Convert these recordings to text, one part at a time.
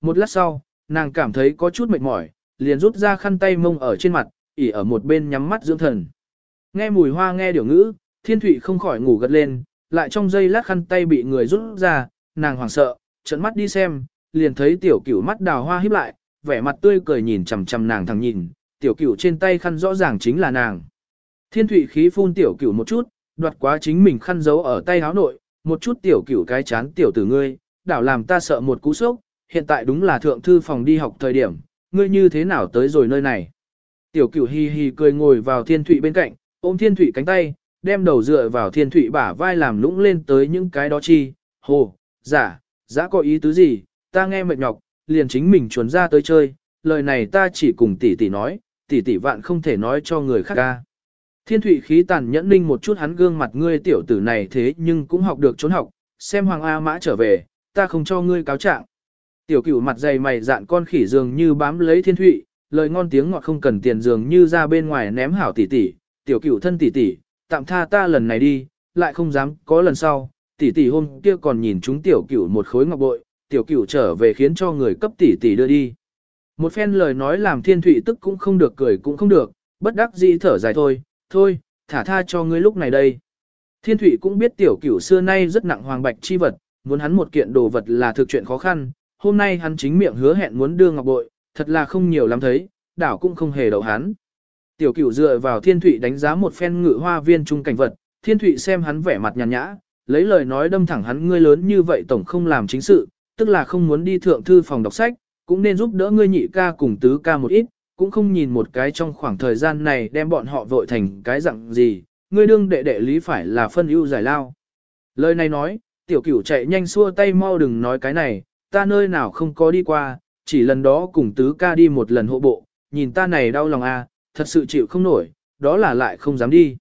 Một lát sau, nàng cảm thấy có chút mệt mỏi, liền rút ra khăn tay mông ở trên mặt, ỉ ở một bên nhắm mắt dưỡng thần. Nghe mùi hoa nghe điều ngữ, thiên thụy không khỏi ngủ gật lên, lại trong giây lát khăn tay bị người rút ra, nàng hoảng sợ, trận mắt đi xem, liền thấy tiểu cửu mắt đào hoa híp lại, vẻ mặt tươi cười nhìn chằm chằm nàng thằng nhìn, tiểu cửu trên tay khăn rõ ràng chính là nàng. Thiên thụy khí phun tiểu cửu một chút, đoạt quá chính mình khăn giấu ở tay áo nội, một chút tiểu cửu cái chán tiểu tử ngươi, đảo làm ta sợ một cú sốc, hiện tại đúng là thượng thư phòng đi học thời điểm, ngươi như thế nào tới rồi nơi này. Tiểu cửu hi hi cười ngồi vào thiên thụy bên cạnh, ôm thiên thụy cánh tay, đem đầu dựa vào thiên thụy bả vai làm lũng lên tới những cái đó chi, hồ, giả, giả có ý tứ gì, ta nghe mệt nhọc, liền chính mình chuẩn ra tới chơi, lời này ta chỉ cùng tỷ tỷ nói, tỷ tỷ vạn không thể nói cho người khác ca. Thiên thụy khí tàn nhẫn ninh một chút hắn gương mặt ngươi tiểu tử này thế nhưng cũng học được trốn học, xem Hoàng A Mã trở về, ta không cho ngươi cáo trạng. Tiểu cửu mặt dày mày dạn con khỉ dường như bám lấy thiên thụy, lời ngon tiếng ngọt không cần tiền dường như ra bên ngoài ném hảo tỷ tỷ, tiểu cửu thân tỷ tỷ, tạm tha ta lần này đi, lại không dám có lần sau, tỷ tỷ hôm kia còn nhìn chúng tiểu cửu một khối ngọc bội, tiểu cửu trở về khiến cho người cấp tỷ tỷ đưa đi. Một phen lời nói làm thiên thụy tức cũng không được cười cũng không được, bất đắc dĩ thở dài thôi, thôi, thả tha cho ngươi lúc này đây. Thiên thụy cũng biết tiểu cửu xưa nay rất nặng hoàng bạch chi vật, muốn hắn một kiện đồ vật là thực chuyện khó khăn, hôm nay hắn chính miệng hứa hẹn muốn đưa ngọc bội, thật là không nhiều lắm thấy, đảo cũng không hề đậu hắn. Tiểu cửu dựa vào thiên thụy đánh giá một phen ngự hoa viên trung cảnh vật, thiên thụy xem hắn vẻ mặt nhàn nhã, lấy lời nói đâm thẳng hắn ngươi lớn như vậy tổng không làm chính sự, tức là không muốn đi thượng thư phòng đọc sách, cũng nên giúp đỡ ngươi nhị ca cùng tứ ca một ít, cũng không nhìn một cái trong khoảng thời gian này đem bọn họ vội thành cái dạng gì, ngươi đương đệ đệ lý phải là phân ưu giải lao. Lời này nói, tiểu cửu chạy nhanh xua tay mau đừng nói cái này, ta nơi nào không có đi qua, chỉ lần đó cùng tứ ca đi một lần hộ bộ, nhìn ta này đau lòng a, à, thật sự chịu không nổi, đó là lại không dám đi.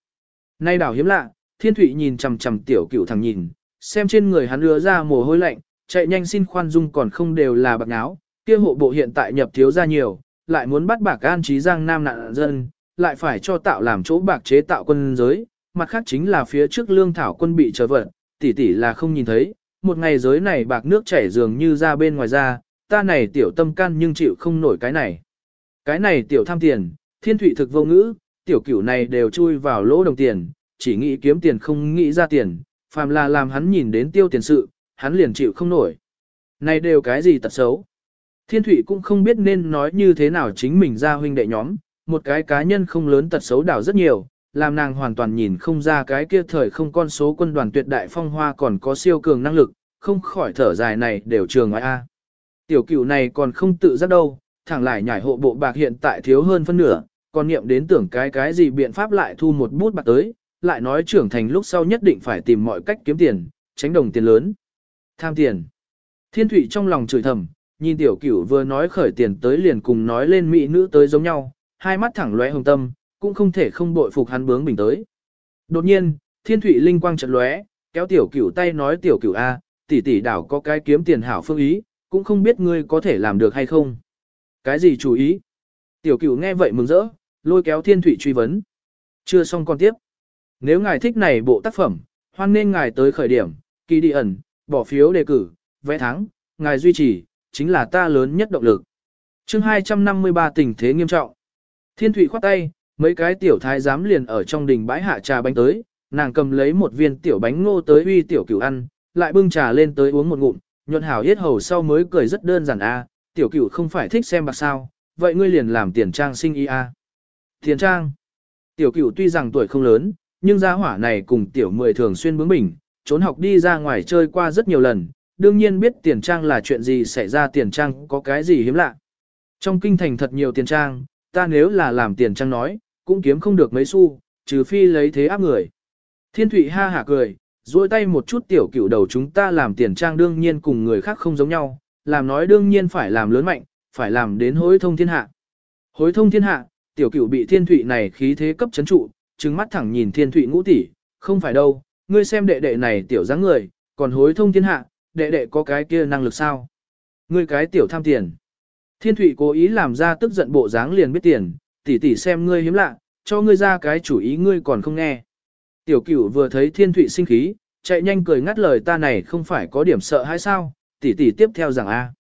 Nay đảo hiếm lạ, thiên thụy nhìn chằm chằm tiểu cửu thằng nhìn, xem trên người hắn lứa ra mồ hôi lạnh, chạy nhanh xin khoan dung còn không đều là bạc áo, kia hộ bộ hiện tại nhập thiếu ra nhiều, lại muốn bắt bạc an trí giang nam nạn dân, lại phải cho tạo làm chỗ bạc chế tạo quân giới, mặt khác chính là phía trước lương thảo quân bị trở vật, tỷ tỷ là không nhìn thấy, một ngày giới này bạc nước chảy dường như ra bên ngoài ra, ta này tiểu tâm can nhưng chịu không nổi cái này. Cái này tiểu tham tiền, thiên thủy thực vô ngữ, tiểu cửu này đều chui vào lỗ đồng tiền, chỉ nghĩ kiếm tiền không nghĩ ra tiền, phàm là làm hắn nhìn đến tiêu tiền sự, hắn liền chịu không nổi. Này đều cái gì tật xấu. Thiên thủy cũng không biết nên nói như thế nào chính mình ra huynh đệ nhóm, một cái cá nhân không lớn tật xấu đảo rất nhiều, làm nàng hoàn toàn nhìn không ra cái kia thời không con số quân đoàn tuyệt đại phong hoa còn có siêu cường năng lực, không khỏi thở dài này đều trường ngoại A. Tiểu cửu này còn không tự giác đâu, thẳng lại nhảy hộ bộ bạc hiện tại thiếu hơn phân nửa, còn niệm đến tưởng cái cái gì biện pháp lại thu một bút bạc tới, lại nói trưởng thành lúc sau nhất định phải tìm mọi cách kiếm tiền, tránh đồng tiền lớn. Tham tiền. Thiên thủy trong lòng chửi thầm, nhìn tiểu cửu vừa nói khởi tiền tới liền cùng nói lên mỹ nữ tới giống nhau, hai mắt thẳng lóe hồng tâm, cũng không thể không bội phục hắn bướng bình tới. Đột nhiên, thiên thủy linh quang chợt lóe, kéo tiểu cửu tay nói tiểu cửu A, tỷ tỷ đảo có cái kiếm tiền hảo phương ý, cũng không biết ngươi có thể làm được hay không. Cái gì chú ý? Tiểu cửu nghe vậy mừng rỡ, lôi kéo thiên thủy truy vấn. Chưa xong con tiếp. Nếu ngài thích này bộ tác phẩm, hoan nên ngài tới khởi điểm, kỳ đi ẩn, bỏ phiếu đề cử, vẽ thắng, ngài duy trì, chính là ta lớn nhất động lực. chương 253 tình thế nghiêm trọng. Thiên thủy khoát tay, mấy cái tiểu thái giám liền ở trong đình bãi hạ trà bánh tới, nàng cầm lấy một viên tiểu bánh ngô tới uy tiểu cửu ăn, lại bưng trà lên tới uống một ngụm, nhuận hảo yết hầu sau mới cười rất đơn giản a, tiểu cửu không phải thích xem bạc sao, vậy ngươi liền làm tiền trang sinh y a. À. Tiền trang. Tiểu cửu tuy rằng tuổi không lớn, nhưng gia hỏa này cùng tiểu mười thường xuyên bướng bỉnh, trốn học đi ra ngoài chơi qua rất nhiều lần, đương nhiên biết tiền trang là chuyện gì xảy ra tiền trang có cái gì hiếm lạ. Trong kinh thành thật nhiều tiền trang, ta nếu là làm tiền trang nói, cũng kiếm không được mấy xu, trừ phi lấy thế áp người. Thiên Thụy ha hả cười, duỗi tay một chút tiểu cửu đầu chúng ta làm tiền trang đương nhiên cùng người khác không giống nhau, làm nói đương nhiên phải làm lớn mạnh, phải làm đến hối thông thiên hạ. Hối thông thiên hạ, tiểu cửu bị thiên thụy này khí thế cấp chấn trụ, trừng mắt thẳng nhìn thiên thụy ngũ tỷ, không phải đâu, ngươi xem đệ đệ này tiểu dáng người, còn hối thông thiên hạ, đệ đệ có cái kia năng lực sao? Ngươi cái tiểu tham tiền. Thiên thụy cố ý làm ra tức giận bộ dáng liền biết tiền, tỷ tỷ xem ngươi hiếm lạ, cho ngươi ra cái chủ ý ngươi còn không nghe. Tiểu cửu vừa thấy thiên thụy sinh khí, chạy nhanh cười ngắt lời ta này không phải có điểm sợ hay sao, tỷ tỷ tiếp theo rằng a.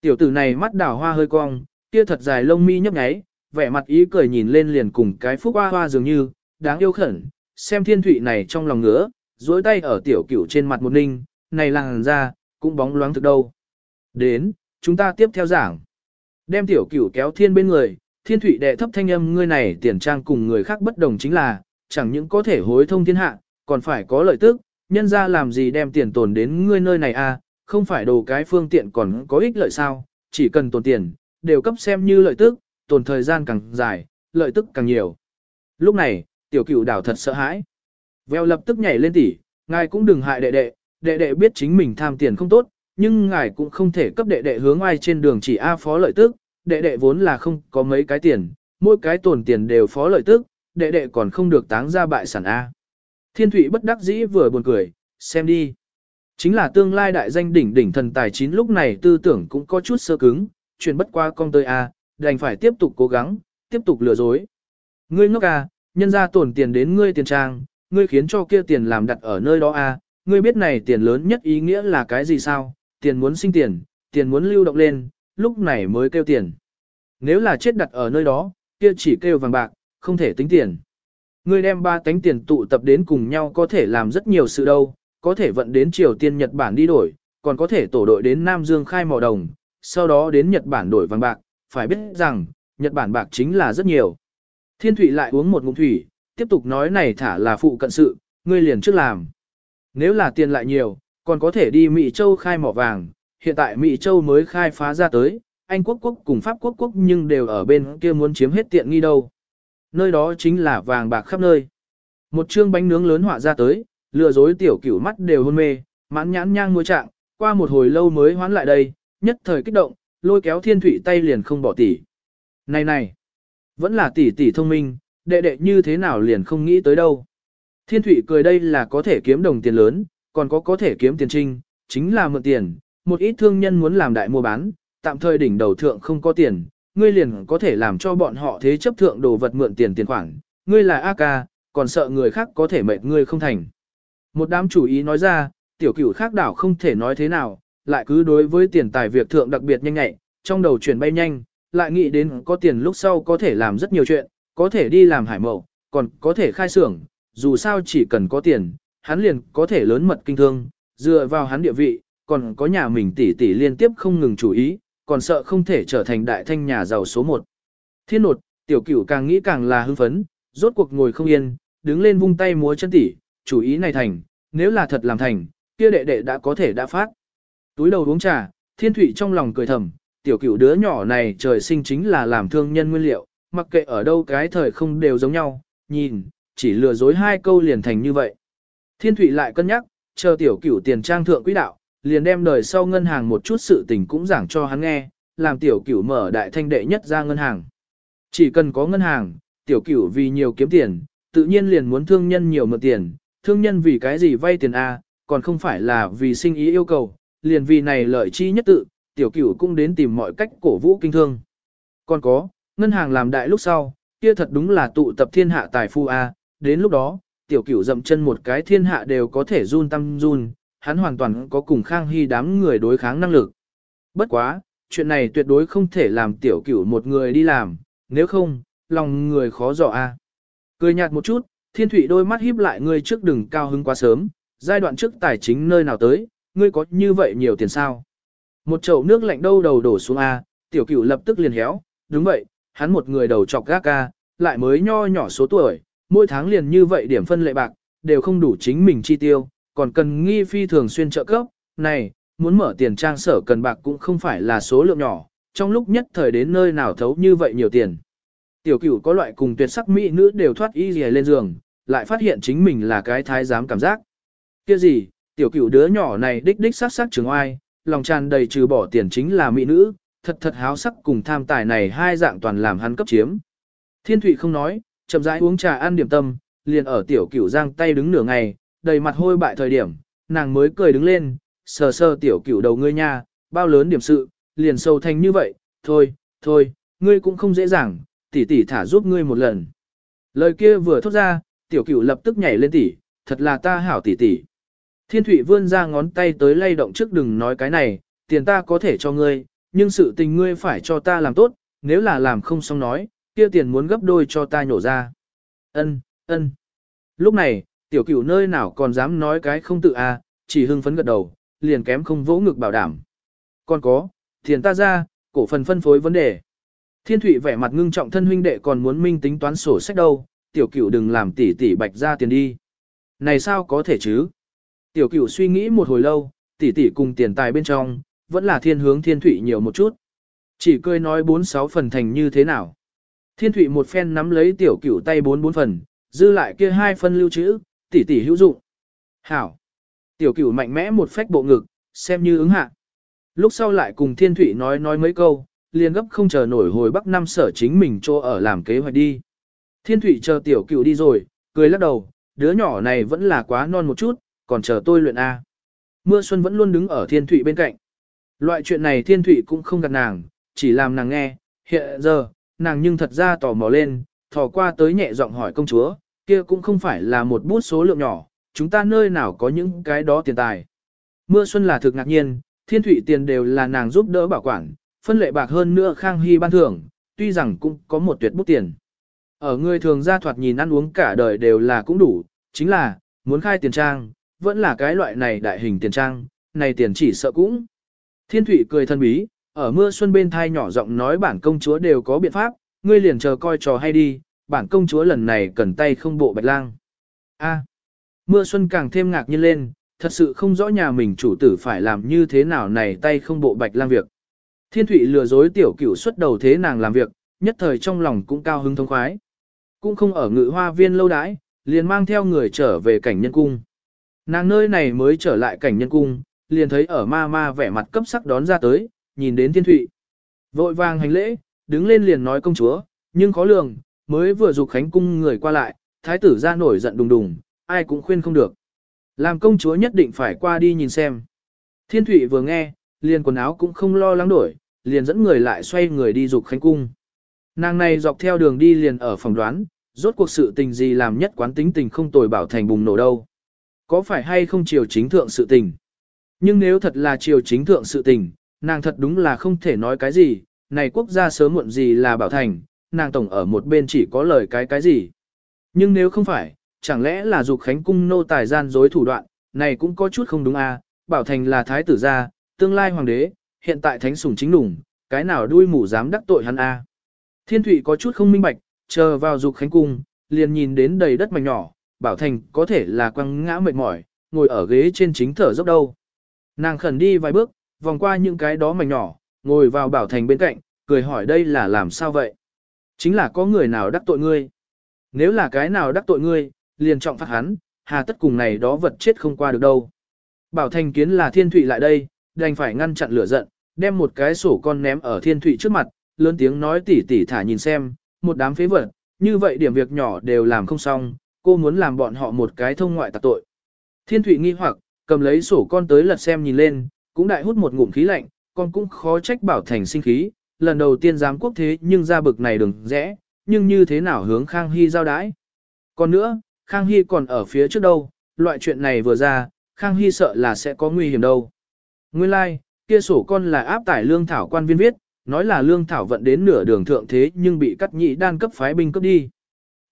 Tiểu tử này mắt đảo hoa hơi cong, kia thật dài lông mi nhấp nháy, vẻ mặt ý cười nhìn lên liền cùng cái phúc hoa hoa dường như, đáng yêu khẩn, xem thiên thụy này trong lòng ngứa, duỗi tay ở tiểu cửu trên mặt một ninh, này làng ra, cũng bóng loáng thực đâu. Đến, chúng ta tiếp theo giảng. Đem tiểu cửu kéo thiên bên người, thiên thụy đệ thấp thanh âm ngươi này tiền trang cùng người khác bất đồng chính là, chẳng những có thể hối thông thiên hạ, còn phải có lợi tức, nhân ra làm gì đem tiền tồn đến ngươi nơi này à, không phải đồ cái phương tiện còn có ích lợi sao, chỉ cần tồn tiền, đều cấp xem như lợi tức, tồn thời gian càng dài, lợi tức càng nhiều. Lúc này, tiểu cửu đảo thật sợ hãi. veo lập tức nhảy lên tỉ, ngài cũng đừng hại đệ đệ, đệ đệ biết chính mình tham tiền không tốt, nhưng ngài cũng không thể cấp đệ đệ hướng ai trên đường chỉ A phó lợi tức, đệ đệ vốn là không có mấy cái tiền, mỗi cái tổn tiền đều phó lợi tức, đệ đệ còn không được táng ra bại sản A. Thiên thủy bất đắc dĩ vừa buồn cười, xem đi. Chính là tương lai đại danh đỉnh đỉnh thần tài chín lúc này tư tưởng cũng có chút sơ cứng, chuyển bất qua con tới A, đành phải tiếp tục cố gắng, tiếp tục lừa dối. Ngươi ngốc A, nhân ra tổn tiền đến ngươi tiền trang, ngươi khiến cho kia tiền làm đặt ở nơi đó A, ngươi biết này tiền lớn nhất ý nghĩa là cái gì sao, tiền muốn sinh tiền, tiền muốn lưu động lên, lúc này mới kêu tiền. Nếu là chết đặt ở nơi đó, kia chỉ kêu vàng bạc, không thể tính tiền. Ngươi đem ba tánh tiền tụ tập đến cùng nhau có thể làm rất nhiều sự đâu, có thể vận đến Triều Tiên Nhật Bản đi đổi, còn có thể tổ đội đến Nam Dương khai mỏ đồng, sau đó đến Nhật Bản đổi vàng bạc, phải biết rằng, Nhật Bản bạc chính là rất nhiều. Thiên Thụy lại uống một ngụm thủy, tiếp tục nói này thả là phụ cận sự, ngươi liền trước làm. Nếu là tiền lại nhiều, còn có thể đi Mỹ Châu khai mỏ vàng, hiện tại Mỹ Châu mới khai phá ra tới, Anh quốc quốc cùng Pháp quốc quốc nhưng đều ở bên kia muốn chiếm hết tiện nghi đâu. Nơi đó chính là vàng bạc khắp nơi. Một chương bánh nướng lớn họa ra tới, lừa dối tiểu cửu mắt đều hôn mê, mãn nhãn nhang môi trạng, qua một hồi lâu mới hoán lại đây, nhất thời kích động, lôi kéo thiên thủy tay liền không bỏ tỉ. Này này, vẫn là tỷ tỷ thông minh, đệ đệ như thế nào liền không nghĩ tới đâu. Thiên thủy cười đây là có thể kiếm đồng tiền lớn, còn có có thể kiếm tiền trinh, chính là mượn tiền, một ít thương nhân muốn làm đại mua bán, tạm thời đỉnh đầu thượng không có tiền, ngươi liền có thể làm cho bọn họ thế chấp thượng đồ vật mượn tiền tiền khoản, ngươi là A ca, còn sợ người khác có thể mệt ngươi không thành. Một đám chủ ý nói ra, tiểu cửu khác đảo không thể nói thế nào, lại cứ đối với tiền tài việc thượng đặc biệt nhanh nhạy, trong đầu chuyển bay nhanh, lại nghĩ đến có tiền lúc sau có thể làm rất nhiều chuyện, có thể đi làm hải mậu, còn có thể khai xưởng, dù sao chỉ cần có tiền, hắn liền có thể lớn mật kinh thương, dựa vào hắn địa vị, còn có nhà mình tỷ tỷ liên tiếp không ngừng chủ ý, còn sợ không thể trở thành đại thanh nhà giàu số một. Thiên nột, tiểu cửu càng nghĩ càng là hưng phấn, rốt cuộc ngồi không yên, đứng lên vung tay múa chân tỷ, chủ ý này thành, nếu là thật làm thành, kia đệ đệ đã có thể đã phát. Túi đầu uống trà, thiên thủy trong lòng cười thầm, tiểu cửu đứa nhỏ này trời sinh chính là làm thương nhân nguyên liệu, mặc kệ ở đâu cái thời không đều giống nhau, nhìn, chỉ lừa dối hai câu liền thành như vậy. Thiên thủy lại cân nhắc, chờ tiểu cửu tiền trang thượng quỹ đạo, liền đem đời sau ngân hàng một chút sự tình cũng giảng cho hắn nghe, làm tiểu cửu mở đại thanh đệ nhất ra ngân hàng. Chỉ cần có ngân hàng, tiểu cửu vì nhiều kiếm tiền, tự nhiên liền muốn thương nhân nhiều mượn tiền, thương nhân vì cái gì vay tiền A, còn không phải là vì sinh ý yêu cầu, liền vì này lợi chi nhất tự, tiểu cửu cũng đến tìm mọi cách cổ vũ kinh thương. Còn có, ngân hàng làm đại lúc sau, kia thật đúng là tụ tập thiên hạ tài phu A, đến lúc đó, tiểu cửu dậm chân một cái thiên hạ đều có thể run tâm run, hắn hoàn toàn có cùng Khang Hy đám người đối kháng năng lực. Bất quá, chuyện này tuyệt đối không thể làm tiểu cửu một người đi làm, nếu không, lòng người khó dò a. Cười nhạt một chút, thiên thủy đôi mắt híp lại ngươi trước đừng cao hứng quá sớm, giai đoạn trước tài chính nơi nào tới, ngươi có như vậy nhiều tiền sao. Một chậu nước lạnh đâu đầu đổ xuống a, tiểu cửu lập tức liền héo, đúng vậy, hắn một người đầu chọc gác ca, lại mới nho nhỏ số tuổi, mỗi tháng liền như vậy điểm phân lệ bạc, đều không đủ chính mình chi tiêu, còn cần nghi phi thường xuyên trợ cấp, này, muốn mở tiền trang sở cần bạc cũng không phải là số lượng nhỏ, trong lúc nhất thời đến nơi nào thấu như vậy nhiều tiền. Tiểu cửu có loại cùng tuyệt sắc mỹ nữ đều thoát y gì lên giường, lại phát hiện chính mình là cái thái giám cảm giác. Kia gì, tiểu cửu đứa nhỏ này đích đích sắc sắc trường oai, lòng tràn đầy trừ bỏ tiền chính là mỹ nữ, thật thật háo sắc cùng tham tài này hai dạng toàn làm hắn cấp chiếm. Thiên Thụy không nói, chậm rãi uống trà ăn điểm tâm, liền ở tiểu cửu giang tay đứng nửa ngày, đầy mặt hôi bại thời điểm, nàng mới cười đứng lên, sờ sờ tiểu cửu đầu ngươi nha, bao lớn điểm sự, liền sâu thành như vậy, thôi, thôi, ngươi cũng không dễ dàng, tỷ tỷ thả giúp ngươi một lần. Lời kia vừa thốt ra, tiểu cửu lập tức nhảy lên tỷ, thật là ta hảo tỷ tỷ. Thiên thủy vươn ra ngón tay tới lay động trước đừng nói cái này, tiền ta có thể cho ngươi, nhưng sự tình ngươi phải cho ta làm tốt, nếu là làm không xong nói, kia tiền muốn gấp đôi cho ta nhổ ra. Ân, ân. Lúc này, tiểu cửu nơi nào còn dám nói cái không tự a, à, chỉ hưng phấn gật đầu, liền kém không vỗ ngực bảo đảm. Còn có, tiền ta ra, cổ phần phân phối vấn đề. Thiên Thụy vẻ mặt ngưng trọng thân huynh đệ còn muốn minh tính toán sổ sách đâu, tiểu cửu đừng làm tỷ tỷ bạch ra tiền đi. Này sao có thể chứ? Tiểu cửu suy nghĩ một hồi lâu, tỷ tỷ cùng tiền tài bên trong, vẫn là thiên hướng thiên thụy nhiều một chút. Chỉ cười nói bốn sáu phần thành như thế nào. Thiên thụy một phen nắm lấy tiểu cửu tay bốn bốn phần, dư lại kia hai phân lưu trữ, tỷ tỷ hữu dụng. Hảo. Tiểu cửu mạnh mẽ một phách bộ ngực, xem như ứng hạ. Lúc sau lại cùng thiên thụy nói nói mấy câu, liền gấp không chờ nổi hồi bắc năm sở chính mình cho ở làm kế hoạch đi. Thiên thụy chờ tiểu cửu đi rồi, cười lắc đầu, đứa nhỏ này vẫn là quá non một chút, còn chờ tôi luyện A. Mưa xuân vẫn luôn đứng ở thiên thụy bên cạnh. Loại chuyện này thiên thụy cũng không gặp nàng, chỉ làm nàng nghe, hiện giờ, nàng nhưng thật ra tò mò lên, thò qua tới nhẹ giọng hỏi công chúa, kia cũng không phải là một bút số lượng nhỏ, chúng ta nơi nào có những cái đó tiền tài. Mưa xuân là thực ngạc nhiên, thiên thủy tiền đều là nàng giúp đỡ bảo quản, phân lệ bạc hơn nữa khang hy ban thưởng, tuy rằng cũng có một tuyệt bút tiền. Ở người thường ra thoạt nhìn ăn uống cả đời đều là cũng đủ, chính là, muốn khai tiền trang, vẫn là cái loại này đại hình tiền trang, này tiền chỉ sợ cũng. Thiên thủy cười thân bí, ở mưa xuân bên thai nhỏ giọng nói bản công chúa đều có biện pháp, ngươi liền chờ coi trò hay đi, bản công chúa lần này cần tay không bộ bạch lang. A. mưa xuân càng thêm ngạc nhiên lên, thật sự không rõ nhà mình chủ tử phải làm như thế nào này tay không bộ bạch lang việc. Thiên Thụy lừa dối tiểu cửu xuất đầu thế nàng làm việc, nhất thời trong lòng cũng cao hứng thông khoái. Cũng không ở ngự hoa viên lâu đãi, liền mang theo người trở về cảnh nhân cung. Nàng nơi này mới trở lại cảnh nhân cung, liền thấy ở ma ma vẻ mặt cấp sắc đón ra tới, nhìn đến thiên thụy. Vội vàng hành lễ, đứng lên liền nói công chúa, nhưng khó lường, mới vừa dục khánh cung người qua lại, thái tử ra nổi giận đùng đùng, ai cũng khuyên không được. Làm công chúa nhất định phải qua đi nhìn xem. Thiên thủy vừa nghe, liền quần áo cũng không lo lắng đổi, liền dẫn người lại xoay người đi dục khánh cung. Nàng này dọc theo đường đi liền ở phòng đoán, rốt cuộc sự tình gì làm nhất quán tính tình không tồi bảo thành bùng nổ đâu. Có phải hay không chiều chính thượng sự tình? Nhưng nếu thật là chiều chính thượng sự tình, nàng thật đúng là không thể nói cái gì, này quốc gia sớm muộn gì là bảo thành, nàng tổng ở một bên chỉ có lời cái cái gì. Nhưng nếu không phải, chẳng lẽ là dục khánh cung nô tài gian dối thủ đoạn, này cũng có chút không đúng à, bảo thành là thái tử gia, tương lai hoàng đế, hiện tại thánh sủng chính đủng, cái nào đuôi mù dám đắc tội hắn a à. Thiên thủy có chút không minh bạch, chờ vào dục khánh cung, liền nhìn đến đầy đất mảnh nhỏ, bảo thành có thể là quăng ngã mệt mỏi, ngồi ở ghế trên chính thở dốc đâu. Nàng khẩn đi vài bước, vòng qua những cái đó mảnh nhỏ, ngồi vào bảo thành bên cạnh, cười hỏi đây là làm sao vậy? Chính là có người nào đắc tội ngươi. Nếu là cái nào đắc tội ngươi, liền trọng phạt hắn, hà tất cùng này đó vật chết không qua được đâu. Bảo thành kiến là thiên thụy lại đây, đành phải ngăn chặn lửa giận, đem một cái sổ con ném ở thiên thụy trước mặt, lớn tiếng nói tỉ tỉ thả nhìn xem, một đám phế vật, như vậy điểm việc nhỏ đều làm không xong, cô muốn làm bọn họ một cái thông ngoại tạc tội. Thiên Thụy nghi hoặc, cầm lấy sổ con tới lật xem nhìn lên, cũng đại hút một ngụm khí lạnh, con cũng khó trách bảo thành sinh khí, lần đầu tiên giám quốc thế nhưng ra bực này đừng rẽ, nhưng như thế nào hướng Khang Hy giao đái. Còn nữa, Khang Hy còn ở phía trước đâu, loại chuyện này vừa ra, Khang Hy sợ là sẽ có nguy hiểm đâu. Nguyên lai, like, kia sổ con là áp tải lương thảo quan viên viết, nói là lương thảo vận đến nửa đường thượng thế nhưng bị cắt nhị đan cấp phái binh cấp đi.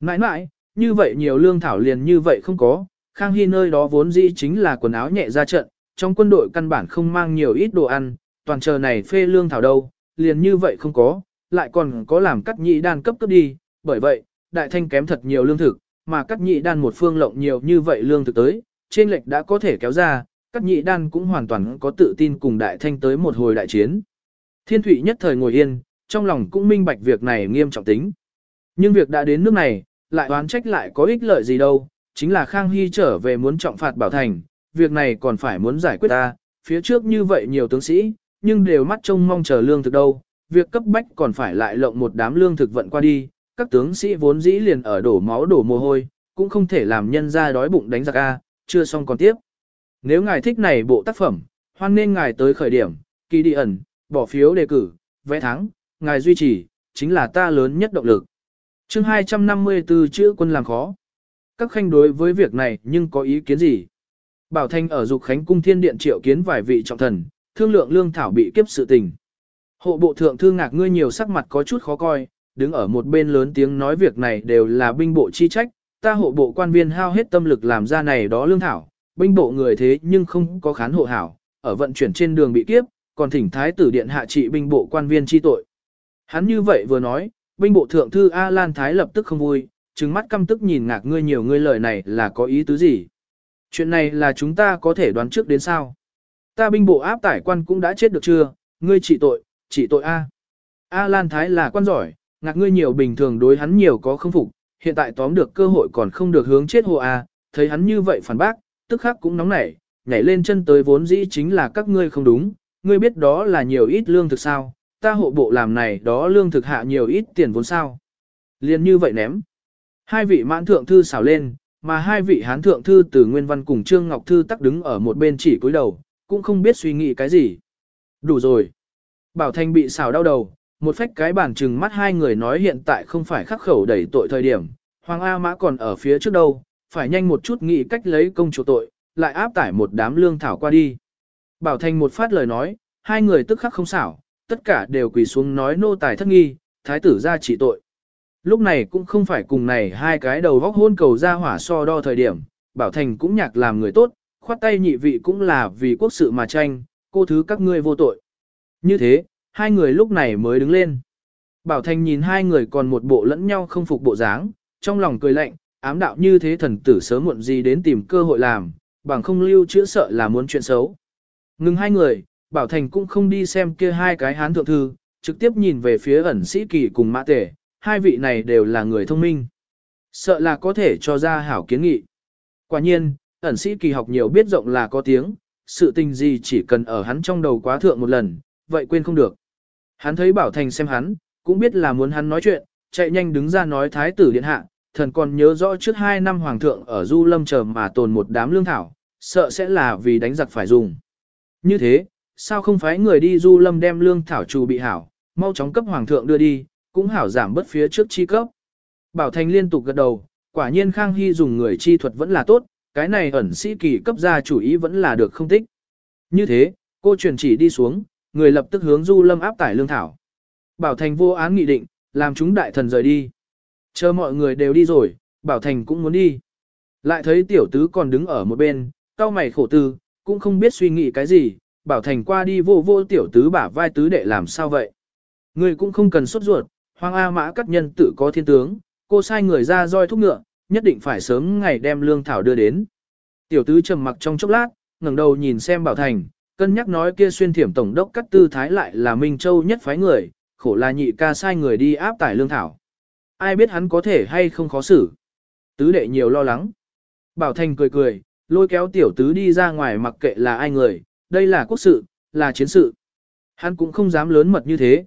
Mãi mãi, như vậy nhiều lương thảo liền như vậy không có, Khang Hy nơi đó vốn dĩ chính là quần áo nhẹ ra trận, trong quân đội căn bản không mang nhiều ít đồ ăn, toàn chờ này phê lương thảo đâu, liền như vậy không có, lại còn có làm cắt nhị đan cấp cấp đi, bởi vậy, đại thanh kém thật nhiều lương thực, mà cắt nhị đan một phương lộng nhiều như vậy lương thực tới, trên lệch đã có thể kéo ra, cắt nhị đan cũng hoàn toàn có tự tin cùng đại thanh tới một hồi đại chiến. Thiên Thụy nhất thời ngồi yên, trong lòng cũng minh bạch việc này nghiêm trọng tính. Nhưng việc đã đến nước này, lại oán trách lại có ích lợi gì đâu, chính là Khang Hy trở về muốn trọng phạt Bảo Thành, việc này còn phải muốn giải quyết ta, phía trước như vậy nhiều tướng sĩ, nhưng đều mắt trông mong chờ lương thực đâu, việc cấp bách còn phải lại lộng một đám lương thực vận qua đi, các tướng sĩ vốn dĩ liền ở đổ máu đổ mồ hôi, cũng không thể làm nhân ra đói bụng đánh giặc a, chưa xong còn tiếp. Nếu ngài thích này bộ tác phẩm, hoan nên ngài tới khởi điểm, kỳ đi ẩn, bỏ phiếu đề cử, vẽ thắng, ngài duy trì, chính là ta lớn nhất động lực. chương 254 chữ quân làm khó. Các khanh đối với việc này nhưng có ý kiến gì? Bảo Thanh ở Dục Khánh Cung Thiên Điện triệu kiến vài vị trọng thần, thương lượng lương thảo bị kiếp sự tình. Hộ bộ thượng thư ngạc ngươi nhiều sắc mặt có chút khó coi, đứng ở một bên lớn tiếng nói việc này đều là binh bộ chi trách, ta hộ bộ quan viên hao hết tâm lực làm ra này đó lương thảo, binh bộ người thế nhưng không có khán hộ hảo, ở vận chuyển trên đường bị kiếp, còn thỉnh thái tử điện hạ trị binh bộ quan viên chi tội. Hắn như vậy vừa nói, binh bộ thượng thư A Lan Thái lập tức không vui, trừng mắt căm tức nhìn ngạc ngươi nhiều ngươi lời này là có ý tứ gì. Chuyện này là chúng ta có thể đoán trước đến sao. Ta binh bộ áp tải quan cũng đã chết được chưa, ngươi trị tội, trị tội A. A Lan Thái là quan giỏi, ngạc ngươi nhiều bình thường đối hắn nhiều có không phục, hiện tại tóm được cơ hội còn không được hướng chết hồ A, thấy hắn như vậy phản bác, tức khắc cũng nóng nảy, nhảy lên chân tới vốn dĩ chính là các ngươi không đúng, ngươi biết đó là nhiều ít lương thực sao, ta hộ bộ làm này đó lương thực hạ nhiều ít tiền vốn sao. Liên như vậy ném. Hai vị mãn thượng thư xảo lên, mà hai vị hán thượng thư từ Nguyên Văn cùng Trương Ngọc Thư tắc đứng ở một bên chỉ cúi đầu, cũng không biết suy nghĩ cái gì. Đủ rồi. Bảo Thanh bị xào đau đầu, một phách cái bản chừng mắt hai người nói hiện tại không phải khắc khẩu đẩy tội thời điểm, Hoàng A Mã còn ở phía trước đâu, phải nhanh một chút nghĩ cách lấy công chủ tội, lại áp tải một đám lương thảo qua đi. Bảo Thanh một phát lời nói, hai người tức khắc không xảo, tất cả đều quỳ xuống nói nô tài thất nghi, thái tử ra trị tội. Lúc này cũng không phải cùng này hai cái đầu vóc hôn cầu ra hỏa so đo thời điểm, Bảo Thành cũng nhạc làm người tốt, khoát tay nhị vị cũng là vì quốc sự mà tranh, cô thứ các ngươi vô tội. Như thế, hai người lúc này mới đứng lên. Bảo Thành nhìn hai người còn một bộ lẫn nhau không phục bộ dáng, trong lòng cười lạnh, ám đạo như thế thần tử sớm muộn gì đến tìm cơ hội làm, bằng không lưu chữa sợ là muốn chuyện xấu. Ngừng hai người, Bảo Thành cũng không đi xem kia hai cái hán thượng thư, trực tiếp nhìn về phía ẩn sĩ kỳ cùng mã tể, hai vị này đều là người thông minh. Sợ là có thể cho ra hảo kiến nghị. Quả nhiên, ẩn sĩ kỳ học nhiều biết rộng là có tiếng, sự tình gì chỉ cần ở hắn trong đầu quá thượng một lần, vậy quên không được. Hắn thấy Bảo Thành xem hắn, cũng biết là muốn hắn nói chuyện, chạy nhanh đứng ra nói thái tử điện hạ, thần còn nhớ rõ trước hai năm hoàng thượng ở Du Lâm chờ mà tồn một đám lương thảo, sợ sẽ là vì đánh giặc phải dùng. Như thế, sao không phải người đi Du Lâm đem lương thảo trù bị hảo, mau chóng cấp hoàng thượng đưa đi, cũng hảo giảm bớt phía trước chi cấp. Bảo Thành liên tục gật đầu, quả nhiên Khang Hy dùng người chi thuật vẫn là tốt, cái này ẩn sĩ kỳ cấp ra chủ ý vẫn là được không tích. Như thế, cô truyền chỉ đi xuống, người lập tức hướng Du Lâm áp tải lương thảo. Bảo Thành vô án nghị định, làm chúng đại thần rời đi. Chờ mọi người đều đi rồi, Bảo Thành cũng muốn đi. Lại thấy tiểu tứ còn đứng ở một bên, cao mày khổ tư, cũng không biết suy nghĩ cái gì, Bảo Thành qua đi vô vô tiểu tứ bả vai tứ đệ làm sao vậy. Người cũng không cần sốt ruột, Hoàng A Mã cắt nhân tự có thiên tướng, cô sai người ra roi thúc ngựa, nhất định phải sớm ngày đem lương thảo đưa đến. Tiểu tứ trầm mặc trong chốc lát, ngẩng đầu nhìn xem Bảo Thành, cân nhắc nói kia xuyên thiểm tổng đốc cắt tư thái lại là Minh Châu nhất phái người, khổ là nhị ca sai người đi áp tải lương thảo. Ai biết hắn có thể hay không khó xử. Tứ đệ nhiều lo lắng. Bảo Thành cười cười, lôi kéo tiểu tứ đi ra ngoài mặc kệ là ai người, đây là quốc sự, là chiến sự. Hắn cũng không dám lớn mật như thế.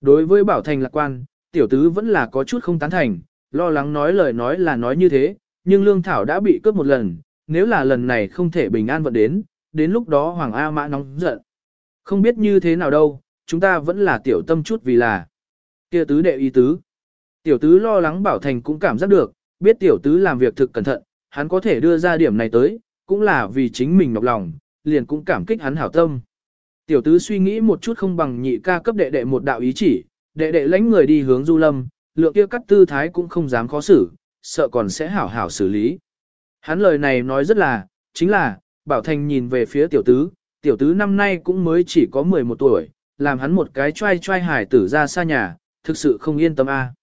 Đối với Bảo Thành lạc quan, tiểu tứ vẫn là có chút không tán thành, lo lắng nói lời nói là nói như thế, nhưng lương thảo đã bị cướp một lần, nếu là lần này không thể bình an vận đến, đến lúc đó Hoàng A Mã nóng giận. Không biết như thế nào đâu, chúng ta vẫn là tiểu tâm chút vì là kia tứ đệ ý tứ. Tiểu tứ lo lắng Bảo Thành cũng cảm giác được, biết tiểu tứ làm việc thực cẩn thận, hắn có thể đưa ra điểm này tới, cũng là vì chính mình nọc lòng, liền cũng cảm kích hắn hảo tâm. Tiểu tứ suy nghĩ một chút không bằng nhị ca cấp đệ đệ một đạo ý chỉ, đệ đệ lãnh người đi hướng du lâm, lượng kia cắt tư thái cũng không dám khó xử, sợ còn sẽ hảo hảo xử lý. Hắn lời này nói rất là, chính là, Bảo Thành nhìn về phía tiểu tứ, tiểu tứ năm nay cũng mới chỉ có 11 tuổi, làm hắn một cái trai trai hải tử ra xa nhà, thực sự không yên tâm a.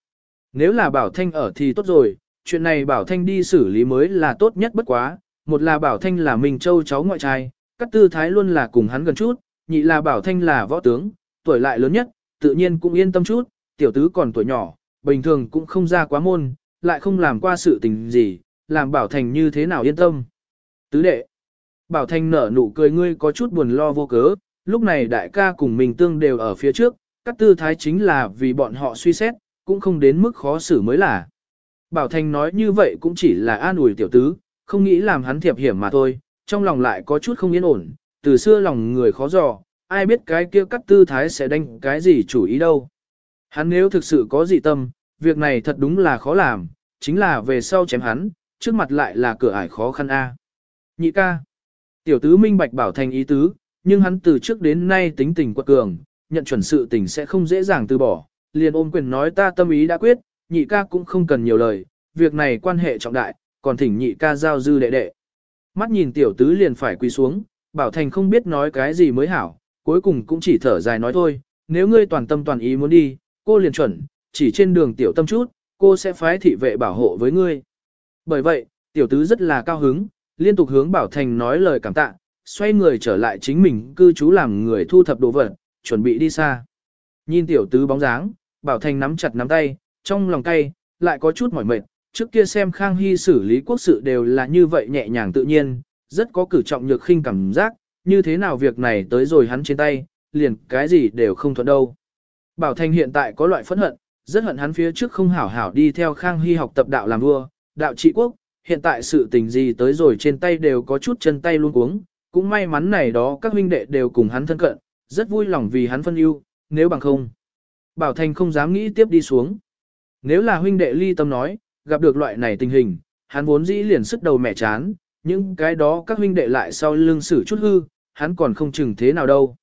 Nếu là Bảo Thanh ở thì tốt rồi, chuyện này Bảo Thanh đi xử lý mới là tốt nhất bất quá, một là Bảo Thanh là Minh Châu cháu ngoại trai, các tư thái luôn là cùng hắn gần chút, nhị là Bảo Thanh là võ tướng, tuổi lại lớn nhất, tự nhiên cũng yên tâm chút, tiểu tứ còn tuổi nhỏ, bình thường cũng không ra quá môn, lại không làm qua sự tình gì, làm Bảo Thành như thế nào yên tâm. Tứ đệ, Bảo Thành nở nụ cười ngươi có chút buồn lo vô cớ, lúc này đại ca cùng mình tương đều ở phía trước, các tư thái chính là vì bọn họ suy xét, cũng không đến mức khó xử mới là. Bảo Thành nói như vậy cũng chỉ là an ủi tiểu tứ, không nghĩ làm hắn thiệp hiểm mà thôi, trong lòng lại có chút không yên ổn, từ xưa lòng người khó dò, ai biết cái kia cắt tư thái sẽ đánh cái gì chủ ý đâu. Hắn nếu thực sự có dị tâm, việc này thật đúng là khó làm, chính là về sau chém hắn, trước mặt lại là cửa ải khó khăn a. Nhị ca. Tiểu tứ minh bạch bảo thành ý tứ, nhưng hắn từ trước đến nay tính tình quật cường, nhận chuẩn sự tình sẽ không dễ dàng từ bỏ, liền ôm quyền nói ta tâm ý đã quyết, nhị ca cũng không cần nhiều lời, việc này quan hệ trọng đại, còn thỉnh nhị ca giao dư đệ đệ. Mắt nhìn tiểu tứ liền phải quỳ xuống, Bảo Thành không biết nói cái gì mới hảo, cuối cùng cũng chỉ thở dài nói thôi, nếu ngươi toàn tâm toàn ý muốn đi, cô liền chuẩn, chỉ trên đường tiểu tâm chút, cô sẽ phái thị vệ bảo hộ với ngươi. Bởi vậy, tiểu tứ rất là cao hứng, liên tục hướng Bảo Thành nói lời cảm tạ, xoay người trở lại chính mình cư trú làm người thu thập đồ vật, chuẩn bị đi xa. Nhìn tiểu tứ bóng dáng, Bảo Thành nắm chặt nắm tay, trong lòng tay, lại có chút mỏi mệt, trước kia xem Khang Hy xử lý quốc sự đều là như vậy nhẹ nhàng tự nhiên, rất có cử trọng nhược khinh cảm giác, như thế nào việc này tới rồi hắn trên tay, liền cái gì đều không thuận đâu. Bảo Thành hiện tại có loại phẫn hận, rất hận hắn phía trước không hảo hảo đi theo Khang Hy học tập đạo làm vua, đạo trị quốc, hiện tại sự tình gì tới rồi trên tay đều có chút chân tay luôn cuống, cũng may mắn này đó các huynh đệ đều cùng hắn thân cận, rất vui lòng vì hắn phân ưu, nếu bằng không. Bảo Thành không dám nghĩ tiếp đi xuống. Nếu là huynh đệ ly tâm nói, gặp được loại này tình hình, hắn vốn dĩ liền sức đầu mẹ chán, nhưng cái đó các huynh đệ lại sau lưng xử chút hư, hắn còn không chừng thế nào đâu.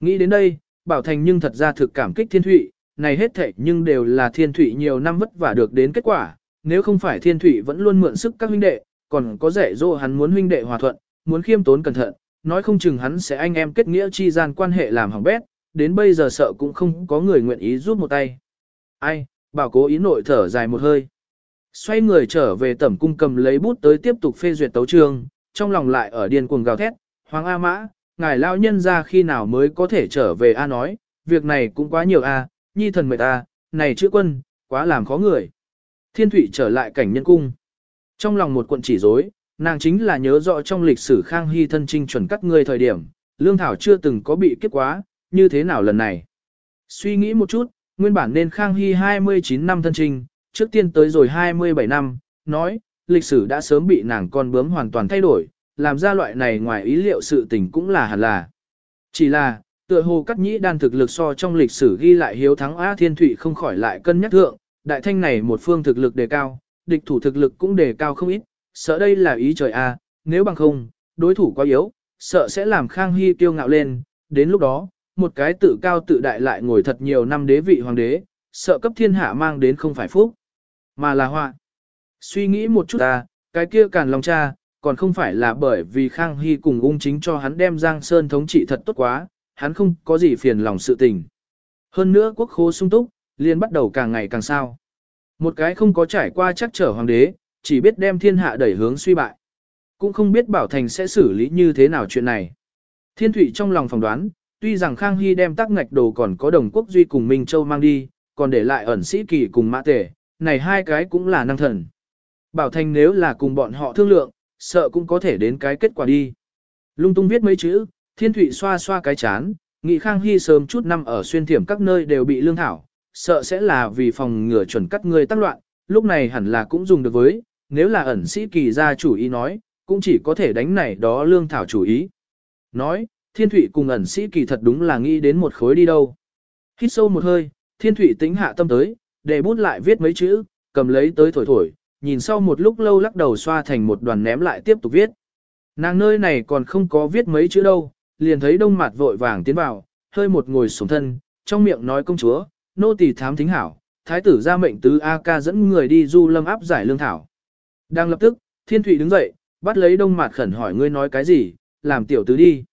Nghĩ đến đây, Bảo Thành nhưng thật ra thực cảm kích thiên thụy, này hết thảy nhưng đều là thiên thụy nhiều năm vất vả được đến kết quả, nếu không phải thiên thụy vẫn luôn mượn sức các huynh đệ, còn có rẻ dỗ hắn muốn huynh đệ hòa thuận, muốn khiêm tốn cẩn thận, nói không chừng hắn sẽ anh em kết nghĩa chi gian quan hệ làm hỏng bét, đến bây giờ sợ cũng không có người nguyện ý giúp một tay. Ai, bảo cố ý nội thở dài một hơi. Xoay người trở về tẩm cung cầm lấy bút tới tiếp tục phê duyệt tấu chương, trong lòng lại ở điên cuồng gào thét, Hoàng A Mã, ngài lao nhân ra khi nào mới có thể trở về A nói, việc này cũng quá nhiều A, nhi thần mệt A, này chữ quân, quá làm khó người. Thiên thủy trở lại cảnh nhân cung. Trong lòng một cuộn chỉ rối, nàng chính là nhớ rõ trong lịch sử Khang Hy thân trinh chuẩn cắt người thời điểm, Lương Thảo chưa từng có bị kết quá, như thế nào lần này. Suy nghĩ một chút, nguyên bản nên Khang Hy 29 năm thân trinh, trước tiên tới rồi 27 năm, nói, lịch sử đã sớm bị nàng con bướm hoàn toàn thay đổi, làm ra loại này ngoài ý liệu sự tình cũng là hẳn là. Chỉ là, tựa hồ cắt nhĩ đan thực lực so trong lịch sử ghi lại hiếu thắng a Thiên Thụy không khỏi lại cân nhắc thượng, đại thanh này một phương thực lực đề cao, địch thủ thực lực cũng đề cao không ít, sợ đây là ý trời A, nếu bằng không, đối thủ quá yếu, sợ sẽ làm Khang Hy kiêu ngạo lên, đến lúc đó, một cái tự cao tự đại lại ngồi thật nhiều năm đế vị hoàng đế, sợ cấp thiên hạ mang đến không phải phúc, mà là họa. Suy nghĩ một chút ta, cái kia càn lòng cha, còn không phải là bởi vì Khang Hy cùng ung chính cho hắn đem Giang Sơn thống trị thật tốt quá, hắn không có gì phiền lòng sự tình. Hơn nữa quốc khố sung túc, liền bắt đầu càng ngày càng sao. Một cái không có trải qua chắc trở hoàng đế, chỉ biết đem thiên hạ đẩy hướng suy bại. Cũng không biết Bảo Thành sẽ xử lý như thế nào chuyện này. Thiên Thụy trong lòng phỏng đoán, tuy rằng Khang Hy đem tắc ngạch đồ còn có đồng quốc duy cùng Minh Châu mang đi, còn để lại ẩn sĩ kỳ cùng mã tể, này hai cái cũng là năng thần. Bảo Thành nếu là cùng bọn họ thương lượng, sợ cũng có thể đến cái kết quả đi. Lung tung viết mấy chữ, Thiên Thụy xoa xoa cái chán, nghị Khang Hy sớm chút năm ở xuyên thiểm các nơi đều bị lương thảo, sợ sẽ là vì phòng ngừa chuẩn cắt người tác loạn, lúc này hẳn là cũng dùng được với, nếu là ẩn sĩ kỳ ra chủ ý nói, cũng chỉ có thể đánh này đó lương thảo chủ ý. Nói, Thiên Thụy cùng ẩn sĩ kỳ thật đúng là nghĩ đến một khối đi đâu. Hít sâu một hơi, Thiên Thụy tính hạ tâm tới, để bút lại viết mấy chữ, cầm lấy tới thổi thổi, nhìn sau một lúc lâu lắc đầu xoa thành một đoàn ném lại tiếp tục viết. Nàng nơi này còn không có viết mấy chữ đâu, liền thấy đông mặt vội vàng tiến vào, hơi một ngồi xuống thân, trong miệng nói công chúa, nô tỳ thám thính hảo, thái tử ra mệnh tứ A ca dẫn người đi du lâm áp giải lương thảo. Đang lập tức, thiên thủy đứng dậy, bắt lấy đông mặt khẩn hỏi ngươi nói cái gì, làm tiểu tứ đi.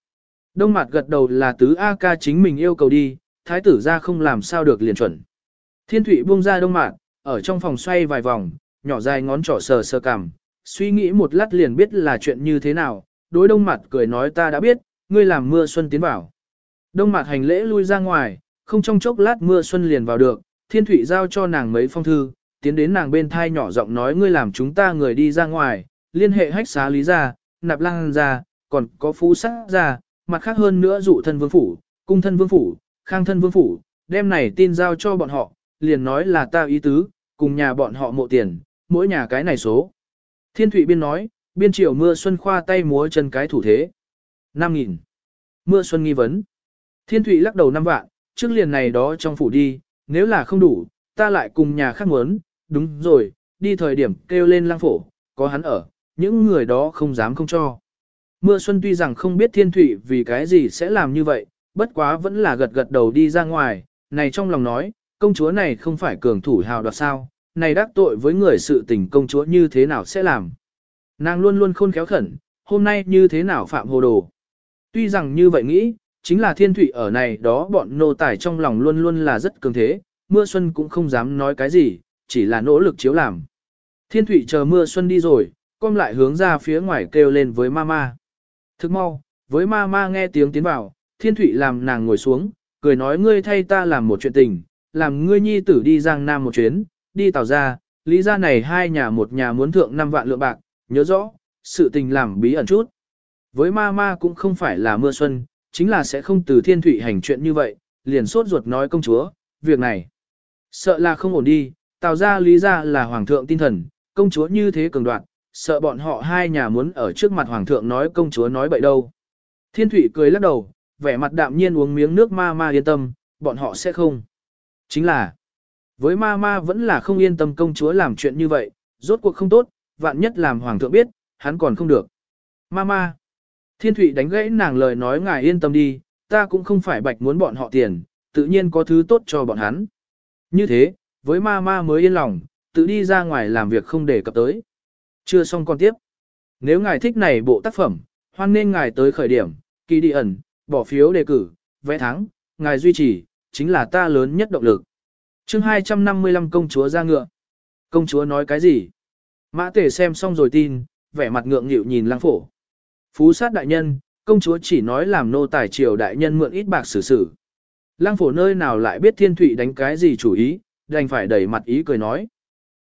Đông mặt gật đầu là tứ A ca chính mình yêu cầu đi, thái tử ra không làm sao được liền chuẩn. Thiên thủy buông ra đông mặt, ở trong phòng xoay vài vòng, nhỏ dài ngón trỏ sờ sờ cằm, suy nghĩ một lát liền biết là chuyện như thế nào, đối đông mặt cười nói ta đã biết, ngươi làm mưa xuân tiến vào. Đông mặt hành lễ lui ra ngoài, không trong chốc lát mưa xuân liền vào được, thiên thủy giao cho nàng mấy phong thư, tiến đến nàng bên thai nhỏ giọng nói ngươi làm chúng ta người đi ra ngoài, liên hệ hách xá lý ra, nạp lang ra, còn có phú sát ra, mặt khác hơn nữa dụ thân vương phủ, cung thân vương phủ, khang thân vương phủ, đem này tin giao cho bọn họ, liền nói là ta ý tứ, cùng nhà bọn họ mộ tiền, mỗi nhà cái này số. Thiên Thụy Biên nói, biên triều mưa xuân khoa tay múa chân cái thủ thế. 5.000. Mưa xuân nghi vấn. Thiên Thụy lắc đầu 5 vạn, trước liền này đó trong phủ đi, nếu là không đủ, ta lại cùng nhà khác muốn, đúng rồi, đi thời điểm kêu lên lang phổ, có hắn ở, những người đó không dám không cho. Mưa xuân tuy rằng không biết thiên thủy vì cái gì sẽ làm như vậy, bất quá vẫn là gật gật đầu đi ra ngoài, này trong lòng nói, công chúa này không phải cường thủ hào đoạt sao, này đắc tội với người sự tình công chúa như thế nào sẽ làm. Nàng luôn luôn khôn khéo khẩn, hôm nay như thế nào phạm hồ đồ. Tuy rằng như vậy nghĩ, chính là thiên thủy ở này đó bọn nô tài trong lòng luôn luôn là rất cường thế, mưa xuân cũng không dám nói cái gì, chỉ là nỗ lực chiếu làm. Thiên thủy chờ mưa xuân đi rồi, con lại hướng ra phía ngoài kêu lên với mama. Thức mau, với mama nghe tiếng tiến vào, thiên thủy làm nàng ngồi xuống, cười nói ngươi thay ta làm một chuyện tình, làm ngươi nhi tử đi giang nam một chuyến, đi tàu ra, lý ra này hai nhà một nhà muốn thượng 5 vạn lượng bạc, nhớ rõ, sự tình làm bí ẩn chút. Với ma ma cũng không phải là mưa xuân, chính là sẽ không từ thiên thủy hành chuyện như vậy, liền sốt ruột nói công chúa, việc này. Sợ là không ổn đi, tào ra lý ra là hoàng thượng tinh thần, công chúa như thế cường đoạn, sợ bọn họ hai nhà muốn ở trước mặt hoàng thượng nói công chúa nói bậy đâu. Thiên thủy cười lắc đầu, vẻ mặt đạm nhiên uống miếng nước ma ma yên tâm, bọn họ sẽ không. Chính là, với ma ma vẫn là không yên tâm công chúa làm chuyện như vậy, rốt cuộc không tốt, vạn nhất làm hoàng thượng biết, hắn còn không được. Ma ma, thiên thủy đánh gãy nàng lời nói ngài yên tâm đi, ta cũng không phải bạch muốn bọn họ tiền, tự nhiên có thứ tốt cho bọn hắn. Như thế, với ma ma mới yên lòng, tự đi ra ngoài làm việc không để cập tới. Chưa xong còn tiếp. Nếu ngài thích này bộ tác phẩm, hoan nên ngài tới khởi điểm, kỳ đi ẩn, bỏ phiếu đề cử, vẽ thắng, ngài duy trì, chính là ta lớn nhất động lực chương 255 công chúa ra ngựa. Công chúa nói cái gì? Mã tể xem xong rồi tin, vẻ mặt ngượng nghịu nhìn lăng phổ. Phú sát đại nhân, công chúa chỉ nói làm nô tài triều đại nhân mượn ít bạc xử xử. Lăng phổ nơi nào lại biết thiên thụy đánh cái gì chủ ý, đành phải đẩy mặt ý cười nói.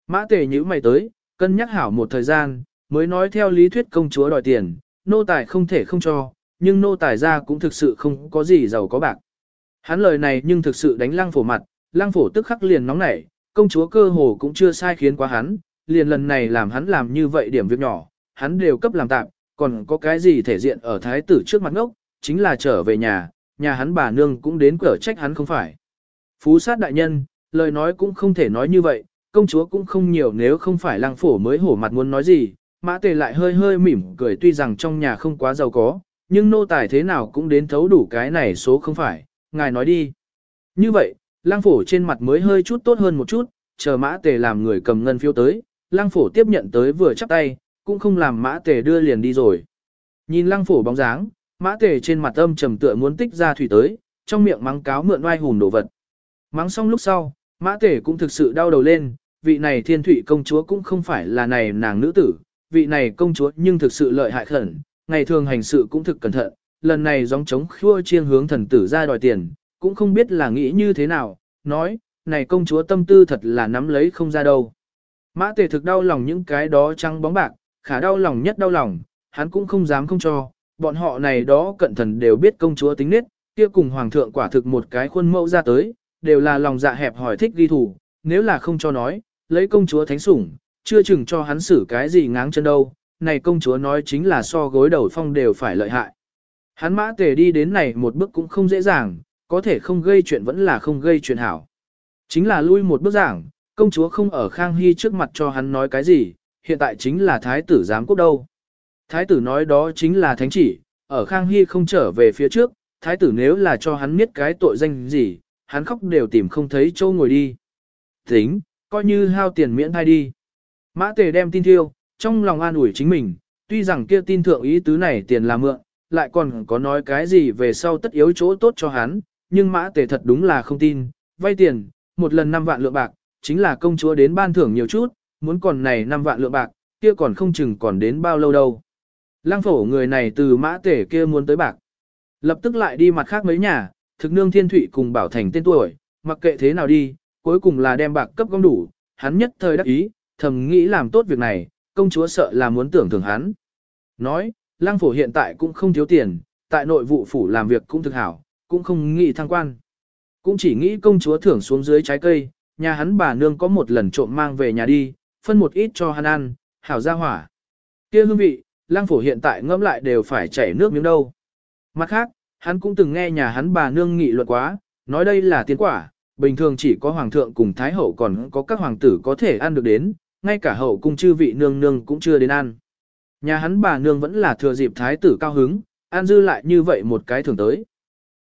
Mã tể nhữ mày tới, cân nhắc hảo một thời gian, mới nói theo lý thuyết công chúa đòi tiền, nô tài không thể không cho, nhưng nô tài ra cũng thực sự không có gì giàu có bạc. Hắn lời này nhưng thực sự đánh lăng phổ mặt, Lang phổ tức khắc liền nóng nảy, công chúa cơ hồ cũng chưa sai khiến quá hắn, liền lần này làm hắn làm như vậy điểm việc nhỏ, hắn đều cấp làm tạm, còn có cái gì thể diện ở thái tử trước mặt ngốc, chính là trở về nhà, nhà hắn bà nương cũng đến cửa trách hắn không phải. Phú sát đại nhân, lời nói cũng không thể nói như vậy, công chúa cũng không nhiều nếu không phải Lang phổ mới hổ mặt muốn nói gì, mã tề lại hơi hơi mỉm cười tuy rằng trong nhà không quá giàu có, nhưng nô tài thế nào cũng đến thấu đủ cái này số không phải, ngài nói đi. Như vậy, lang phổ trên mặt mới hơi chút tốt hơn một chút, chờ mã tề làm người cầm ngân phiếu tới, lang phổ tiếp nhận tới vừa chắp tay, cũng không làm mã tề đưa liền đi rồi. Nhìn lang phổ bóng dáng, mã tề trên mặt âm trầm tựa muốn tích ra thủy tới, trong miệng mắng cáo mượn oai hùng đồ vật. Mắng xong lúc sau, mã tề cũng thực sự đau đầu lên, vị này thiên thủy công chúa cũng không phải là này nàng nữ tử, vị này công chúa nhưng thực sự lợi hại khẩn, ngày thường hành sự cũng thực cẩn thận, lần này gióng trống khua chiêng hướng thần tử ra đòi tiền, cũng không biết là nghĩ như thế nào, nói, này công chúa tâm tư thật là nắm lấy không ra đâu. Mã tề thực đau lòng những cái đó trăng bóng bạc, khả đau lòng nhất đau lòng, hắn cũng không dám không cho, bọn họ này đó cận thần đều biết công chúa tính nết, kia cùng hoàng thượng quả thực một cái khuôn mẫu ra tới, đều là lòng dạ hẹp hỏi thích ghi thủ, nếu là không cho nói, lấy công chúa thánh sủng, chưa chừng cho hắn xử cái gì ngáng chân đâu, này công chúa nói chính là so gối đầu phong đều phải lợi hại. Hắn mã tề đi đến này một bước cũng không dễ dàng, có thể không gây chuyện vẫn là không gây chuyện hảo. Chính là lui một bước giảng, công chúa không ở Khang Hy trước mặt cho hắn nói cái gì, hiện tại chính là thái tử giám quốc đâu. Thái tử nói đó chính là thánh chỉ, ở Khang Hy không trở về phía trước, thái tử nếu là cho hắn biết cái tội danh gì, hắn khóc đều tìm không thấy châu ngồi đi. Tính, coi như hao tiền miễn thai đi. Mã tề đem tin thiêu, trong lòng an ủi chính mình, tuy rằng kia tin thượng ý tứ này tiền là mượn, lại còn có nói cái gì về sau tất yếu chỗ tốt cho hắn, nhưng mã tề thật đúng là không tin, vay tiền, một lần 5 vạn lượng bạc, chính là công chúa đến ban thưởng nhiều chút, muốn còn này 5 vạn lượng bạc, kia còn không chừng còn đến bao lâu đâu. Lăng phổ người này từ mã tể kia muốn tới bạc. Lập tức lại đi mặt khác mấy nhà, thực nương thiên thụy cùng bảo thành tên tuổi, mặc kệ thế nào đi, cuối cùng là đem bạc cấp gom đủ, hắn nhất thời đắc ý, thầm nghĩ làm tốt việc này, công chúa sợ là muốn tưởng thưởng hắn. Nói, Lăng phổ hiện tại cũng không thiếu tiền, tại nội vụ phủ làm việc cũng thực hảo, cũng không nghĩ thăng quan. Cũng chỉ nghĩ công chúa thưởng xuống dưới trái cây, nhà hắn bà nương có một lần trộm mang về nhà đi, phân một ít cho hắn ăn, hảo ra hỏa. kia hương vị, lang phổ hiện tại ngẫm lại đều phải chảy nước miếng đâu. Mặt khác, hắn cũng từng nghe nhà hắn bà nương nghị luận quá, nói đây là tiến quả, bình thường chỉ có hoàng thượng cùng thái hậu còn có các hoàng tử có thể ăn được đến, ngay cả hậu cung chư vị nương nương cũng chưa đến ăn. Nhà hắn bà nương vẫn là thừa dịp thái tử cao hứng, ăn dư lại như vậy một cái thường tới.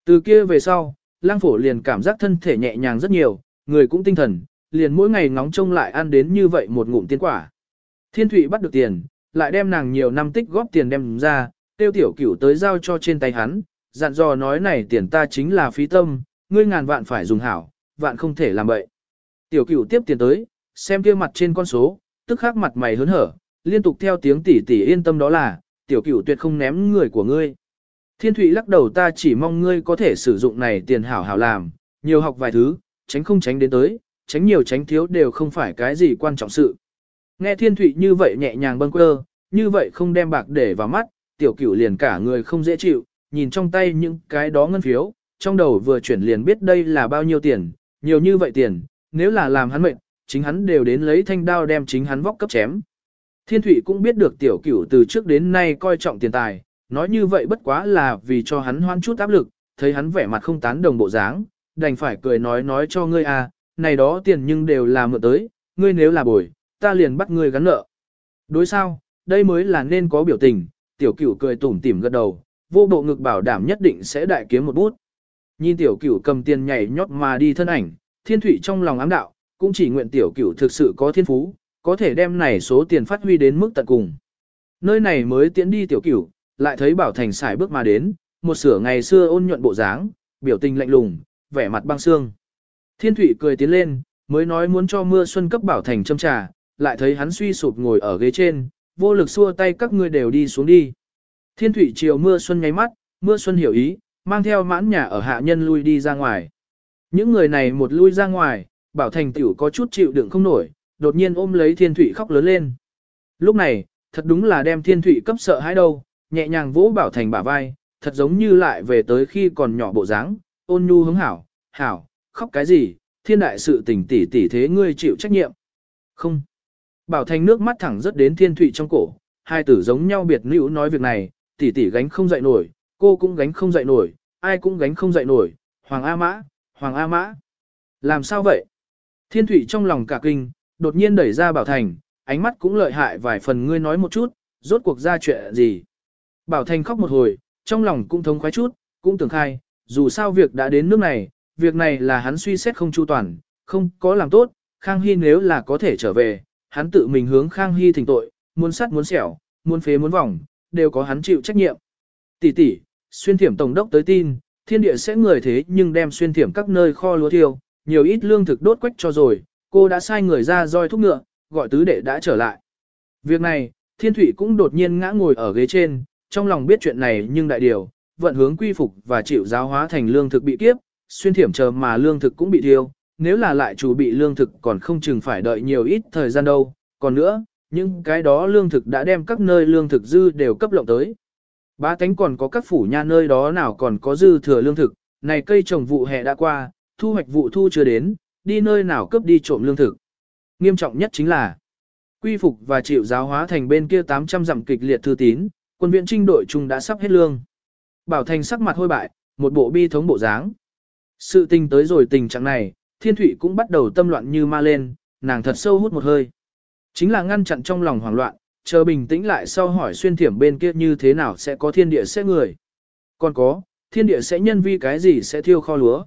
Từ kia về sau, lang phổ liền cảm giác thân thể nhẹ nhàng rất nhiều, người cũng tinh thần, liền mỗi ngày ngóng trông lại ăn đến như vậy một ngụm tiên quả. Thiên thủy bắt được tiền, lại đem nàng nhiều năm tích góp tiền đem ra, tiêu tiểu cửu tới giao cho trên tay hắn, dặn dò nói này tiền ta chính là phí tâm, ngươi ngàn vạn phải dùng hảo, vạn không thể làm bậy. Tiểu cửu tiếp tiền tới, xem kia mặt trên con số, tức khắc mặt mày hớn hở, liên tục theo tiếng tỷ tỷ yên tâm đó là, tiểu cửu tuyệt không ném người của ngươi. Thiên Thụy lắc đầu ta chỉ mong ngươi có thể sử dụng này tiền hảo hảo làm, nhiều học vài thứ, tránh không tránh đến tới, tránh nhiều tránh thiếu đều không phải cái gì quan trọng sự. Nghe Thiên Thụy như vậy nhẹ nhàng bâng quơ, như vậy không đem bạc để vào mắt, tiểu cửu liền cả người không dễ chịu, nhìn trong tay những cái đó ngân phiếu, trong đầu vừa chuyển liền biết đây là bao nhiêu tiền, nhiều như vậy tiền, nếu là làm hắn mệnh, chính hắn đều đến lấy thanh đao đem chính hắn vóc cấp chém. Thiên Thụy cũng biết được tiểu cửu từ trước đến nay coi trọng tiền tài, nói như vậy bất quá là vì cho hắn hoan chút áp lực, thấy hắn vẻ mặt không tán đồng bộ dáng, đành phải cười nói nói cho ngươi à, này đó tiền nhưng đều là mượn tới, ngươi nếu là bồi, ta liền bắt ngươi gắn nợ. Đối sao, đây mới là nên có biểu tình, tiểu cửu cười tủm tỉm gật đầu, vô bộ ngực bảo đảm nhất định sẽ đại kiếm một bút. Nhìn tiểu cửu cầm tiền nhảy nhót mà đi thân ảnh, thiên thủy trong lòng ám đạo, cũng chỉ nguyện tiểu cửu thực sự có thiên phú, có thể đem này số tiền phát huy đến mức tận cùng. Nơi này mới tiến đi tiểu cửu, lại thấy Bảo Thành xài bước mà đến, một sửa ngày xưa ôn nhuận bộ dáng, biểu tình lạnh lùng, vẻ mặt băng xương. Thiên Thụy cười tiến lên, mới nói muốn cho mưa xuân cấp Bảo Thành châm trà, lại thấy hắn suy sụp ngồi ở ghế trên, vô lực xua tay các ngươi đều đi xuống đi. Thiên Thụy chiều mưa xuân nháy mắt, mưa xuân hiểu ý, mang theo mãn nhà ở hạ nhân lui đi ra ngoài. Những người này một lui ra ngoài, Bảo Thành tiểu có chút chịu đựng không nổi, đột nhiên ôm lấy Thiên Thụy khóc lớn lên. Lúc này, thật đúng là đem Thiên Thụy cấp sợ hãi đâu, nhẹ nhàng vỗ Bảo Thành bả vai, thật giống như lại về tới khi còn nhỏ bộ dáng, ôn nhu hứng hảo, hảo, khóc cái gì, thiên đại sự tình tỷ tỷ thế ngươi chịu trách nhiệm. Không. Bảo Thành nước mắt thẳng rất đến Thiên Thụy trong cổ, hai tử giống nhau biệt nữ nói việc này, tỷ tỷ gánh không dậy nổi, cô cũng gánh không dậy nổi, ai cũng gánh không dậy nổi, Hoàng A Mã, Hoàng A Mã. Làm sao vậy? Thiên Thụy trong lòng cả kinh, đột nhiên đẩy ra Bảo Thành, ánh mắt cũng lợi hại vài phần ngươi nói một chút, rốt cuộc ra chuyện gì. Bảo Thành khóc một hồi, trong lòng cũng thống khoái chút, cũng tưởng khai, dù sao việc đã đến nước này, việc này là hắn suy xét không chu toàn, không có làm tốt, Khang Hy nếu là có thể trở về, hắn tự mình hướng Khang Hy thỉnh tội, muốn sắt muốn xẻo, muốn phế muốn vòng, đều có hắn chịu trách nhiệm. Tỷ tỷ, xuyên thiểm tổng đốc tới tin, thiên địa sẽ người thế nhưng đem xuyên thiểm các nơi kho lúa thiêu, nhiều ít lương thực đốt quách cho rồi, cô đã sai người ra roi thúc ngựa, gọi tứ đệ đã trở lại. Việc này, thiên thủy cũng đột nhiên ngã ngồi ở ghế trên, trong lòng biết chuyện này nhưng đại điều, vận hướng quy phục và chịu giáo hóa thành lương thực bị kiếp, xuyên thiểm chờ mà lương thực cũng bị thiêu, nếu là lại chủ bị lương thực còn không chừng phải đợi nhiều ít thời gian đâu, còn nữa, những cái đó lương thực đã đem các nơi lương thực dư đều cấp lộng tới. Ba tánh còn có các phủ nha nơi đó nào còn có dư thừa lương thực, này cây trồng vụ hè đã qua, thu hoạch vụ thu chưa đến, đi nơi nào cấp đi trộm lương thực. Nghiêm trọng nhất chính là quy phục và chịu giáo hóa thành bên kia 800 dặm kịch liệt thư tín, quân viện trinh đội chung đã sắp hết lương. Bảo Thành sắc mặt hôi bại, một bộ bi thống bộ dáng. Sự tình tới rồi tình trạng này, Thiên Thụy cũng bắt đầu tâm loạn như ma lên, nàng thật sâu hút một hơi. Chính là ngăn chặn trong lòng hoảng loạn, chờ bình tĩnh lại sau hỏi xuyên thiểm bên kia như thế nào sẽ có thiên địa sẽ người. Còn có, thiên địa sẽ nhân vi cái gì sẽ thiêu kho lúa.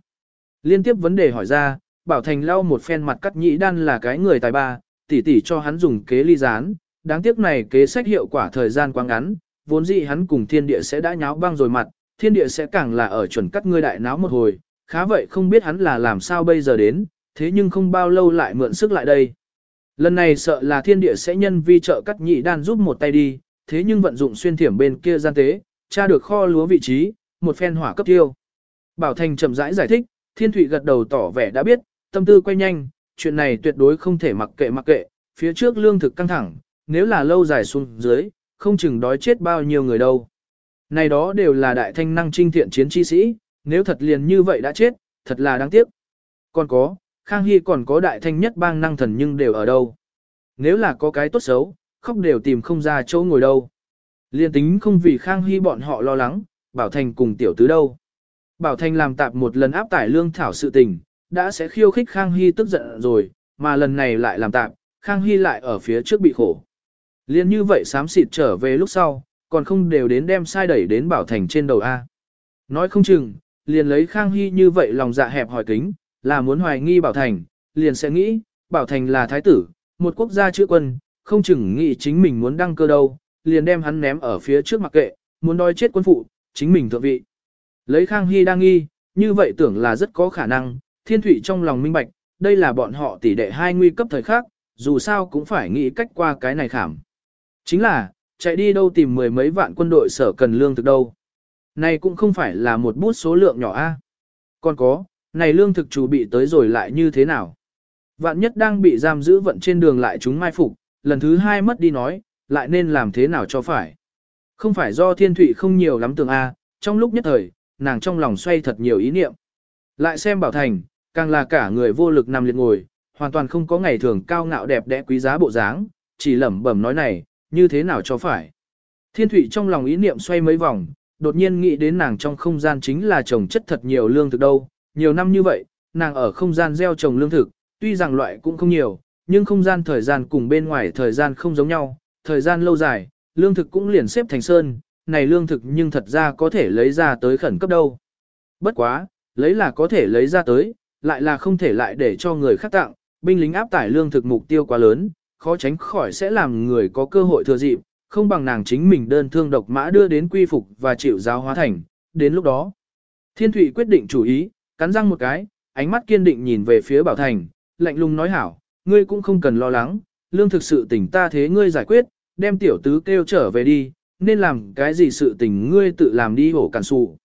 Liên tiếp vấn đề hỏi ra, Bảo Thành lau một phen mặt cắt nhĩ đan là cái người tài ba, tỉ tỉ cho hắn dùng kế ly gián, đáng tiếc này kế sách hiệu quả thời gian quá ngắn, vốn dĩ hắn cùng thiên địa sẽ đã nháo băng rồi mặt, thiên địa sẽ càng là ở chuẩn cắt ngươi đại náo một hồi, khá vậy không biết hắn là làm sao bây giờ đến, thế nhưng không bao lâu lại mượn sức lại đây. Lần này sợ là thiên địa sẽ nhân vi trợ cắt nhị đan giúp một tay đi, thế nhưng vận dụng xuyên thiểm bên kia gian tế, tra được kho lúa vị trí, một phen hỏa cấp tiêu. Bảo Thành chậm rãi giải thích, Thiên Thụy gật đầu tỏ vẻ đã biết, tâm tư quay nhanh, chuyện này tuyệt đối không thể mặc kệ mặc kệ, phía trước lương thực căng thẳng, nếu là lâu dài xuống dưới, không chừng đói chết bao nhiêu người đâu. Này đó đều là đại thanh năng trinh thiện chiến chi sĩ, nếu thật liền như vậy đã chết, thật là đáng tiếc. Còn có, Khang Hy còn có đại thanh nhất bang năng thần nhưng đều ở đâu. Nếu là có cái tốt xấu, khóc đều tìm không ra chỗ ngồi đâu. Liên tính không vì Khang Hy bọn họ lo lắng, Bảo Thành cùng tiểu tứ đâu. Bảo Thành làm tạp một lần áp tải lương thảo sự tình, đã sẽ khiêu khích Khang Hy tức giận rồi, mà lần này lại làm tạp, Khang Hy lại ở phía trước bị khổ. Liên như vậy sám xịt trở về lúc sau, còn không đều đến đem sai đẩy đến Bảo Thành trên đầu A. Nói không chừng, liền lấy Khang Hy như vậy lòng dạ hẹp hỏi kính, là muốn hoài nghi Bảo Thành, liền sẽ nghĩ, Bảo Thành là thái tử, một quốc gia chữa quân, không chừng nghĩ chính mình muốn đăng cơ đâu, liền đem hắn ném ở phía trước mặc kệ, muốn đòi chết quân phụ, chính mình thượng vị. Lấy Khang Hy đang nghi, như vậy tưởng là rất có khả năng, thiên thủy trong lòng minh bạch, đây là bọn họ tỷ đệ hai nguy cấp thời khác, dù sao cũng phải nghĩ cách qua cái này khảm. Chính là, chạy đi đâu tìm mười mấy vạn quân đội sở cần lương thực đâu. Này cũng không phải là một bút số lượng nhỏ a. Còn có, này lương thực chủ bị tới rồi lại như thế nào? Vạn nhất đang bị giam giữ vận trên đường lại chúng mai phục, lần thứ hai mất đi nói, lại nên làm thế nào cho phải. Không phải do thiên thủy không nhiều lắm tường A, trong lúc nhất thời, nàng trong lòng xoay thật nhiều ý niệm. Lại xem bảo thành, càng là cả người vô lực nằm liệt ngồi, hoàn toàn không có ngày thường cao ngạo đẹp đẽ quý giá bộ dáng, chỉ lẩm bẩm nói này, như thế nào cho phải. Thiên thủy trong lòng ý niệm xoay mấy vòng, đột nhiên nghĩ đến nàng trong không gian chính là trồng chất thật nhiều lương thực đâu, nhiều năm như vậy, nàng ở không gian gieo trồng lương thực, tuy rằng loại cũng không nhiều, nhưng không gian thời gian cùng bên ngoài thời gian không giống nhau, thời gian lâu dài, lương thực cũng liền xếp thành sơn, này lương thực nhưng thật ra có thể lấy ra tới khẩn cấp đâu. Bất quá, lấy là có thể lấy ra tới, lại là không thể lại để cho người khác tặng, binh lính áp tải lương thực mục tiêu quá lớn, khó tránh khỏi sẽ làm người có cơ hội thừa dịp, không bằng nàng chính mình đơn thương độc mã đưa đến quy phục và chịu giáo hóa thành, đến lúc đó. Thiên Thụy quyết định chủ ý, cắn răng một cái, ánh mắt kiên định nhìn về phía Bảo Thành, lạnh lùng nói hảo, ngươi cũng không cần lo lắng, lương thực sự tình ta thế ngươi giải quyết, đem tiểu tứ kêu trở về đi, nên làm cái gì sự tình ngươi tự làm đi hổ cản sụ.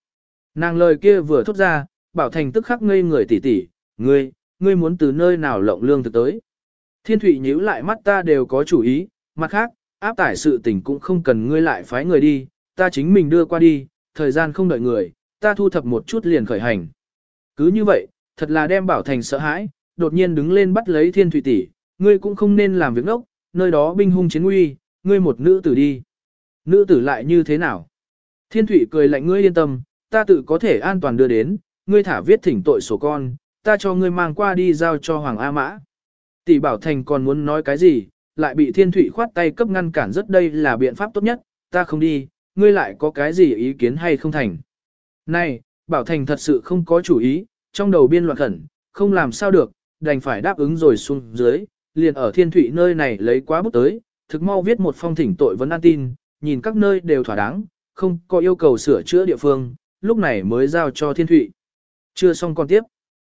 Nàng lời kia vừa thốt ra, Bảo Thành tức khắc ngây người tỉ tỉ, ngươi, ngươi muốn từ nơi nào lộng lương thực tới. Thiên Thụy nhíu lại mắt ta đều có chủ ý, mặt khác, áp tải sự tình cũng không cần ngươi lại phái người đi, ta chính mình đưa qua đi, thời gian không đợi người, ta thu thập một chút liền khởi hành. Cứ như vậy, thật là đem Bảo Thành sợ hãi, đột nhiên đứng lên bắt lấy Thiên Thụy tỷ, ngươi cũng không nên làm việc ngốc, nơi đó binh hung chiến nguy, ngươi một nữ tử đi. Nữ tử lại như thế nào? Thiên Thụy cười lạnh ngươi yên tâm, ta tự có thể an toàn đưa đến, ngươi thả viết thỉnh tội sổ con, ta cho ngươi mang qua đi giao cho Hoàng A Mã. Tỷ Bảo Thành còn muốn nói cái gì, lại bị Thiên Thụy khoát tay cấp ngăn cản rất đây là biện pháp tốt nhất, ta không đi, ngươi lại có cái gì ý kiến hay không thành. Này, Bảo Thành thật sự không có chủ ý, trong đầu biên loạn khẩn, không làm sao được, đành phải đáp ứng rồi xuống dưới, liền ở Thiên Thụy nơi này lấy quá bút tới, thực mau viết một phong thỉnh tội vấn an tin, nhìn các nơi đều thỏa đáng, không có yêu cầu sửa chữa địa phương, lúc này mới giao cho Thiên Thụy. Chưa xong còn tiếp.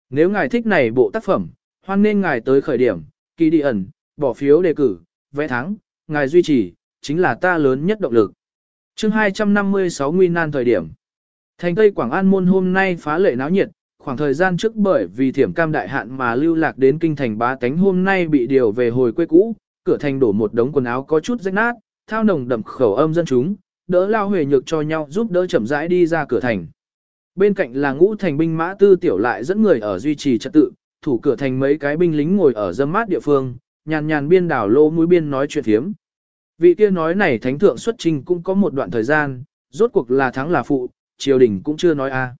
Nếu ngài thích này bộ tác phẩm, hoan nên ngài tới khởi điểm, kỳ đi ẩn, bỏ phiếu đề cử, vẽ thắng, ngài duy trì, chính là ta lớn nhất động lực. chương 256 Nguy nan thời điểm. Thành Tây Quảng An môn hôm nay phá lệ náo nhiệt, khoảng thời gian trước bởi vì thiểm cam đại hạn mà lưu lạc đến kinh thành bá tánh hôm nay bị điều về hồi quê cũ, cửa thành đổ một đống quần áo có chút rách nát, thao nồng đậm khẩu âm dân chúng, đỡ lao huề nhược cho nhau giúp đỡ chậm rãi đi ra cửa thành. Bên cạnh là ngũ thành binh mã tư tiểu lại dẫn người ở duy trì trật tự, thủ cửa thành mấy cái binh lính ngồi ở dâm mát địa phương, nhàn nhàn biên đảo lô mũi biên nói chuyện thiếm. Vị kia nói này thánh thượng xuất trình cũng có một đoạn thời gian, rốt cuộc là thắng là phụ, triều đình cũng chưa nói a.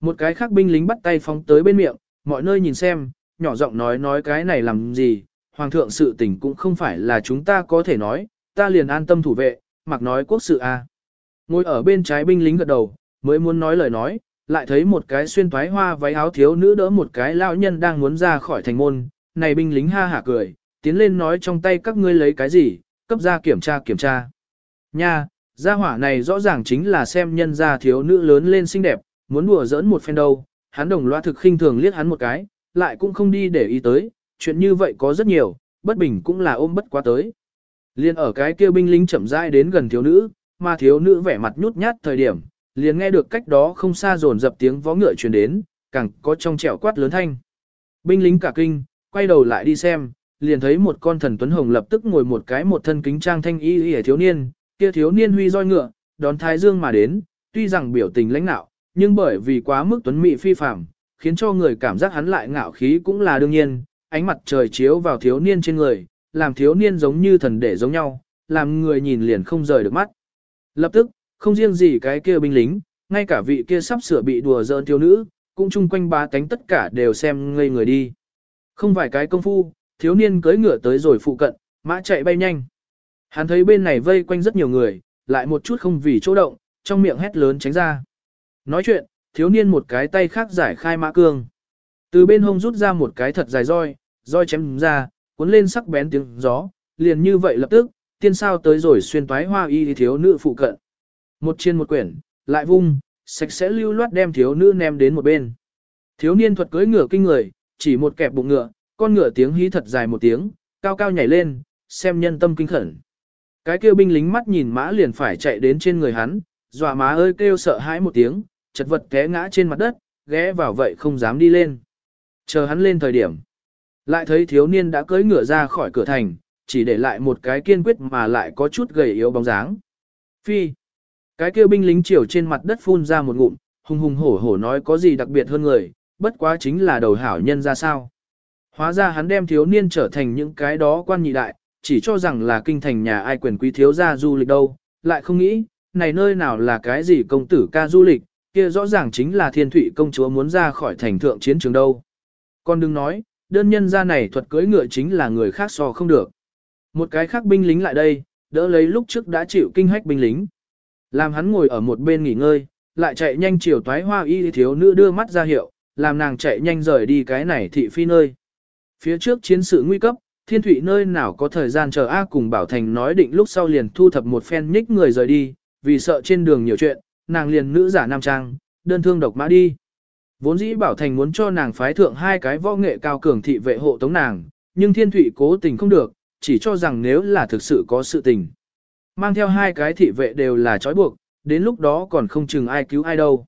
Một cái khác binh lính bắt tay phóng tới bên miệng, mọi nơi nhìn xem, nhỏ giọng nói nói cái này làm gì, hoàng thượng sự tình cũng không phải là chúng ta có thể nói, ta liền an tâm thủ vệ, mặc nói quốc sự a. Ngồi ở bên trái binh lính gật đầu, mới muốn nói lời nói, lại thấy một cái xuyên thoái hoa váy áo thiếu nữ đỡ một cái lão nhân đang muốn ra khỏi thành môn, này binh lính ha hả cười, tiến lên nói trong tay các ngươi lấy cái gì, cấp ra kiểm tra kiểm tra. Nha, gia hỏa này rõ ràng chính là xem nhân gia thiếu nữ lớn lên xinh đẹp, muốn đùa giỡn một phen đâu, hắn đồng loa thực khinh thường liếc hắn một cái, lại cũng không đi để ý tới, chuyện như vậy có rất nhiều, bất bình cũng là ôm bất quá tới. Liên ở cái kia binh lính chậm rãi đến gần thiếu nữ, mà thiếu nữ vẻ mặt nhút nhát thời điểm, liền nghe được cách đó không xa rồn dập tiếng vó ngựa truyền đến, càng có trong trẻo quát lớn thanh. Binh lính cả kinh, quay đầu lại đi xem, liền thấy một con thần tuấn hồng lập tức ngồi một cái một thân kính trang thanh y y thiếu niên, kia thiếu niên huy roi ngựa, đón thái dương mà đến, tuy rằng biểu tình lãnh nạo, nhưng bởi vì quá mức tuấn mỹ phi phàm, khiến cho người cảm giác hắn lại ngạo khí cũng là đương nhiên, ánh mặt trời chiếu vào thiếu niên trên người, làm thiếu niên giống như thần để giống nhau, làm người nhìn liền không rời được mắt. Lập tức, không riêng gì cái kia binh lính, ngay cả vị kia sắp sửa bị đùa giỡn thiếu nữ, cũng chung quanh ba cánh tất cả đều xem ngây người đi. Không vài cái công phu, thiếu niên cưỡi ngựa tới rồi phụ cận, mã chạy bay nhanh. Hắn thấy bên này vây quanh rất nhiều người, lại một chút không vì chỗ động, trong miệng hét lớn tránh ra. Nói chuyện, thiếu niên một cái tay khác giải khai mã cương. Từ bên hông rút ra một cái thật dài roi, roi chém ra, cuốn lên sắc bén tiếng gió, liền như vậy lập tức, tiên sao tới rồi xuyên toái hoa y thiếu nữ phụ cận. Một chiên một quyển, lại vung, sạch sẽ lưu loát đem thiếu nữ ném đến một bên. Thiếu niên thuật cưỡi ngựa kinh người, chỉ một kẹp bụng ngựa, con ngựa tiếng hí thật dài một tiếng, cao cao nhảy lên, xem nhân tâm kinh khẩn. Cái kêu binh lính mắt nhìn mã liền phải chạy đến trên người hắn, dọa má ơi kêu sợ hãi một tiếng, chật vật té ngã trên mặt đất, ghé vào vậy không dám đi lên. Chờ hắn lên thời điểm. Lại thấy thiếu niên đã cưỡi ngựa ra khỏi cửa thành, chỉ để lại một cái kiên quyết mà lại có chút gầy yếu bóng dáng. Phi. Cái kia binh lính chiều trên mặt đất phun ra một ngụm, hùng hùng hổ hổ nói có gì đặc biệt hơn người, bất quá chính là đầu hảo nhân ra sao. Hóa ra hắn đem thiếu niên trở thành những cái đó quan nhị đại, chỉ cho rằng là kinh thành nhà ai quyền quý thiếu gia du lịch đâu, lại không nghĩ, này nơi nào là cái gì công tử ca du lịch, kia rõ ràng chính là thiên thủy công chúa muốn ra khỏi thành thượng chiến trường đâu. Con đừng nói, đơn nhân ra này thuật cưỡi ngựa chính là người khác so không được. Một cái khác binh lính lại đây, đỡ lấy lúc trước đã chịu kinh hách binh lính. Làm hắn ngồi ở một bên nghỉ ngơi, lại chạy nhanh chiều toái hoa y thiếu nữ đưa mắt ra hiệu, làm nàng chạy nhanh rời đi cái này thị phi nơi. Phía trước chiến sự nguy cấp, thiên thủy nơi nào có thời gian chờ A cùng Bảo Thành nói định lúc sau liền thu thập một phen nhích người rời đi, vì sợ trên đường nhiều chuyện, nàng liền nữ giả nam trang, đơn thương độc mã đi. Vốn dĩ Bảo Thành muốn cho nàng phái thượng hai cái võ nghệ cao cường thị vệ hộ tống nàng, nhưng thiên thủy cố tình không được, chỉ cho rằng nếu là thực sự có sự tình. Mang theo hai cái thị vệ đều là trói buộc, đến lúc đó còn không chừng ai cứu ai đâu.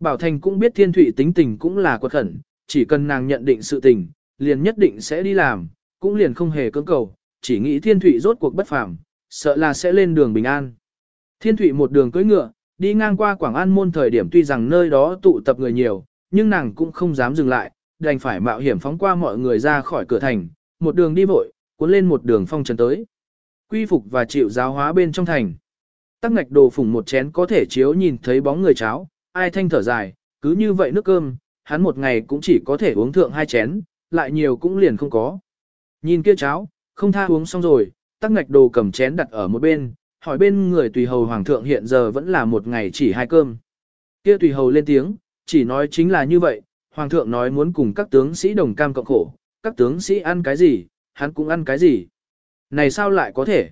Bảo Thành cũng biết thiên Thụy tính tình cũng là quật khẩn, chỉ cần nàng nhận định sự tình, liền nhất định sẽ đi làm, cũng liền không hề cưỡng cầu, chỉ nghĩ thiên Thụy rốt cuộc bất phàm, sợ là sẽ lên đường bình an. Thiên Thụy một đường cưỡi ngựa, đi ngang qua Quảng An môn thời điểm tuy rằng nơi đó tụ tập người nhiều, nhưng nàng cũng không dám dừng lại, đành phải mạo hiểm phóng qua mọi người ra khỏi cửa thành, một đường đi vội, cuốn lên một đường phong trần tới. Quy phục và chịu giáo hóa bên trong thành. Tắc ngạch đồ phủng một chén có thể chiếu nhìn thấy bóng người cháo, ai thanh thở dài, cứ như vậy nước cơm, hắn một ngày cũng chỉ có thể uống thượng hai chén, lại nhiều cũng liền không có. Nhìn kia cháo, không tha uống xong rồi, tắc ngạch đồ cầm chén đặt ở một bên, hỏi bên người tùy hầu hoàng thượng hiện giờ vẫn là một ngày chỉ hai cơm. Kia tùy hầu lên tiếng, chỉ nói chính là như vậy, hoàng thượng nói muốn cùng các tướng sĩ đồng cam cộng khổ, các tướng sĩ ăn cái gì, hắn cũng ăn cái gì. Này sao lại có thể?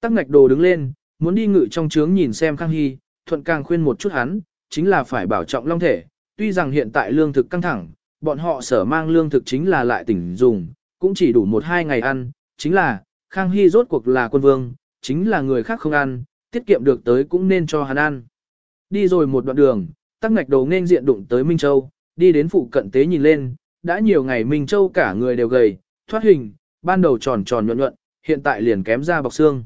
Tắc ngạch đồ đứng lên, muốn đi ngự trong trướng nhìn xem Khang Hy, thuận càng khuyên một chút hắn, chính là phải bảo trọng long thể, tuy rằng hiện tại lương thực căng thẳng, bọn họ sở mang lương thực chính là lại tỉnh dùng, cũng chỉ đủ một hai ngày ăn, chính là, Khang Hy rốt cuộc là quân vương, chính là người khác không ăn, tiết kiệm được tới cũng nên cho hắn ăn. Đi rồi một đoạn đường, tắc ngạch đầu nên diện đụng tới Minh Châu, đi đến phụ cận tế nhìn lên, đã nhiều ngày Minh Châu cả người đều gầy, thoát hình, ban đầu tròn tròn nhuận nhuận, hiện tại liền kém ra bọc xương.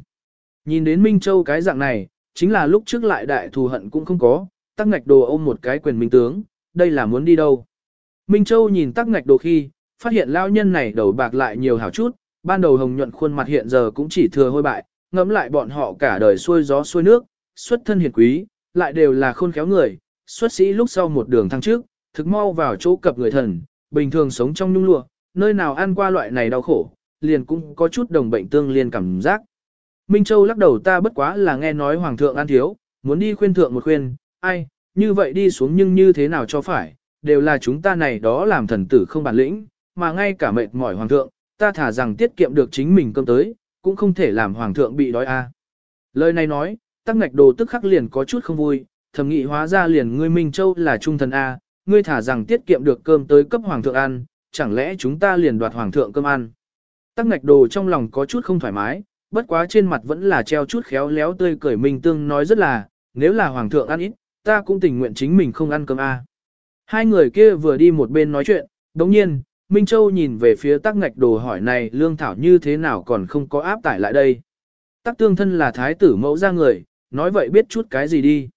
Nhìn đến Minh Châu cái dạng này, chính là lúc trước lại đại thù hận cũng không có, tắc ngạch đồ ôm một cái quyền minh tướng, đây là muốn đi đâu. Minh Châu nhìn tắc ngạch đồ khi, phát hiện lao nhân này đầu bạc lại nhiều hảo chút, ban đầu hồng nhuận khuôn mặt hiện giờ cũng chỉ thừa hôi bại, ngẫm lại bọn họ cả đời xuôi gió xuôi nước, xuất thân hiền quý, lại đều là khôn khéo người, xuất sĩ lúc sau một đường thăng trước, thực mau vào chỗ cập người thần, bình thường sống trong nhung lụa, nơi nào ăn qua loại này đau khổ, liền cũng có chút đồng bệnh tương liên cảm giác. Minh Châu lắc đầu ta bất quá là nghe nói hoàng thượng ăn thiếu, muốn đi khuyên thượng một khuyên, ai, như vậy đi xuống nhưng như thế nào cho phải, đều là chúng ta này đó làm thần tử không bản lĩnh, mà ngay cả mệt mỏi hoàng thượng, ta thả rằng tiết kiệm được chính mình cơm tới, cũng không thể làm hoàng thượng bị đói a. Lời này nói, tắc ngạch đồ tức khắc liền có chút không vui, thầm nghị hóa ra liền ngươi Minh Châu là trung thần a, ngươi thả rằng tiết kiệm được cơm tới cấp hoàng thượng ăn, chẳng lẽ chúng ta liền đoạt hoàng thượng cơm ăn. Tắc ngạch đồ trong lòng có chút không thoải mái, bất quá trên mặt vẫn là treo chút khéo léo tươi cười mình Tương nói rất là, nếu là hoàng thượng ăn ít, ta cũng tình nguyện chính mình không ăn cơm a. Hai người kia vừa đi một bên nói chuyện, đồng nhiên, Minh Châu nhìn về phía tắc ngạch đồ hỏi này lương thảo như thế nào còn không có áp tải lại đây. Tắc tương thân là thái tử mẫu ra người, nói vậy biết chút cái gì đi.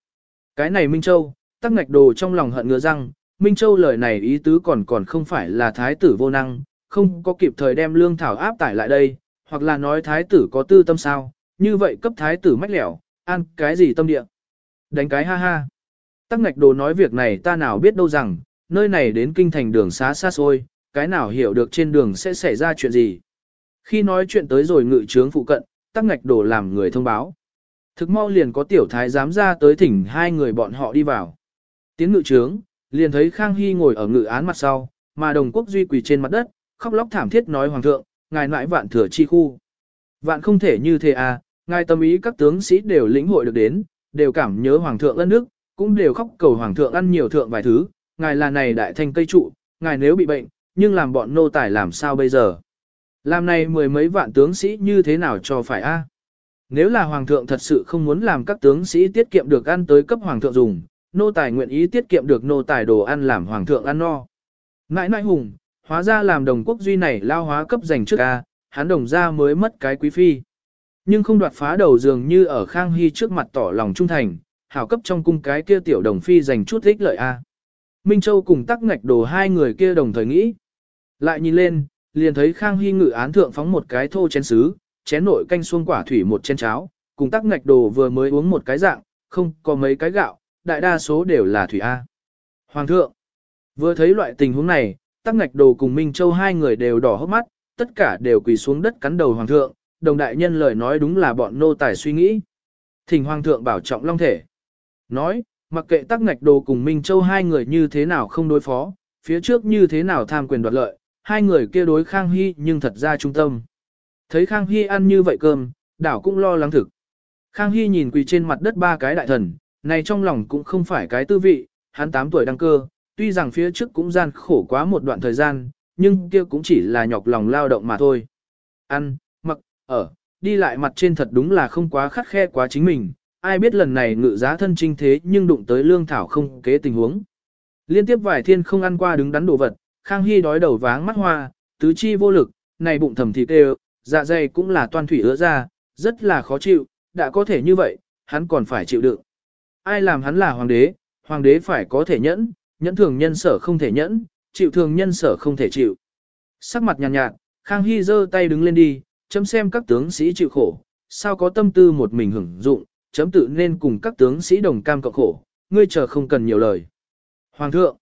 Cái này Minh Châu, tắc ngạch đồ trong lòng hận ngứa răng, Minh Châu lời này ý tứ còn còn không phải là thái tử vô năng, không có kịp thời đem lương thảo áp tải lại đây, hoặc là nói thái tử có tư tâm sao, như vậy cấp thái tử mách lẻo, ăn cái gì tâm địa. Đánh cái ha ha. Tắc ngạch đồ nói việc này ta nào biết đâu rằng, nơi này đến kinh thành đường xá xa xôi, cái nào hiểu được trên đường sẽ xảy ra chuyện gì. Khi nói chuyện tới rồi ngự trướng phụ cận, tắc ngạch đồ làm người thông báo. Thực mau liền có tiểu thái dám ra tới thỉnh hai người bọn họ đi vào. Tiến ngự trướng, liền thấy Khang Hy ngồi ở ngự án mặt sau, mà đồng quốc duy quỳ trên mặt đất, khóc lóc thảm thiết nói hoàng thượng, ngài nãi vạn thừa chi khu. Vạn không thể như thế à, ngài tâm ý các tướng sĩ đều lĩnh hội được đến, đều cảm nhớ hoàng thượng ân đức, cũng đều khóc cầu hoàng thượng ăn nhiều thượng vài thứ, ngài là này đại thanh cây trụ, ngài nếu bị bệnh, nhưng làm bọn nô tài làm sao bây giờ? Làm này mười mấy vạn tướng sĩ như thế nào cho phải a? Nếu là hoàng thượng thật sự không muốn làm các tướng sĩ tiết kiệm được ăn tới cấp hoàng thượng dùng, nô tài nguyện ý tiết kiệm được nô tài đồ ăn làm hoàng thượng ăn no. Ngãi nãi hùng, hóa ra làm đồng quốc duy này lao hóa cấp dành trước a, hắn đồng ra mới mất cái quý phi. Nhưng không đoạt phá đầu dường như ở Khang Hy trước mặt tỏ lòng trung thành, hảo cấp trong cung cái kia tiểu đồng phi dành chút ích lợi a. Minh Châu cùng tắc ngạch đồ hai người kia đồng thời nghĩ. Lại nhìn lên, liền thấy Khang Hy ngự án thượng phóng một cái thô chén sứ, chén nội canh xuông quả thủy một chén cháo, cùng tắc ngạch đồ vừa mới uống một cái dạng, không có mấy cái gạo, đại đa số đều là thủy A. Hoàng thượng, vừa thấy loại tình huống này, tắc ngạch đồ cùng Minh Châu hai người đều đỏ hốc mắt, tất cả đều quỳ xuống đất cắn đầu hoàng thượng, đồng đại nhân lời nói đúng là bọn nô tài suy nghĩ. Thỉnh hoàng thượng bảo trọng long thể. Nói, mặc kệ tắc ngạch đồ cùng Minh Châu hai người như thế nào không đối phó, phía trước như thế nào tham quyền đoạt lợi, hai người kia đối Khang Hy nhưng thật ra trung tâm. Thấy Khang Hy ăn như vậy cơm, đảo cũng lo lắng thực. Khang Hy nhìn quỳ trên mặt đất ba cái đại thần, này trong lòng cũng không phải cái tư vị, hắn 8 tuổi đăng cơ, tuy rằng phía trước cũng gian khổ quá một đoạn thời gian, nhưng kia cũng chỉ là nhọc lòng lao động mà thôi. Ăn, mặc, ở, đi lại mặt trên thật đúng là không quá khắt khe quá chính mình, ai biết lần này ngự giá thân trinh thế nhưng đụng tới lương thảo không kế tình huống. Liên tiếp vài thiên không ăn qua đứng đắn đồ vật, Khang Hy đói đầu váng mắt hoa, tứ chi vô lực, này bụng thầm thịt đều, dạ dày cũng là toan thủy ứa ra, rất là khó chịu, đã có thể như vậy, hắn còn phải chịu đựng. Ai làm hắn là hoàng đế, hoàng đế phải có thể nhẫn, nhẫn thường nhân sở không thể nhẫn, chịu thường nhân sở không thể chịu. Sắc mặt nhàn nhạt, nhạt, Khang Hy giơ tay đứng lên đi, chấm xem các tướng sĩ chịu khổ, sao có tâm tư một mình hưởng dụng, chấm tự nên cùng các tướng sĩ đồng cam cộng khổ, ngươi chờ không cần nhiều lời. Hoàng thượng,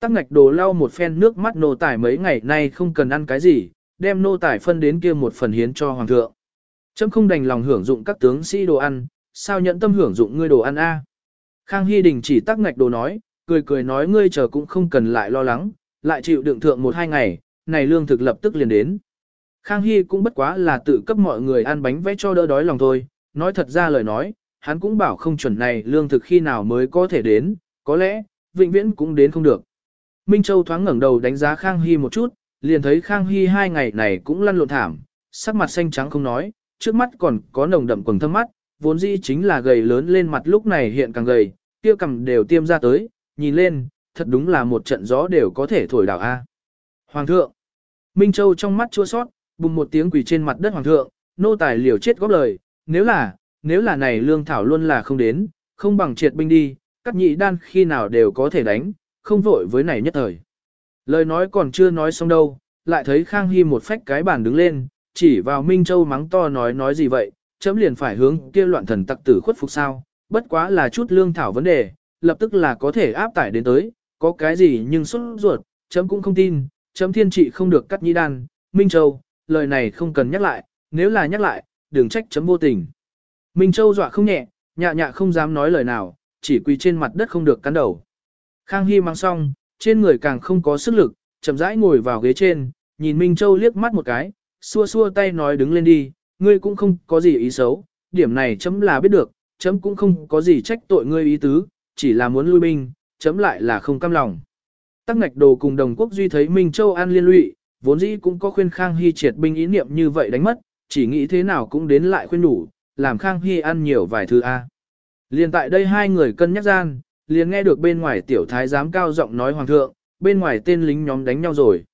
tắc ngạch đồ lau một phen nước mắt nô tài mấy ngày nay không cần ăn cái gì, đem nô tài phân đến kia một phần hiến cho hoàng thượng. Chấm không đành lòng hưởng dụng các tướng sĩ đồ ăn, sao nhận tâm hưởng dụng ngươi đồ ăn a? Khang Hy Đình chỉ tắc ngạch đồ nói, cười cười nói ngươi chờ cũng không cần lại lo lắng, lại chịu đựng thượng một hai ngày, này lương thực lập tức liền đến. Khang Hy cũng bất quá là tự cấp mọi người ăn bánh vẽ cho đỡ đói lòng thôi, nói thật ra lời nói, hắn cũng bảo không chuẩn này lương thực khi nào mới có thể đến, có lẽ, vĩnh viễn cũng đến không được. Minh Châu thoáng ngẩng đầu đánh giá Khang Hy một chút, liền thấy Khang Hy hai ngày này cũng lăn lộn thảm, sắc mặt xanh trắng không nói, trước mắt còn có nồng đậm quầng thâm mắt, vốn dĩ chính là gầy lớn lên mặt lúc này hiện càng gầy, kia cầm đều tiêm ra tới, nhìn lên, thật đúng là một trận gió đều có thể thổi đảo A. Hoàng thượng, Minh Châu trong mắt chua sót, bùng một tiếng quỳ trên mặt đất hoàng thượng, nô tài liều chết góp lời, nếu là, nếu là này lương thảo luôn là không đến, không bằng triệt binh đi, các nhị đan khi nào đều có thể đánh, không vội với này nhất thời. Lời nói còn chưa nói xong đâu, lại thấy Khang Hy một phách cái bàn đứng lên, chỉ vào Minh Châu mắng to nói nói gì vậy, chấm liền phải hướng kia loạn thần tặc tử khuất phục sao, bất quá là chút lương thảo vấn đề, lập tức là có thể áp tải đến tới, có cái gì nhưng xuất ruột, chấm cũng không tin, chấm thiên trị không được cắt nhĩ đan, Minh Châu, lời này không cần nhắc lại, nếu là nhắc lại, đừng trách chấm vô tình. Minh Châu dọa không nhẹ, nhạ nhạ không dám nói lời nào, chỉ quỳ trên mặt đất không được cắn đầu. Khang Hy mang xong, trên người càng không có sức lực, chậm rãi ngồi vào ghế trên, nhìn Minh Châu liếc mắt một cái, xua xua tay nói đứng lên đi, ngươi cũng không có gì ý xấu, điểm này chấm là biết được, chấm cũng không có gì trách tội ngươi ý tứ, chỉ là muốn lui binh, chấm lại là không cam lòng. Tắc ngạch đồ cùng đồng quốc duy thấy Minh Châu an liên lụy, vốn dĩ cũng có khuyên Khang Hy triệt binh ý niệm như vậy đánh mất, chỉ nghĩ thế nào cũng đến lại khuyên đủ, làm Khang Hy ăn nhiều vài thứ A. Liên tại đây hai người cân nhắc gian, liền nghe được bên ngoài tiểu thái giám cao giọng nói hoàng thượng, bên ngoài tên lính nhóm đánh nhau rồi.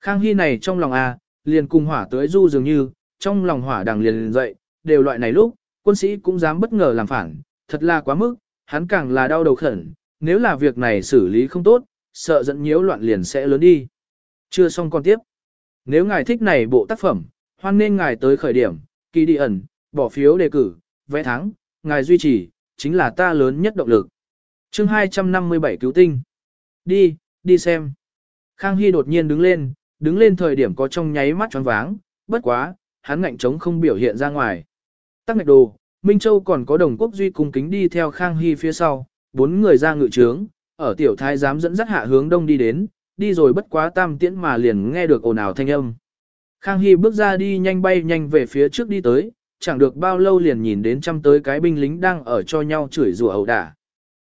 Khang Hy này trong lòng A, liền cùng hỏa tới du dường như, trong lòng hỏa đằng liền, liền dậy, đều loại này lúc, quân sĩ cũng dám bất ngờ làm phản, thật là quá mức, hắn càng là đau đầu khẩn, nếu là việc này xử lý không tốt, sợ dẫn nhiễu loạn liền sẽ lớn đi. Chưa xong còn tiếp. Nếu ngài thích này bộ tác phẩm, hoan nên ngài tới khởi điểm, kỳ đi ẩn, bỏ phiếu đề cử, vẽ thắng, ngài duy trì, chính là ta lớn nhất động lực. chương 257 cứu tinh. Đi, đi xem. Khang Hy đột nhiên đứng lên, đứng lên thời điểm có trong nháy mắt choáng váng, bất quá, hắn ngạnh trống không biểu hiện ra ngoài. Tắc ngạch đồ, Minh Châu còn có đồng quốc duy cung kính đi theo Khang Hy phía sau, bốn người ra ngự trướng, ở tiểu thái giám dẫn dắt hạ hướng đông đi đến, đi rồi bất quá tam tiễn mà liền nghe được ồn ào thanh âm. Khang Hy bước ra đi nhanh bay nhanh về phía trước đi tới, chẳng được bao lâu liền nhìn đến trăm tới cái binh lính đang ở cho nhau chửi rủa ẩu đả.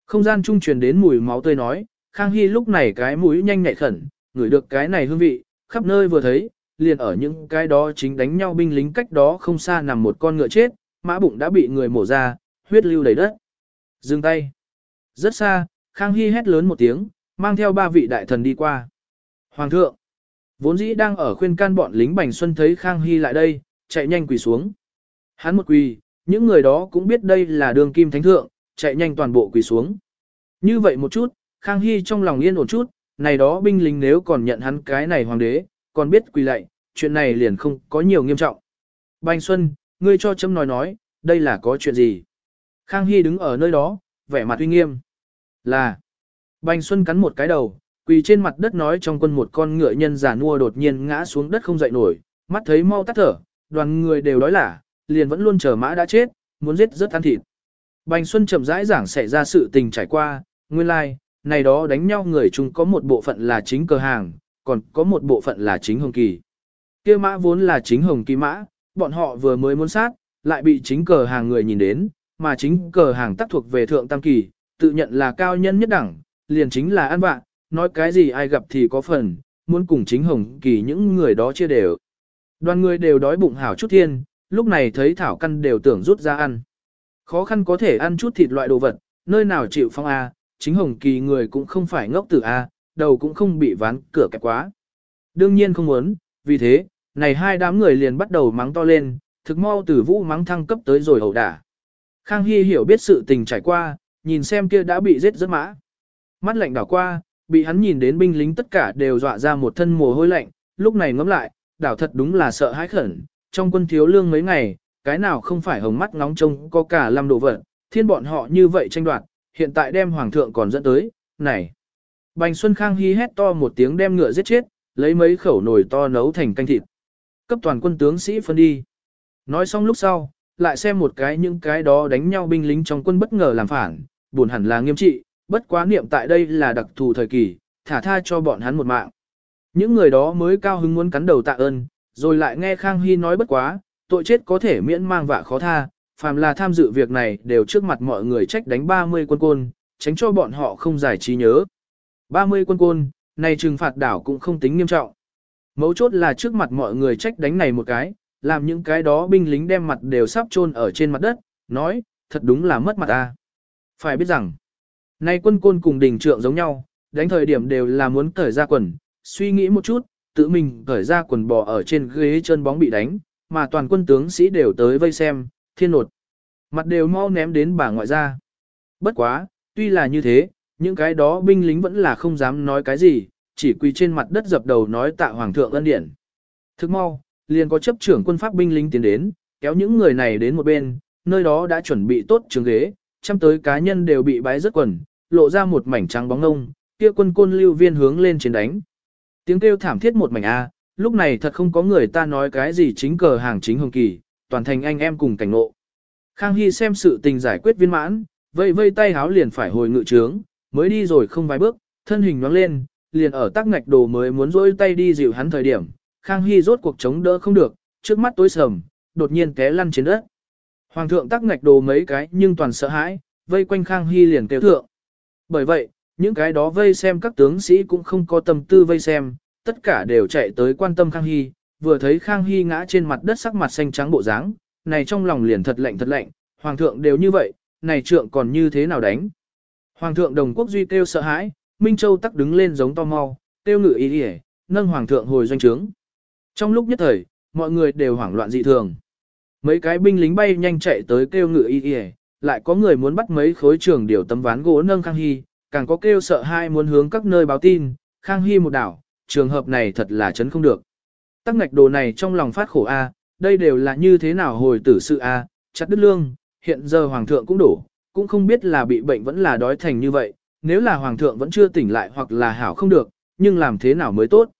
Không gian trung truyền đến mùi máu tươi nói, Khang Hy lúc này cái mũi nhanh nhạy khẩn, ngửi được cái này hương vị, khắp nơi vừa thấy, liền ở những cái đó chính đánh nhau binh lính cách đó không xa nằm một con ngựa chết, mã bụng đã bị người mổ ra, huyết lưu đầy đất. Dừng tay. Rất xa, Khang Hy hét lớn một tiếng, mang theo ba vị đại thần đi qua. Hoàng thượng, vốn dĩ đang ở khuyên can bọn lính Bành Xuân thấy Khang Hy lại đây, chạy nhanh quỳ xuống. Hắn một quỳ, những người đó cũng biết đây là đường kim thánh thượng, chạy nhanh toàn bộ quỳ xuống. Như vậy một chút, Khang Hy trong lòng yên ổn chút, này đó binh lính nếu còn nhận hắn cái này hoàng đế, còn biết quỳ lạy, chuyện này liền không có nhiều nghiêm trọng. Bành Xuân, ngươi cho chấm nói nói, đây là có chuyện gì? Khang Hy đứng ở nơi đó, vẻ mặt uy nghiêm. Là, Bành Xuân cắn một cái đầu, quỳ trên mặt đất nói trong quân một con ngựa nhân giả nua đột nhiên ngã xuống đất không dậy nổi, mắt thấy mau tắt thở, đoàn người đều đói lả, liền vẫn luôn chờ mã đã chết, muốn giết rất ăn thịt. Bành Xuân chậm rãi giảng xảy ra sự tình trải qua, nguyên lai, like, này đó đánh nhau người chúng có một bộ phận là chính cờ hàng, còn có một bộ phận là chính hồng kỳ. kia mã vốn là chính hồng kỳ mã, bọn họ vừa mới muốn sát, lại bị chính cờ hàng người nhìn đến, mà chính cờ hàng tác thuộc về thượng tam kỳ, tự nhận là cao nhân nhất đẳng, liền chính là ăn bạn, nói cái gì ai gặp thì có phần, muốn cùng chính hồng kỳ những người đó chia đều. Đoàn người đều đói bụng hảo chút thiên, lúc này thấy thảo căn đều tưởng rút ra ăn. Khó khăn có thể ăn chút thịt loại đồ vật, nơi nào chịu phong A, chính hồng kỳ người cũng không phải ngốc tử A, đầu cũng không bị ván cửa kẹp quá. Đương nhiên không muốn, vì thế, này hai đám người liền bắt đầu mắng to lên, thực mau từ vũ mắng thăng cấp tới rồi ẩu đả. Khang Hy hiểu biết sự tình trải qua, nhìn xem kia đã bị giết rất mã. Mắt lạnh đảo qua, bị hắn nhìn đến binh lính tất cả đều dọa ra một thân mồ hôi lạnh, lúc này ngẫm lại, đảo thật đúng là sợ hãi khẩn, trong quân thiếu lương mấy ngày, cái nào không phải hồng mắt ngóng trông có cả làm đồ vật, thiên bọn họ như vậy tranh đoạt, hiện tại đem hoàng thượng còn dẫn tới, này. Bành Xuân Khang hi hét to một tiếng đem ngựa giết chết, lấy mấy khẩu nồi to nấu thành canh thịt. Cấp toàn quân tướng sĩ phân đi. Nói xong lúc sau, lại xem một cái những cái đó đánh nhau binh lính trong quân bất ngờ làm phản, buồn hẳn là nghiêm trị, bất quá niệm tại đây là đặc thù thời kỳ, thả tha cho bọn hắn một mạng. Những người đó mới cao hứng muốn cắn đầu tạ ơn, rồi lại nghe Khang Hy nói bất quá, tội chết có thể miễn mang vạ khó tha, phàm là tham dự việc này đều trước mặt mọi người trách đánh 30 quân côn, tránh cho bọn họ không giải trí nhớ. 30 quân côn, này trừng phạt đảo cũng không tính nghiêm trọng. Mấu chốt là trước mặt mọi người trách đánh này một cái, làm những cái đó binh lính đem mặt đều sắp chôn ở trên mặt đất, nói, thật đúng là mất mặt ta. Phải biết rằng, nay quân côn cùng đình trượng giống nhau, đánh thời điểm đều là muốn cởi ra quần, suy nghĩ một chút, tự mình cởi ra quần bò ở trên ghế chân bóng bị đánh, mà toàn quân tướng sĩ đều tới vây xem, thiên nột. Mặt đều mau ném đến bà ngoại ra. Bất quá, tuy là như thế, những cái đó binh lính vẫn là không dám nói cái gì, chỉ quỳ trên mặt đất dập đầu nói tạ hoàng thượng ân điển. Thức mau, liền có chấp trưởng quân pháp binh lính tiến đến, kéo những người này đến một bên, nơi đó đã chuẩn bị tốt trường ghế, chăm tới cá nhân đều bị bái rất quần, lộ ra một mảnh trắng bóng ngông, kia quân côn lưu viên hướng lên chiến đánh. Tiếng kêu thảm thiết một mảnh A, lúc này thật không có người ta nói cái gì chính cờ hàng chính hồng kỳ, toàn thành anh em cùng cảnh ngộ. Khang Hy xem sự tình giải quyết viên mãn, vây vây tay háo liền phải hồi ngự trướng, mới đi rồi không vài bước, thân hình nhoáng lên, liền ở tắc ngạch đồ mới muốn rỗi tay đi dịu hắn thời điểm, Khang Hy rốt cuộc chống đỡ không được, trước mắt tối sầm, đột nhiên té lăn trên đất. Hoàng thượng tắc ngạch đồ mấy cái nhưng toàn sợ hãi, vây quanh Khang Hy liền kêu thượng. Bởi vậy, những cái đó vây xem các tướng sĩ cũng không có tâm tư vây xem, tất cả đều chạy tới quan tâm Khang Hy, vừa thấy Khang Hy ngã trên mặt đất sắc mặt xanh trắng bộ dáng, này trong lòng liền thật lạnh thật lạnh, hoàng thượng đều như vậy, này trượng còn như thế nào đánh. Hoàng thượng đồng quốc duy kêu sợ hãi, Minh Châu tắc đứng lên giống to mau, kêu ngự ý đi nâng hoàng thượng hồi doanh trướng. Trong lúc nhất thời, mọi người đều hoảng loạn dị thường. Mấy cái binh lính bay nhanh chạy tới kêu ngự y y, lại có người muốn bắt mấy khối trường điều tấm ván gỗ nâng Khang Hy, càng có kêu sợ hai muốn hướng các nơi báo tin, Khang Hy một đảo, trường hợp này thật là chấn không được. Tắc ngạch đồ này trong lòng phát khổ A, đây đều là như thế nào hồi tử sự A, chặt đứt lương, hiện giờ hoàng thượng cũng đổ, cũng không biết là bị bệnh vẫn là đói thành như vậy, nếu là hoàng thượng vẫn chưa tỉnh lại hoặc là hảo không được, nhưng làm thế nào mới tốt.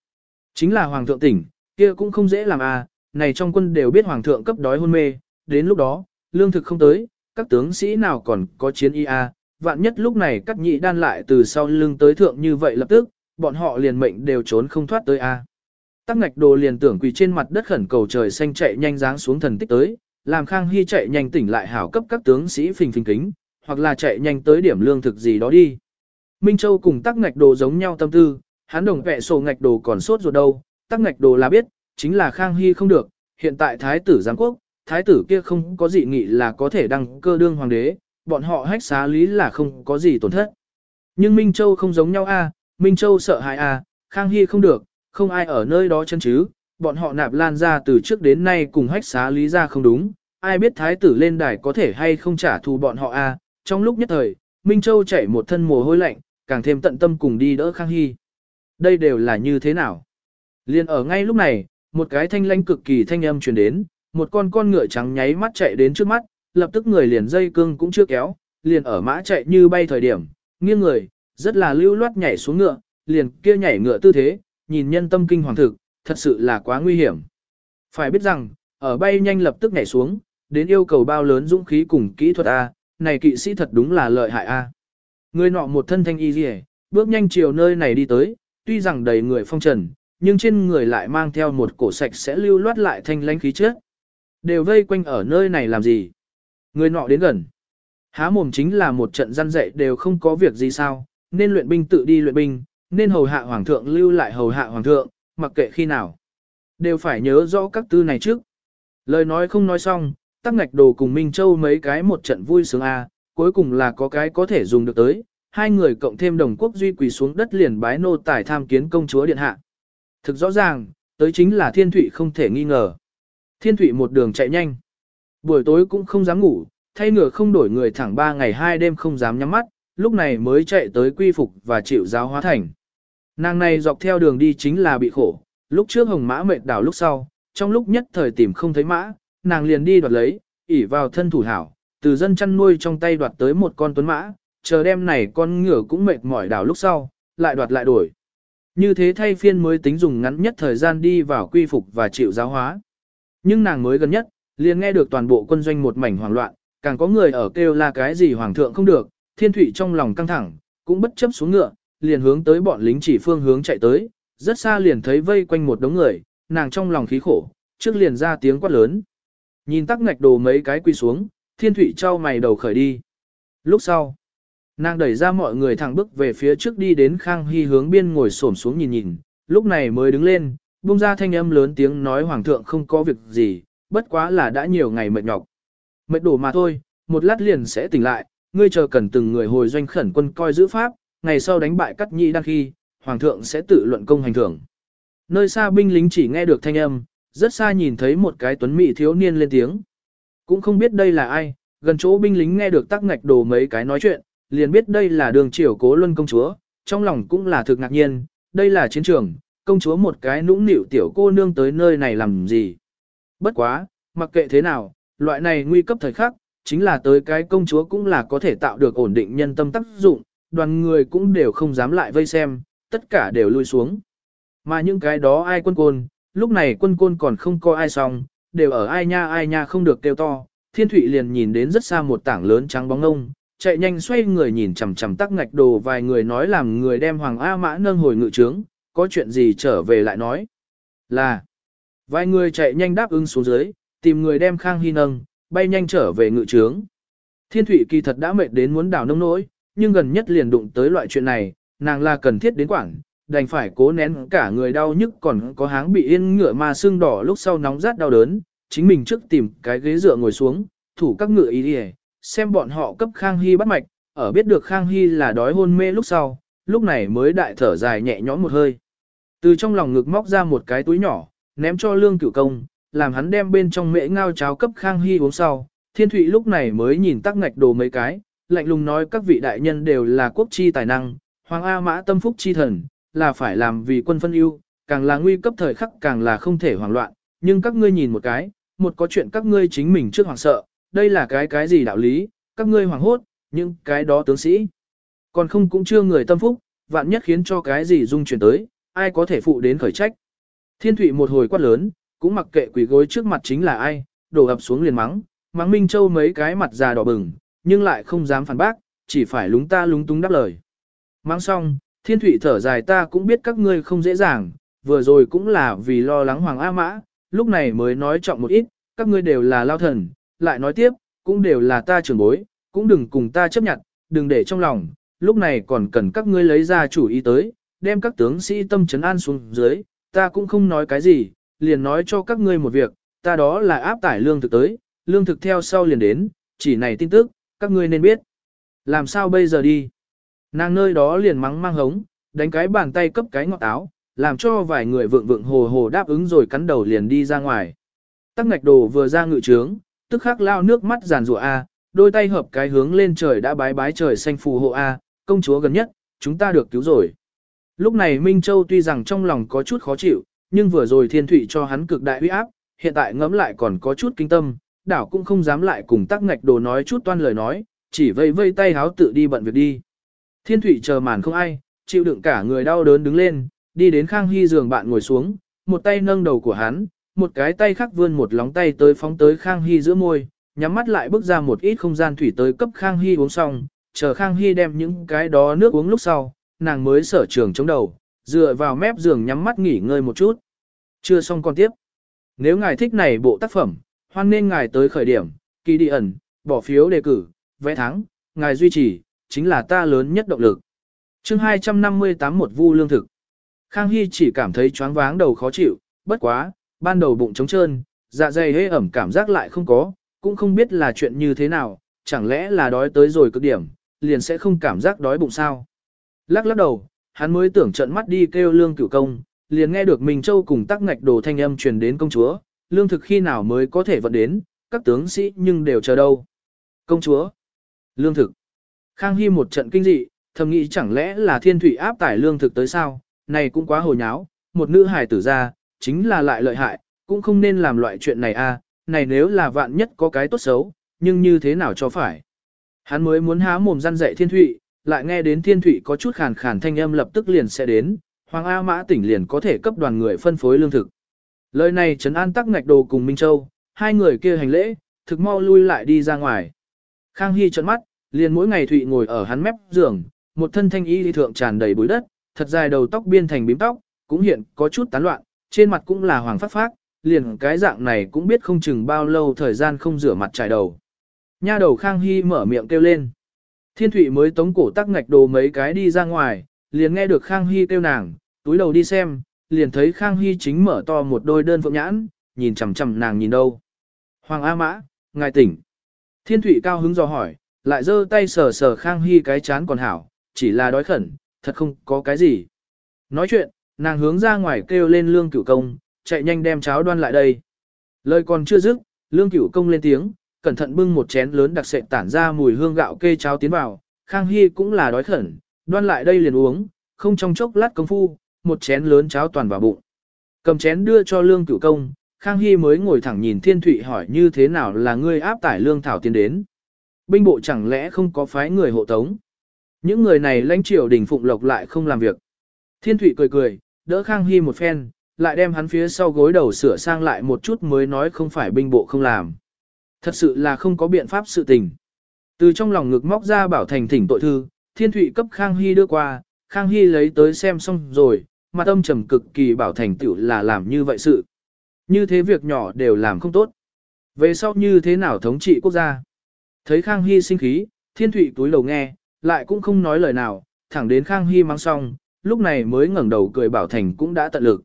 Chính là hoàng thượng tỉnh, kia cũng không dễ làm à? này trong quân đều biết hoàng thượng cấp đói hôn mê, đến lúc đó, lương thực không tới, các tướng sĩ nào còn có chiến y à? vạn nhất lúc này các nhị đan lại từ sau lưng tới thượng như vậy lập tức, bọn họ liền mệnh đều trốn không thoát tới a. Tắc ngạch đồ liền tưởng quỳ trên mặt đất khẩn cầu trời xanh chạy nhanh dáng xuống thần tích tới, làm Khang Hy chạy nhanh tỉnh lại hảo cấp các tướng sĩ phình phình kính, hoặc là chạy nhanh tới điểm lương thực gì đó đi. Minh Châu cùng tắc ngạch đồ giống nhau tâm tư, hắn đồng vẹ sổ ngạch đồ còn sốt ruột đâu, tắc ngạch đồ là biết, chính là Khang Hy không được, hiện tại thái tử giáng quốc, thái tử kia không có dị nghị là có thể đăng cơ đương hoàng đế, bọn họ hách xá lý là không có gì tổn thất. Nhưng Minh Châu không giống nhau a, Minh Châu sợ hãi a, Khang Hy không được, không ai ở nơi đó chân chứ, bọn họ nạp lan ra từ trước đến nay cùng hách xá lý ra không đúng, ai biết thái tử lên đài có thể hay không trả thù bọn họ a. trong lúc nhất thời, Minh Châu chảy một thân mồ hôi lạnh, càng thêm tận tâm cùng đi đỡ Khang Hy. Đây đều là như thế nào? Liên ở ngay lúc này, một cái thanh lãnh cực kỳ thanh âm truyền đến, một con con ngựa trắng nháy mắt chạy đến trước mắt, lập tức người liền dây cương cũng chưa kéo, liền ở mã chạy như bay thời điểm, nghiêng người, rất là lưu loát nhảy xuống ngựa, liền kia nhảy ngựa tư thế, nhìn nhân tâm kinh hoàng thực, thật sự là quá nguy hiểm. Phải biết rằng, ở bay nhanh lập tức nhảy xuống, đến yêu cầu bao lớn dũng khí cùng kỹ thuật A, này kỵ sĩ thật đúng là lợi hại A. Người nọ một thân thanh y rìa, bước nhanh chiều nơi này đi tới, tuy rằng đầy người phong trần, nhưng trên người lại mang theo một cổ sạch sẽ lưu loát lại thanh lãnh khí chất. Đều vây quanh ở nơi này làm gì? Người nọ đến gần. Há mồm chính là một trận gian dạy đều không có việc gì sao, nên luyện binh tự đi luyện binh, nên hầu hạ hoàng thượng lưu lại hầu hạ hoàng thượng, mặc kệ khi nào. Đều phải nhớ rõ các tư này trước. Lời nói không nói xong, tắc ngạch đồ cùng Minh Châu mấy cái một trận vui sướng a, cuối cùng là có cái có thể dùng được tới, hai người cộng thêm đồng quốc duy quỳ xuống đất liền bái nô tài tham kiến công chúa điện hạ. Thực rõ ràng, tới chính là thiên thụy không thể nghi ngờ. Thiên thụy một đường chạy nhanh. Buổi tối cũng không dám ngủ, thay ngựa không đổi người thẳng ba ngày hai đêm không dám nhắm mắt, lúc này mới chạy tới quy phục và chịu giáo hóa thành. Nàng này dọc theo đường đi chính là bị khổ, lúc trước hồng mã mệt đảo lúc sau, trong lúc nhất thời tìm không thấy mã, nàng liền đi đoạt lấy, ỉ vào thân thủ hảo, từ dân chăn nuôi trong tay đoạt tới một con tuấn mã, chờ đêm này con ngựa cũng mệt mỏi đảo lúc sau, lại đoạt lại đổi. Như thế thay phiên mới tính dùng ngắn nhất thời gian đi vào quy phục và chịu giáo hóa. Nhưng nàng mới gần nhất, liền nghe được toàn bộ quân doanh một mảnh hoảng loạn, càng có người ở kêu là cái gì hoàng thượng không được, thiên thủy trong lòng căng thẳng, cũng bất chấp xuống ngựa, liền hướng tới bọn lính chỉ phương hướng chạy tới, rất xa liền thấy vây quanh một đống người, nàng trong lòng khí khổ, trước liền ra tiếng quát lớn. Nhìn tắc ngạch đồ mấy cái quy xuống, thiên thủy trao mày đầu khởi đi. Lúc sau, nàng đẩy ra mọi người thẳng bước về phía trước đi đến Khang Hy hướng biên ngồi xổm xuống nhìn nhìn, lúc này mới đứng lên, buông ra thanh âm lớn tiếng nói hoàng thượng không có việc gì, bất quá là đã nhiều ngày mệt nhọc. Mệt đổ mà thôi, một lát liền sẽ tỉnh lại, ngươi chờ cần từng người hồi doanh khẩn quân coi giữ pháp, ngày sau đánh bại cắt nhị đăng khi, hoàng thượng sẽ tự luận công hành thưởng. Nơi xa binh lính chỉ nghe được thanh âm, rất xa nhìn thấy một cái tuấn mỹ thiếu niên lên tiếng. Cũng không biết đây là ai, gần chỗ binh lính nghe được tắc ngạch đồ mấy cái nói chuyện, liền biết đây là đường triều cố luân công chúa, trong lòng cũng là thực ngạc nhiên, đây là chiến trường, công chúa một cái nũng nịu tiểu cô nương tới nơi này làm gì. Bất quá, mặc kệ thế nào, loại này nguy cấp thời khắc, chính là tới cái công chúa cũng là có thể tạo được ổn định nhân tâm tác dụng, đoàn người cũng đều không dám lại vây xem, tất cả đều lui xuống. Mà những cái đó ai quân côn, lúc này quân côn còn không có ai xong, đều ở ai nha ai nha không được kêu to, thiên thụy liền nhìn đến rất xa một tảng lớn trắng bóng ông, chạy nhanh xoay người nhìn chằm chằm tắc ngạch đồ vài người nói làm người đem Hoàng A Mã nâng hồi ngự trướng, có chuyện gì trở về lại nói. Là, vài người chạy nhanh đáp ứng xuống dưới, tìm người đem Khang Hy nâng, bay nhanh trở về ngự trướng. Thiên Thụy kỳ thật đã mệt đến muốn đảo nông nỗi, nhưng gần nhất liền đụng tới loại chuyện này, nàng là cần thiết đến quảng, đành phải cố nén cả người đau nhức còn có háng bị yên ngựa mà sưng đỏ lúc sau nóng rát đau đớn, chính mình trước tìm cái ghế dựa ngồi xuống, thủ các ngựa ý đi xem bọn họ cấp Khang Hy bắt mạch, ở biết được Khang Hy là đói hôn mê lúc sau, lúc này mới đại thở dài nhẹ nhõm một hơi. Từ trong lòng ngực móc ra một cái túi nhỏ, ném cho lương cửu công, làm hắn đem bên trong mễ ngao cháo cấp Khang Hy uống sau. Thiên Thụy lúc này mới nhìn tắc ngạch đồ mấy cái, lạnh lùng nói các vị đại nhân đều là quốc chi tài năng, Hoàng A Mã tâm phúc chi thần, là phải làm vì quân phân ưu, càng là nguy cấp thời khắc càng là không thể hoảng loạn, nhưng các ngươi nhìn một cái, một có chuyện các ngươi chính mình trước hoảng sợ, đây là cái cái gì đạo lý, các ngươi hoảng hốt, nhưng cái đó tướng sĩ. Còn không cũng chưa người tâm phúc, vạn nhất khiến cho cái gì dung chuyển tới, ai có thể phụ đến khởi trách. Thiên Thụy một hồi quát lớn, cũng mặc kệ quỷ gối trước mặt chính là ai, đổ ập xuống liền mắng, mắng Minh Châu mấy cái mặt già đỏ bừng, nhưng lại không dám phản bác, chỉ phải lúng ta lúng túng đáp lời. mắng xong, thiên thủy thở dài ta cũng biết các ngươi không dễ dàng, vừa rồi cũng là vì lo lắng Hoàng A Mã, lúc này mới nói trọng một ít, các ngươi đều là lao thần, lại nói tiếp, cũng đều là ta trưởng bối, cũng đừng cùng ta chấp nhận, đừng để trong lòng, lúc này còn cần các ngươi lấy ra chủ ý tới, đem các tướng sĩ tâm trấn an xuống dưới, ta cũng không nói cái gì, liền nói cho các ngươi một việc, ta đó là áp tải lương thực tới, lương thực theo sau liền đến, chỉ này tin tức, các ngươi nên biết. Làm sao bây giờ đi? Nàng nơi đó liền mắng mang hống, đánh cái bàn tay cấp cái ngọt áo, làm cho vài người vượng vượng hồ hồ đáp ứng rồi cắn đầu liền đi ra ngoài. Tắc ngạch đồ vừa ra ngự trướng, tức khắc lao nước mắt giàn rủa A, đôi tay hợp cái hướng lên trời đã bái bái trời xanh phù hộ A, công chúa gần nhất, chúng ta được cứu rồi. Lúc này Minh Châu tuy rằng trong lòng có chút khó chịu, nhưng vừa rồi thiên thủy cho hắn cực đại uy áp, hiện tại ngẫm lại còn có chút kinh tâm, đảo cũng không dám lại cùng tắc ngạch đồ nói chút toan lời nói, chỉ vây vây tay háo tự đi bận việc đi. Thiên thủy chờ màn không ai, chịu đựng cả người đau đớn đứng lên, đi đến Khang Hy giường bạn ngồi xuống, một tay nâng đầu của hắn, một cái tay khác vươn một lóng tay tới phóng tới Khang Hy giữa môi, nhắm mắt lại bước ra một ít không gian thủy tới cấp Khang Hy uống xong, chờ Khang Hy đem những cái đó nước uống lúc sau, nàng mới sở trường chống đầu, dựa vào mép giường nhắm mắt nghỉ ngơi một chút. Chưa xong còn tiếp. Nếu ngài thích này bộ tác phẩm, hoan nên ngài tới khởi điểm, kỳ đi ẩn, bỏ phiếu đề cử, vẽ thắng, ngài duy trì, chính là ta lớn nhất động lực. chương 258 một vu lương thực. Khang Hy chỉ cảm thấy choáng váng đầu khó chịu, bất quá, ban đầu bụng trống trơn, dạ dày hế ẩm cảm giác lại không có, cũng không biết là chuyện như thế nào, chẳng lẽ là đói tới rồi cực điểm, liền sẽ không cảm giác đói bụng sao. Lắc lắc đầu, hắn mới tưởng trận mắt đi kêu lương cửu công, liền nghe được Minh Châu cùng tắc ngạch đồ thanh âm truyền đến công chúa, lương thực khi nào mới có thể vận đến, các tướng sĩ nhưng đều chờ đâu. Công chúa, lương thực. Khang Hy một trận kinh dị, thầm nghĩ chẳng lẽ là thiên thủy áp tải lương thực tới sao, này cũng quá hồ nháo, một nữ hài tử ra, chính là lại lợi hại, cũng không nên làm loại chuyện này a. này nếu là vạn nhất có cái tốt xấu, nhưng như thế nào cho phải. Hắn mới muốn há mồm răn dạy thiên thủy, lại nghe đến thiên thủy có chút khàn khàn thanh âm lập tức liền sẽ đến, Hoàng A Mã tỉnh liền có thể cấp đoàn người phân phối lương thực. Lời này trấn an tắc ngạch đồ cùng Minh Châu, hai người kia hành lễ, thực mau lui lại đi ra ngoài. Khang Hy trấn mắt, liền mỗi ngày Thụy ngồi ở hắn mép giường, một thân thanh y đi thượng tràn đầy bụi đất, thật dài đầu tóc biên thành bím tóc, cũng hiện có chút tán loạn, trên mặt cũng là hoàng phát phát, liền cái dạng này cũng biết không chừng bao lâu thời gian không rửa mặt trải đầu. Nha đầu Khang Hy mở miệng kêu lên. Thiên Thụy mới tống cổ tắc ngạch đồ mấy cái đi ra ngoài, liền nghe được Khang Hy kêu nàng, túi đầu đi xem, liền thấy Khang Hy chính mở to một đôi đơn phượng nhãn, nhìn chằm chằm nàng nhìn đâu. Hoàng A Mã, ngài tỉnh. Thiên Thụy cao hứng dò hỏi, lại giơ tay sờ sờ Khang Hy cái chán còn hảo, chỉ là đói khẩn, thật không có cái gì. Nói chuyện, nàng hướng ra ngoài kêu lên lương cửu công, chạy nhanh đem cháo đoan lại đây. Lời còn chưa dứt, lương cửu công lên tiếng, cẩn thận bưng một chén lớn đặc sệt tản ra mùi hương gạo kê cháo tiến vào, Khang Hy cũng là đói khẩn, đoan lại đây liền uống, không trong chốc lát công phu, một chén lớn cháo toàn vào bụng. Cầm chén đưa cho lương cửu công, Khang Hy mới ngồi thẳng nhìn Thiên Thụy hỏi như thế nào là ngươi áp tải lương thảo tiến đến. Binh bộ chẳng lẽ không có phái người hộ tống. Những người này lãnh triều đình phụng lộc lại không làm việc. Thiên thủy cười cười, đỡ Khang Hy một phen, lại đem hắn phía sau gối đầu sửa sang lại một chút mới nói không phải binh bộ không làm. Thật sự là không có biện pháp sự tình. Từ trong lòng ngực móc ra bảo thành thỉnh tội thư, Thiên thủy cấp Khang Hy đưa qua, Khang Hy lấy tới xem xong rồi, mặt âm trầm cực kỳ bảo thành tựu là làm như vậy sự. Như thế việc nhỏ đều làm không tốt. Về sau như thế nào thống trị quốc gia? Thấy Khang Hy sinh khí, Thiên Thụy túi đầu nghe, lại cũng không nói lời nào, thẳng đến Khang Hy mang xong, lúc này mới ngẩng đầu cười bảo thành cũng đã tận lực.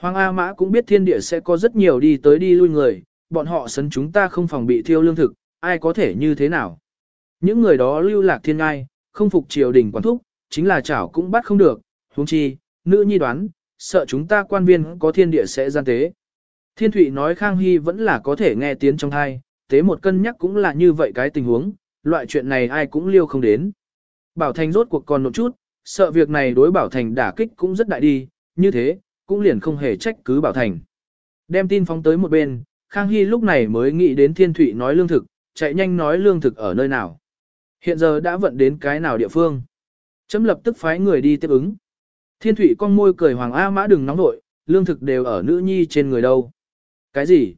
Hoàng A Mã cũng biết thiên địa sẽ có rất nhiều đi tới đi lui người, bọn họ sấn chúng ta không phòng bị thiêu lương thực, ai có thể như thế nào. Những người đó lưu lạc thiên ngai, không phục triều đình quản thúc, chính là chảo cũng bắt không được, huống chi, nữ nhi đoán, sợ chúng ta quan viên có thiên địa sẽ gian tế. Thiên Thụy nói Khang Hy vẫn là có thể nghe tiếng trong thai, tế một cân nhắc cũng là như vậy cái tình huống, loại chuyện này ai cũng liêu không đến. Bảo Thành rốt cuộc còn một chút, sợ việc này đối Bảo Thành đả kích cũng rất đại đi, như thế, cũng liền không hề trách cứ Bảo Thành. Đem tin phóng tới một bên, Khang Hy lúc này mới nghĩ đến Thiên Thụy nói lương thực, chạy nhanh nói lương thực ở nơi nào. Hiện giờ đã vận đến cái nào địa phương. Chấm lập tức phái người đi tiếp ứng. Thiên Thụy con môi cười Hoàng A Mã đừng nóng nội, lương thực đều ở nữ nhi trên người đâu. Cái gì?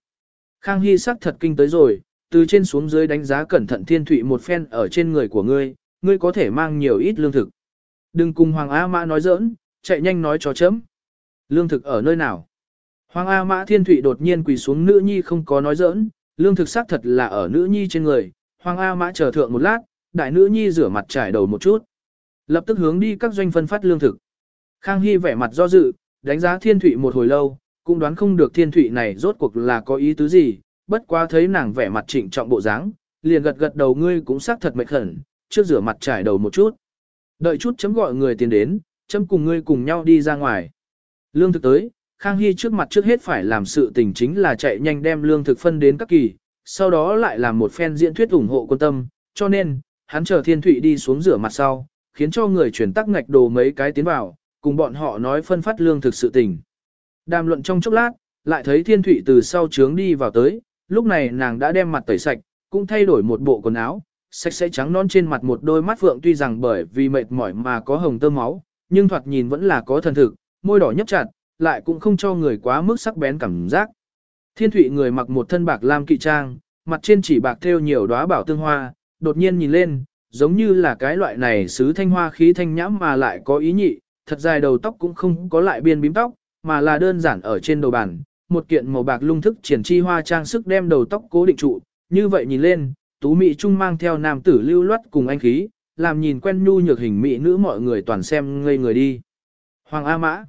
Khang Hy sắc thật kinh tới rồi, từ trên xuống dưới đánh giá cẩn thận Thiên Thụy một phen ở trên người của ngươi, ngươi có thể mang nhiều ít lương thực. Đừng cùng Hoàng A Mã nói giỡn, chạy nhanh nói cho chấm. Lương thực ở nơi nào? Hoàng A Mã Thiên Thụy đột nhiên quỳ xuống nữ nhi không có nói giỡn, lương thực xác thật là ở nữ nhi trên người. Hoàng A Mã chờ thượng một lát, đại nữ nhi rửa mặt trải đầu một chút. Lập tức hướng đi các doanh phân phát lương thực. Khang Hy vẻ mặt do dự, đánh giá Thiên Thụy một hồi lâu, cũng đoán không được Thiên Thụy này rốt cuộc là có ý tứ gì, bất quá thấy nàng vẻ mặt trịnh trọng bộ dáng, liền gật gật đầu ngươi cũng xác thật mệt khẩn, trước rửa mặt trải đầu một chút. Đợi chút chấm gọi người tiến đến, chấm cùng ngươi cùng nhau đi ra ngoài. Lương thực tới, Khang Hy trước mặt trước hết phải làm sự tình chính là chạy nhanh đem lương thực phân đến các kỳ, sau đó lại làm một phen diễn thuyết ủng hộ quân tâm, cho nên, hắn chờ Thiên Thụy đi xuống rửa mặt sau, khiến cho người chuyển tắc ngạch đồ mấy cái tiến vào, cùng bọn họ nói phân phát lương thực sự tình. Đàm luận trong chốc lát, lại thấy Thiên Thụy từ sau trướng đi vào tới, lúc này nàng đã đem mặt tẩy sạch, cũng thay đổi một bộ quần áo, sạch sẽ trắng non trên mặt một đôi mắt phượng tuy rằng bởi vì mệt mỏi mà có hồng tơ máu, nhưng thoạt nhìn vẫn là có thần thực, môi đỏ nhấp chặt, lại cũng không cho người quá mức sắc bén cảm giác. Thiên Thụy người mặc một thân bạc lam kỵ trang, mặt trên chỉ bạc thêu nhiều đóa bảo tương hoa, đột nhiên nhìn lên, giống như là cái loại này sứ thanh hoa khí thanh nhãm mà lại có ý nhị, thật dài đầu tóc cũng không có lại biên bím tóc, mà là đơn giản ở trên đầu bàn, một kiện màu bạc lung thức triển chi hoa trang sức đem đầu tóc cố định trụ, như vậy nhìn lên, tú mỹ trung mang theo nam tử lưu loát cùng anh khí, làm nhìn quen nhu nhược hình mỹ nữ mọi người toàn xem ngây người đi. Hoàng A Mã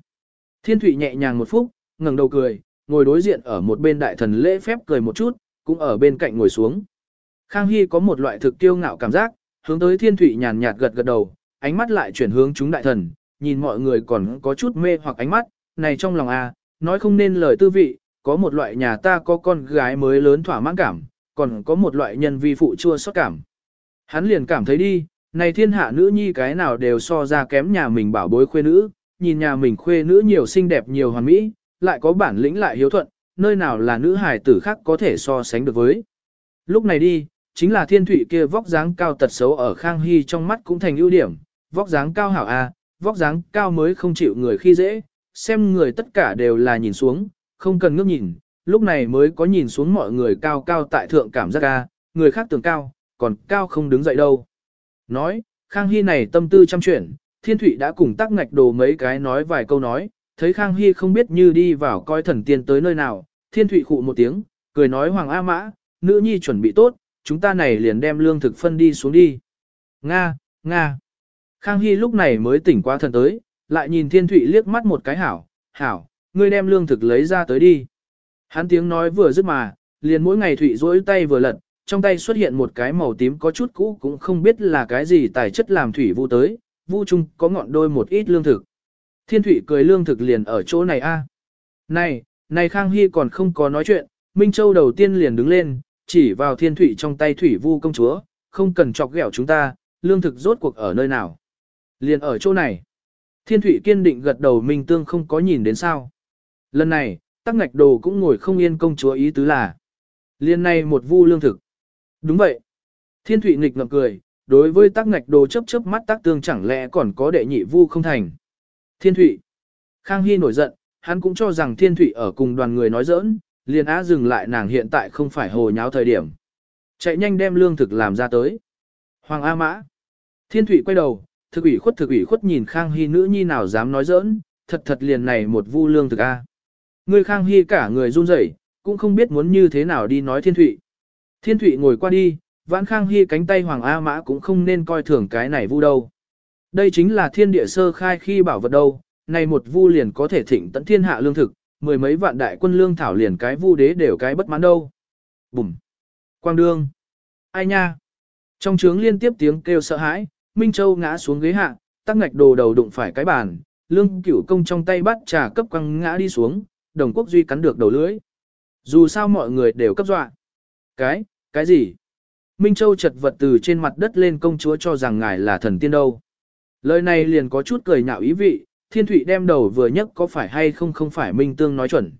Thiên Thụy nhẹ nhàng một phút, ngẩng đầu cười, ngồi đối diện ở một bên đại thần lễ phép cười một chút, cũng ở bên cạnh ngồi xuống. Khang Hy có một loại thực tiêu ngạo cảm giác, hướng tới Thiên Thụy nhàn nhạt gật gật đầu, ánh mắt lại chuyển hướng chúng đại thần, nhìn mọi người còn có chút mê hoặc ánh mắt, này trong lòng a, nói không nên lời tư vị, có một loại nhà ta có con gái mới lớn thỏa mãn cảm, còn có một loại nhân vi phụ chua xót cảm. Hắn liền cảm thấy đi, này thiên hạ nữ nhi cái nào đều so ra kém nhà mình bảo bối khuê nữ, nhìn nhà mình khuê nữ nhiều xinh đẹp nhiều hoàn mỹ, lại có bản lĩnh lại hiếu thuận, nơi nào là nữ hài tử khác có thể so sánh được với. Lúc này đi, chính là thiên thủy kia vóc dáng cao tật xấu ở Khang Hy trong mắt cũng thành ưu điểm, vóc dáng cao hảo a, vóc dáng cao mới không chịu người khi dễ, xem người tất cả đều là nhìn xuống, không cần ngước nhìn, lúc này mới có nhìn xuống mọi người cao cao tại thượng cảm giác ca, người khác tưởng cao, còn cao không đứng dậy đâu. Nói, Khang Hy này tâm tư chăm chuyển, Thiên Thụy đã cùng tắc ngạch đồ mấy cái nói vài câu nói, thấy Khang Hy không biết như đi vào coi thần tiên tới nơi nào, Thiên Thụy khụ một tiếng, cười nói Hoàng A Mã, nữ nhi chuẩn bị tốt, chúng ta này liền đem lương thực phân đi xuống đi. Nga, Nga. Khang Hy lúc này mới tỉnh qua thần tới, lại nhìn Thiên Thụy liếc mắt một cái hảo, hảo, ngươi đem lương thực lấy ra tới đi. Hắn tiếng nói vừa dứt mà, liền mỗi ngày Thụy rỗi tay vừa lật, trong tay xuất hiện một cái màu tím có chút cũ cũng không biết là cái gì tài chất làm thủy vu tới, vu chung có ngọn đôi một ít lương thực. Thiên Thụy cười lương thực liền ở chỗ này a. Này, này Khang Hy còn không có nói chuyện, Minh Châu đầu tiên liền đứng lên, chỉ vào Thiên Thụy trong tay thủy vu công chúa, không cần chọc ghẹo chúng ta, lương thực rốt cuộc ở nơi nào. Liền ở chỗ này. Thiên Thụy kiên định gật đầu Minh Tương không có nhìn đến sao. Lần này, tắc ngạch đồ cũng ngồi không yên công chúa ý tứ là. Liên này một vu lương thực. Đúng vậy. Thiên Thụy nghịch ngậm cười, đối với tắc ngạch đồ chấp chấp mắt tắc tương chẳng lẽ còn có đệ nhị vu không thành. Thiên Thụy. Khang Hy nổi giận, hắn cũng cho rằng Thiên Thụy ở cùng đoàn người nói giỡn, liền á dừng lại nàng hiện tại không phải hồ nháo thời điểm. Chạy nhanh đem lương thực làm ra tới. Hoàng A Mã. Thiên Thụy quay đầu, thực ủy khuất thực ủy khuất nhìn Khang Hy nữ nhi nào dám nói giỡn, thật thật liền này một vu lương thực A. Người Khang Hy cả người run rẩy, cũng không biết muốn như thế nào đi nói Thiên Thụy. Thiên Thụy ngồi qua đi, Vãn Khang Hy cánh tay Hoàng A Mã cũng không nên coi thường cái này vu đâu. Đây chính là thiên địa sơ khai khi bảo vật đâu, này một vu liền có thể thịnh tận thiên hạ lương thực, mười mấy vạn đại quân lương thảo liền cái vu đế đều cái bất mãn đâu. Bùm! Quang đương! Ai nha! Trong trướng liên tiếp tiếng kêu sợ hãi, Minh Châu ngã xuống ghế hạ, tắc ngạch đồ đầu đụng phải cái bàn, lương cửu công trong tay bắt trà cấp quăng ngã đi xuống, đồng quốc duy cắn được đầu lưỡi. Dù sao mọi người đều cấp dọa. Cái, cái gì? Minh Châu chật vật từ trên mặt đất lên công chúa cho rằng ngài là thần tiên đâu. Lời này liền có chút cười nhạo ý vị, thiên thụy đem đầu vừa nhấc có phải hay không không phải Minh Tương nói chuẩn.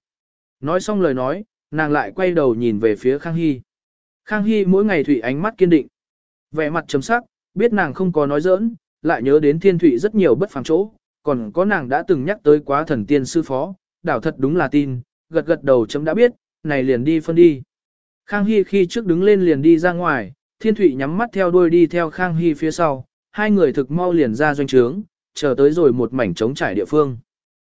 Nói xong lời nói, nàng lại quay đầu nhìn về phía Khang Hy. Khang Hy mỗi ngày thủy ánh mắt kiên định. Vẻ mặt chấm sắc, biết nàng không có nói giỡn, lại nhớ đến thiên thụy rất nhiều bất phàm chỗ, còn có nàng đã từng nhắc tới quá thần tiên sư phó, đảo thật đúng là tin, gật gật đầu chấm đã biết, này liền đi phân đi. Khang Hy khi trước đứng lên liền đi ra ngoài, Thiên Thụy nhắm mắt theo đuôi đi theo Khang Hy phía sau, hai người thực mau liền ra doanh trướng, chờ tới rồi một mảnh trống trải địa phương.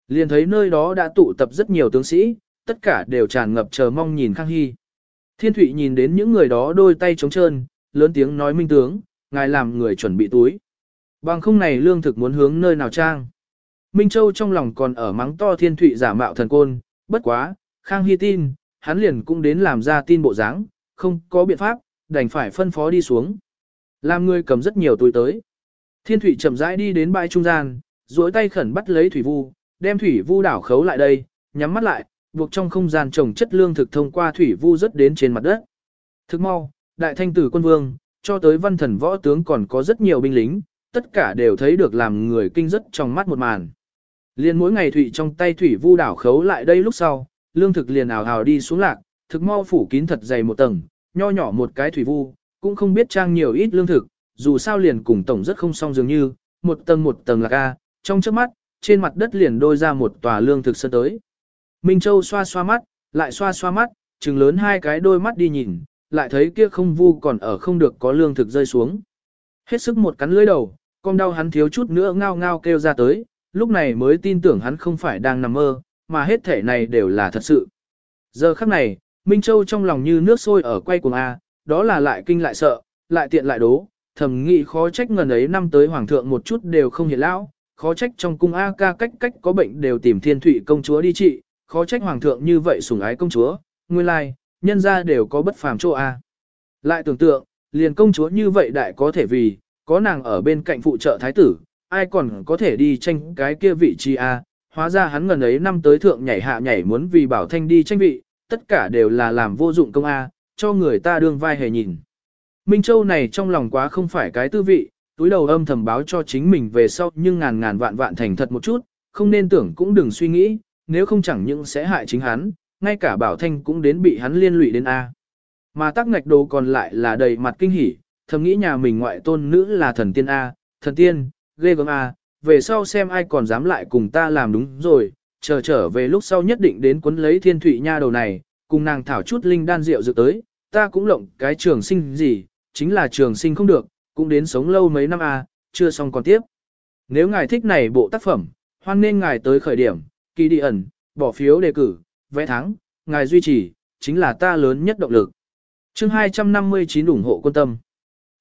Liền thấy nơi đó đã tụ tập rất nhiều tướng sĩ, tất cả đều tràn ngập chờ mong nhìn Khang Hy. Thiên Thụy nhìn đến những người đó đôi tay trống trơn, lớn tiếng nói minh tướng, ngài làm người chuẩn bị túi. Bằng không này lương thực muốn hướng nơi nào trang. Minh Châu trong lòng còn ở mắng to Thiên Thụy giả mạo thần côn, bất quá, Khang Hy tin, hắn liền cũng đến làm ra tin bộ dáng, không có biện pháp, đành phải phân phó đi xuống. Làm người cầm rất nhiều túi tới. Thiên Thụy chậm rãi đi đến bãi trung gian, duỗi tay khẩn bắt lấy thủy vu, đem thủy vu đảo khấu lại đây, nhắm mắt lại, buộc trong không gian trồng chất lương thực thông qua thủy vu rất đến trên mặt đất. Thức mau, đại thanh tử quân vương, cho tới văn thần võ tướng còn có rất nhiều binh lính, tất cả đều thấy được làm người kinh rất trong mắt một màn. Liên mỗi ngày thủy trong tay thủy vu đảo khấu lại đây lúc sau, lương thực liền ảo hào đi xuống lạc, thực mau phủ kín thật dày một tầng, nho nhỏ một cái thủy vu, cũng không biết trang nhiều ít lương thực, dù sao liền cùng tổng rất không song dường như, một tầng một tầng lạc a, trong trước mắt, trên mặt đất liền đôi ra một tòa lương thực sân tới. Minh Châu xoa xoa mắt, lại xoa xoa mắt, trừng lớn hai cái đôi mắt đi nhìn, lại thấy kia không vu còn ở không được có lương thực rơi xuống. Hết sức một cắn lưỡi đầu, con đau hắn thiếu chút nữa ngao ngao kêu ra tới, lúc này mới tin tưởng hắn không phải đang nằm mơ, mà hết thể này đều là thật sự. Giờ khắc này, Minh Châu trong lòng như nước sôi ở quay cuồng A, đó là lại kinh lại sợ, lại tiện lại đố, thầm nghĩ khó trách ngần ấy năm tới hoàng thượng một chút đều không hiện lão, khó trách trong cung A ca cách cách có bệnh đều tìm thiên thủy công chúa đi trị, khó trách hoàng thượng như vậy sủng ái công chúa, nguyên lai, nhân ra đều có bất phàm chỗ A. Lại tưởng tượng, liền công chúa như vậy đại có thể vì, có nàng ở bên cạnh phụ trợ thái tử, ai còn có thể đi tranh cái kia vị trí A, hóa ra hắn ngần ấy năm tới thượng nhảy hạ nhảy muốn vì bảo thanh đi tranh vị, tất cả đều là làm vô dụng công A, cho người ta đương vai hề nhìn. Minh Châu này trong lòng quá không phải cái tư vị, túi đầu âm thầm báo cho chính mình về sau nhưng ngàn ngàn vạn vạn thành thật một chút, không nên tưởng cũng đừng suy nghĩ, nếu không chẳng những sẽ hại chính hắn, ngay cả bảo thanh cũng đến bị hắn liên lụy đến A. Mà tắc ngạch đồ còn lại là đầy mặt kinh hỉ, thầm nghĩ nhà mình ngoại tôn nữ là thần tiên A, thần tiên, ghê gớm A, về sau xem ai còn dám lại cùng ta làm đúng rồi, chờ trở về lúc sau nhất định đến quấn lấy thiên thủy nha đầu này, cùng nàng thảo chút linh đan rượu dự tới, ta cũng lộng cái trường sinh gì, chính là trường sinh không được, cũng đến sống lâu mấy năm a, chưa xong còn tiếp. Nếu ngài thích này bộ tác phẩm, hoan nên ngài tới khởi điểm, kỳ đi ẩn, bỏ phiếu đề cử, vẽ thắng, ngài duy trì, chính là ta lớn nhất động lực. chương 259 ủng hộ quân tâm.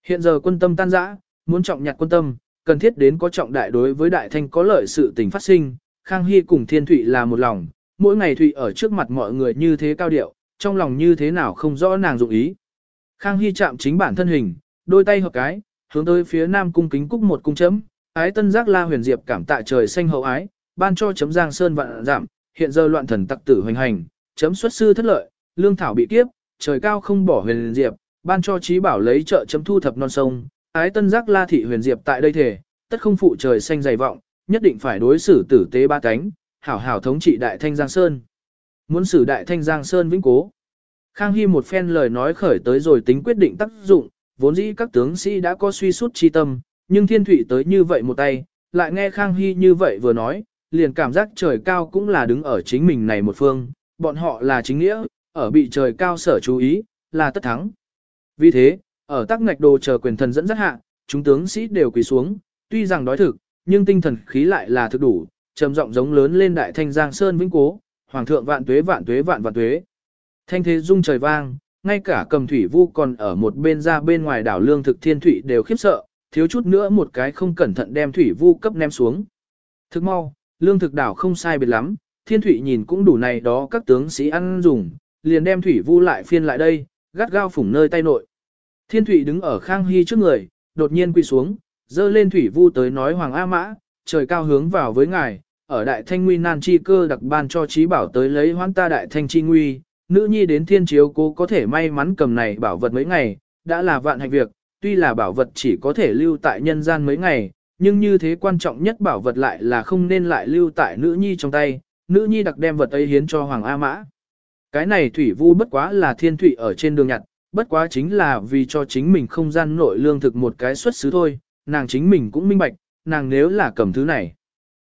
Hiện giờ quân tâm tan rã, muốn trọng nhặt quân tâm, cần thiết đến có trọng đại đối với đại thanh có lợi sự tình phát sinh, Khang Hy cùng Thiên Thụy là một lòng, mỗi ngày Thụy ở trước mặt mọi người như thế cao điệu, trong lòng như thế nào không rõ nàng dụng ý. Khang Hy chạm chính bản thân hình, đôi tay hợp cái, hướng tới phía nam cung kính cúc một cung chấm, ái tân giác la huyền diệp cảm tạ trời xanh hậu ái, ban cho chấm giang sơn vạn giảm, hiện giờ loạn thần tặc tử hoành hành, chấm xuất sư thất lợi, lương thảo bị kiếp, trời cao không bỏ huyền diệp, ban cho trí bảo lấy trợ chấm thu thập non sông, ái tân giác la thị huyền diệp tại đây thể, tất không phụ trời xanh dày vọng, nhất định phải đối xử tử tế ba cánh, hảo hảo thống trị đại thanh giang sơn. Muốn xử đại thanh giang sơn vĩnh cố. Khang Hy một phen lời nói khởi tới rồi tính quyết định tác dụng, vốn dĩ các tướng sĩ đã có suy sút chi tâm, nhưng thiên thủy tới như vậy một tay, lại nghe Khang Hy như vậy vừa nói, liền cảm giác trời cao cũng là đứng ở chính mình này một phương, bọn họ là chính nghĩa, ở bị trời cao sở chú ý, là tất thắng. Vì thế, ở tắc ngạch đồ chờ quyền thần dẫn dắt hạ, chúng tướng sĩ đều quỳ xuống, tuy rằng đói thực, nhưng tinh thần khí lại là thực đủ, trầm giọng giống lớn lên đại thanh giang sơn vĩnh cố, hoàng thượng vạn tuế vạn tuế vạn vạn tuế. Thanh thế rung trời vang, ngay cả cầm thủy vu còn ở một bên ra bên ngoài đảo lương thực thiên thủy đều khiếp sợ, thiếu chút nữa một cái không cẩn thận đem thủy vu cấp ném xuống. Thức mau, lương thực đảo không sai biệt lắm, thiên thủy nhìn cũng đủ này đó các tướng sĩ ăn dùng, liền đem thủy vu lại phiên lại đây, gắt gao phủng nơi tay nội. Thiên thủy đứng ở khang hy trước người, đột nhiên quỳ xuống, dơ lên thủy vu tới nói hoàng A mã, trời cao hướng vào với ngài, ở đại thanh nguy nan chi cơ đặc ban cho trí bảo tới lấy hoãn ta đại thanh chi nguy, nữ nhi đến thiên chiếu cố có thể may mắn cầm này bảo vật mấy ngày, đã là vạn hạnh việc, tuy là bảo vật chỉ có thể lưu tại nhân gian mấy ngày, nhưng như thế quan trọng nhất bảo vật lại là không nên lại lưu tại nữ nhi trong tay, nữ nhi đặc đem vật ấy hiến cho Hoàng A Mã. Cái này thủy vu bất quá là thiên thủy ở trên đường nhặt, bất quá chính là vì cho chính mình không gian nội lương thực một cái xuất xứ thôi, nàng chính mình cũng minh bạch, nàng nếu là cầm thứ này.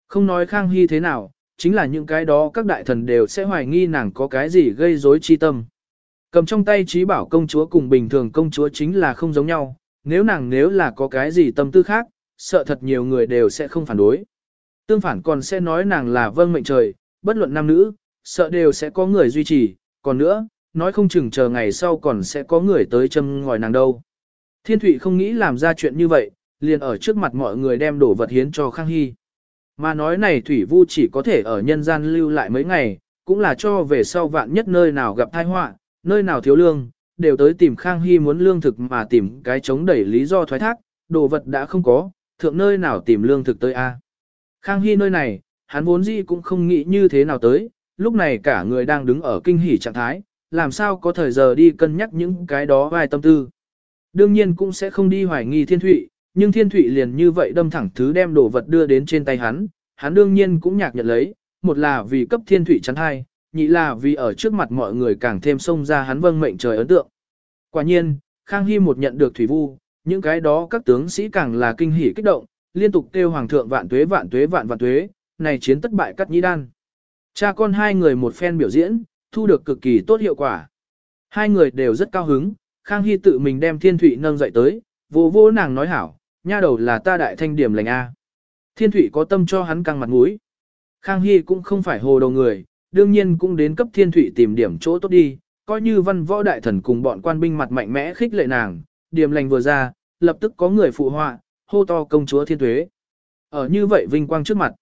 Không nói Khang Hy thế nào, chính là những cái đó các đại thần đều sẽ hoài nghi nàng có cái gì gây rối chi tâm. Cầm trong tay trí bảo công chúa cùng bình thường công chúa chính là không giống nhau, nếu nàng nếu là có cái gì tâm tư khác, sợ thật nhiều người đều sẽ không phản đối. Tương phản còn sẽ nói nàng là vâng mệnh trời, bất luận nam nữ, sợ đều sẽ có người duy trì, còn nữa, nói không chừng chờ ngày sau còn sẽ có người tới châm ngòi nàng đâu. Thiên Thụy không nghĩ làm ra chuyện như vậy, liền ở trước mặt mọi người đem đổ vật hiến cho Khang Hy. Mà nói này Thủy Vu chỉ có thể ở nhân gian lưu lại mấy ngày, cũng là cho về sau vạn nhất nơi nào gặp tai họa, nơi nào thiếu lương, đều tới tìm Khang Hy muốn lương thực mà tìm cái chống đẩy lý do thoái thác, đồ vật đã không có, thượng nơi nào tìm lương thực tới a. Khang Hy nơi này, hắn vốn dĩ cũng không nghĩ như thế nào tới, lúc này cả người đang đứng ở kinh hỉ trạng thái, làm sao có thời giờ đi cân nhắc những cái đó vài tâm tư. Đương nhiên cũng sẽ không đi hoài nghi thiên thụy, nhưng thiên thụy liền như vậy đâm thẳng thứ đem đồ vật đưa đến trên tay hắn, hắn đương nhiên cũng nhạc nhận lấy, một là vì cấp thiên thụy chắn hai, nhị là vì ở trước mặt mọi người càng thêm xông ra hắn vâng mệnh trời ấn tượng. Quả nhiên, Khang Hy một nhận được thủy vu, những cái đó các tướng sĩ càng là kinh hỉ kích động, liên tục kêu hoàng thượng vạn tuế vạn tuế vạn vạn tuế, này chiến tất bại cắt nhĩ đan. Cha con hai người một phen biểu diễn, thu được cực kỳ tốt hiệu quả. Hai người đều rất cao hứng, Khang Hy tự mình đem Thiên Thụy nâng dậy tới, vô vô nàng nói hảo, nha đầu là ta đại thanh điểm lành A. Thiên Thụy có tâm cho hắn căng mặt mũi. Khang Hy cũng không phải hồ đầu người, đương nhiên cũng đến cấp Thiên Thụy tìm điểm chỗ tốt đi, coi như văn võ đại thần cùng bọn quan binh mặt mạnh mẽ khích lệ nàng, điểm lành vừa ra, lập tức có người phụ họa, hô to công chúa Thiên Tuế. Ở như vậy vinh quang trước mặt,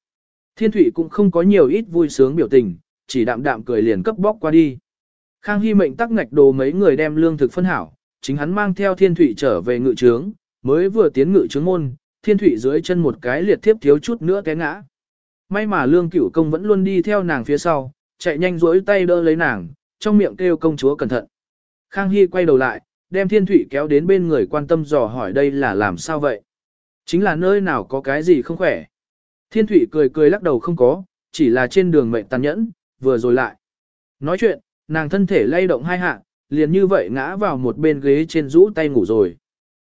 Thiên thủy cũng không có nhiều ít vui sướng biểu tình, chỉ đạm đạm cười liền cấp bóc qua đi. Khang Hy mệnh tắc ngạch đồ mấy người đem lương thực phân hảo, chính hắn mang theo Thiên thủy trở về ngự trướng, mới vừa tiến ngự trướng môn, Thiên thủy dưới chân một cái liệt thiếp thiếu chút nữa té ngã. May mà lương cửu công vẫn luôn đi theo nàng phía sau, chạy nhanh rỗi tay đỡ lấy nàng, trong miệng kêu công chúa cẩn thận. Khang Hy quay đầu lại, đem Thiên Thụy kéo đến bên người quan tâm dò hỏi đây là làm sao vậy. Chính là nơi nào có cái gì không khỏe. Thiên Thụy cười cười lắc đầu không có, chỉ là trên đường mệnh tàn nhẫn, vừa rồi lại. Nói chuyện, nàng thân thể lay động hai hạ, liền như vậy ngã vào một bên ghế trên rũ tay ngủ rồi.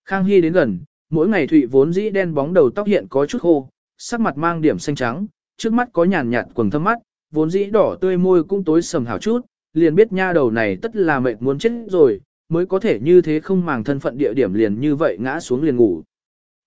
Khang Hy đến gần, mỗi ngày Thụy vốn dĩ đen bóng đầu tóc hiện có chút khô, sắc mặt mang điểm xanh trắng, trước mắt có nhàn nhạt quầng thâm mắt, vốn dĩ đỏ tươi môi cũng tối sầm hảo chút, liền biết nha đầu này tất là mệt muốn chết rồi, mới có thể như thế không màng thân phận địa điểm liền như vậy ngã xuống liền ngủ.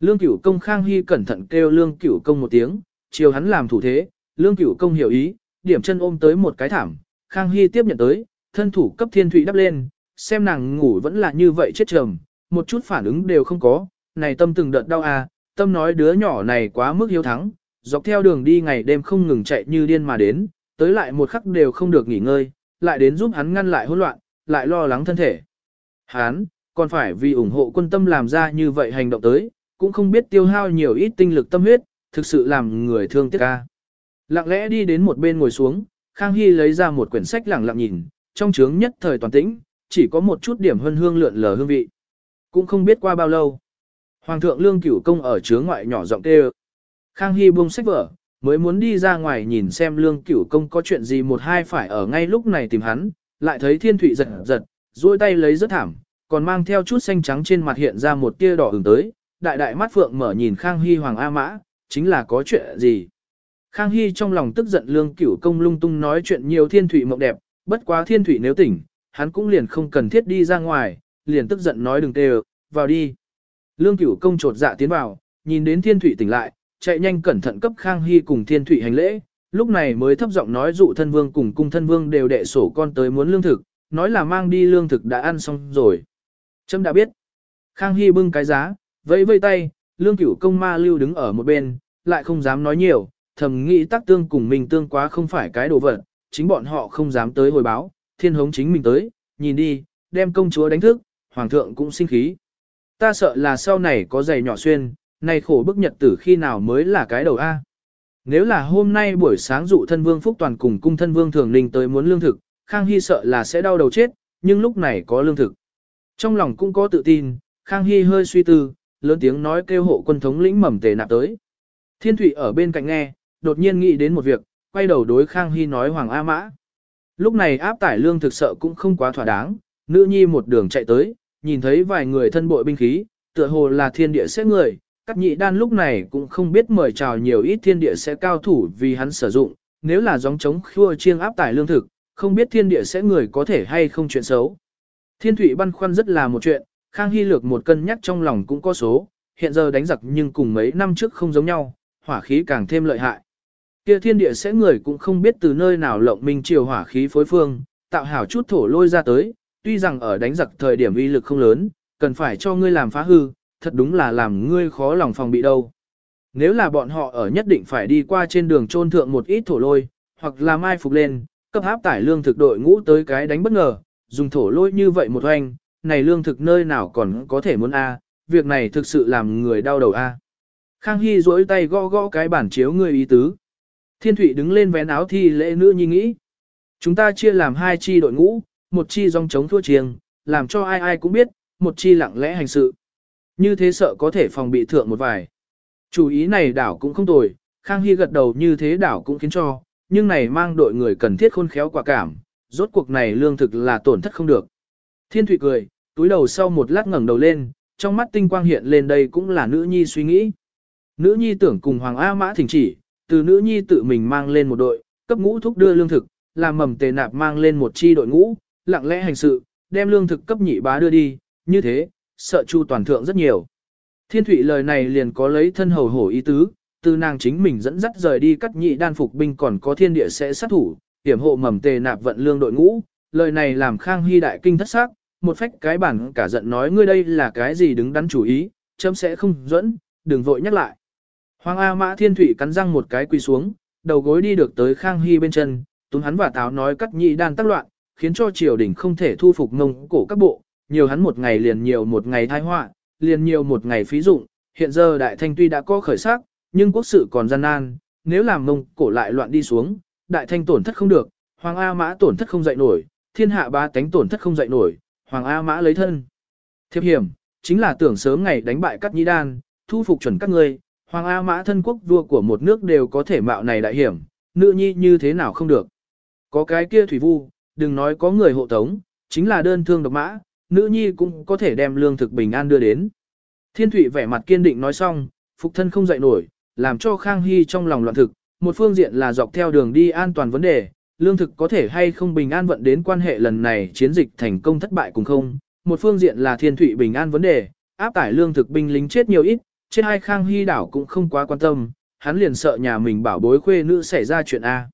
Lương Cửu Công Khang Hy cẩn thận kêu Lương Cửu Công một tiếng, chiều hắn làm thủ thế, Lương Cửu Công hiểu ý, điểm chân ôm tới một cái thảm, Khang Hy tiếp nhận tới, thân thủ cấp thiên thủy đắp lên, xem nàng ngủ vẫn là như vậy chết trầm, một chút phản ứng đều không có, này tâm từng đợt đau à, tâm nói đứa nhỏ này quá mức hiếu thắng, dọc theo đường đi ngày đêm không ngừng chạy như điên mà đến, tới lại một khắc đều không được nghỉ ngơi, lại đến giúp hắn ngăn lại hỗn loạn, lại lo lắng thân thể hán còn phải vì ủng hộ quân tâm làm ra như vậy hành động tới, cũng không biết tiêu hao nhiều ít tinh lực tâm huyết, thực sự làm người thương tiếc ca. Lặng lẽ đi đến một bên ngồi xuống, Khang Hy lấy ra một quyển sách lặng lặng nhìn, trong chướng nhất thời toàn tĩnh, chỉ có một chút điểm hương hương lượn lờ hương vị. Cũng không biết qua bao lâu. Hoàng thượng lương cửu công ở chướng ngoại nhỏ giọng kêu. Khang Hy buông sách vở, mới muốn đi ra ngoài nhìn xem lương cửu công có chuyện gì một hai phải ở ngay lúc này tìm hắn, lại thấy thiên thủy giật giật, duỗi tay lấy rất thảm, còn mang theo chút xanh trắng trên mặt hiện ra một tia đỏ ửng tới, đại đại mắt phượng mở nhìn Khang Hy Hoàng A Mã, chính là có chuyện gì. Khang Hy trong lòng tức giận lương cửu công lung tung nói chuyện nhiều thiên thủy mộng đẹp, bất quá thiên thủy nếu tỉnh, hắn cũng liền không cần thiết đi ra ngoài, liền tức giận nói đừng tê vào đi. Lương cửu công trột dạ tiến vào, nhìn đến thiên thủy tỉnh lại, chạy nhanh cẩn thận cấp Khang Hy cùng thiên thủy hành lễ, lúc này mới thấp giọng nói dụ thân vương cùng cung thân vương đều đệ sổ con tới muốn lương thực, nói là mang đi lương thực đã ăn xong rồi. Trâm đã biết. Khang Hy bưng cái giá, vẫy vây tay, lương cửu công ma lưu đứng ở một bên, lại không dám nói nhiều, thầm nghĩ tác tương cùng mình tương quá không phải cái đồ vật, chính bọn họ không dám tới hồi báo, thiên hống chính mình tới, nhìn đi, đem công chúa đánh thức, hoàng thượng cũng sinh khí. Ta sợ là sau này có giày nhỏ xuyên, này khổ bức nhật tử khi nào mới là cái đầu A. Nếu là hôm nay buổi sáng dụ thân vương Phúc Toàn cùng cung thân vương Thường Ninh tới muốn lương thực, Khang Hy sợ là sẽ đau đầu chết, nhưng lúc này có lương thực. Trong lòng cũng có tự tin, Khang Hy hơi suy tư, lớn tiếng nói kêu hộ quân thống lĩnh mầm tề nạp tới. Thiên Thụy ở bên cạnh nghe, đột nhiên nghĩ đến một việc, quay đầu đối Khang Hy nói Hoàng A Mã. Lúc này áp tải lương thực sợ cũng không quá thỏa đáng, nữ nhi một đường chạy tới, nhìn thấy vài người thân bội binh khí, tựa hồ là thiên địa sẽ người, các nhị đan lúc này cũng không biết mời chào nhiều ít thiên địa sẽ cao thủ vì hắn sử dụng, nếu là gióng chống khua chiêng áp tải lương thực, không biết thiên địa sẽ người có thể hay không chuyện xấu. Thiên thủy băn khoăn rất là một chuyện, Khang Hy lược một cân nhắc trong lòng cũng có số, hiện giờ đánh giặc nhưng cùng mấy năm trước không giống nhau, hỏa khí càng thêm lợi hại. Kia thiên địa sẽ người cũng không biết từ nơi nào lộng minh triều hỏa khí phối phương, tạo hảo chút thổ lôi ra tới, tuy rằng ở đánh giặc thời điểm uy lực không lớn, cần phải cho ngươi làm phá hư, thật đúng là làm ngươi khó lòng phòng bị đâu. Nếu là bọn họ ở nhất định phải đi qua trên đường trôn thượng một ít thổ lôi, hoặc là mai phục lên, cấp háp tải lương thực đội ngũ tới cái đánh bất ngờ, dùng thổ lôi như vậy một hoành, này lương thực nơi nào còn có thể muốn A, việc này thực sự làm người đau đầu A. Khang Hy duỗi tay gõ gõ cái bản chiếu người ý tứ. Thiên Thụy đứng lên vén áo thi lễ nữ nhi nghĩ. Chúng ta chia làm hai chi đội ngũ, một chi dòng chống thua chiêng, làm cho ai ai cũng biết, một chi lặng lẽ hành sự. Như thế sợ có thể phòng bị thượng một vài. Chủ ý này đảo cũng không tồi, Khang Hy gật đầu như thế đảo cũng khiến cho, nhưng này mang đội người cần thiết khôn khéo quả cảm, rốt cuộc này lương thực là tổn thất không được. Thiên Thụy cười, túi đầu sau một lát ngẩng đầu lên, trong mắt tinh quang hiện lên đây cũng là nữ nhi suy nghĩ. Nữ nhi tưởng cùng Hoàng A Mã thỉnh chỉ, từ nữ nhi tự mình mang lên một đội, cấp ngũ thúc đưa lương thực, làm mầm tề nạp mang lên một chi đội ngũ, lặng lẽ hành sự, đem lương thực cấp nhị bá đưa đi, như thế, sợ chu toàn thượng rất nhiều. Thiên thủy lời này liền có lấy thân hầu hổ ý tứ, từ nàng chính mình dẫn dắt rời đi cắt nhị đan phục binh còn có thiên địa sẽ sát thủ, hiểm hộ mầm tề nạp vận lương đội ngũ, lời này làm khang hy đại kinh thất xác, một phách cái bản cả giận nói ngươi đây là cái gì đứng đắn chủ ý, chấm sẽ không dẫn, đừng vội nhắc lại. Hoàng A Mã Thiên Thụy cắn răng một cái quỳ xuống, đầu gối đi được tới Khang Hy bên chân, túm hắn và táo nói cắt nhị đan tác loạn, khiến cho triều đình không thể thu phục ngông cổ các bộ, nhiều hắn một ngày liền nhiều một ngày thai họa, liền nhiều một ngày phí dụng, hiện giờ đại thanh tuy đã có khởi sắc, nhưng quốc sự còn gian nan, nếu làm mông cổ lại loạn đi xuống, đại thanh tổn thất không được, Hoàng A Mã tổn thất không dậy nổi, thiên hạ ba tánh tổn thất không dậy nổi, Hoàng A Mã lấy thân. Thiệp hiểm, chính là tưởng sớm ngày đánh bại các nhị đan, thu phục chuẩn các ngươi, Hoàng A Mã thân quốc vua của một nước đều có thể mạo này đại hiểm, nữ nhi như thế nào không được. Có cái kia thủy vu, đừng nói có người hộ tống, chính là đơn thương độc mã, nữ nhi cũng có thể đem lương thực bình an đưa đến. Thiên thủy vẻ mặt kiên định nói xong, phục thân không dậy nổi, làm cho Khang Hy trong lòng loạn thực, một phương diện là dọc theo đường đi an toàn vấn đề, lương thực có thể hay không bình an vận đến quan hệ lần này chiến dịch thành công thất bại cùng không, một phương diện là thiên thủy bình an vấn đề, áp tải lương thực binh lính chết nhiều ít, trên hai Khang Hy đảo cũng không quá quan tâm, hắn liền sợ nhà mình bảo bối khuê nữ xảy ra chuyện A.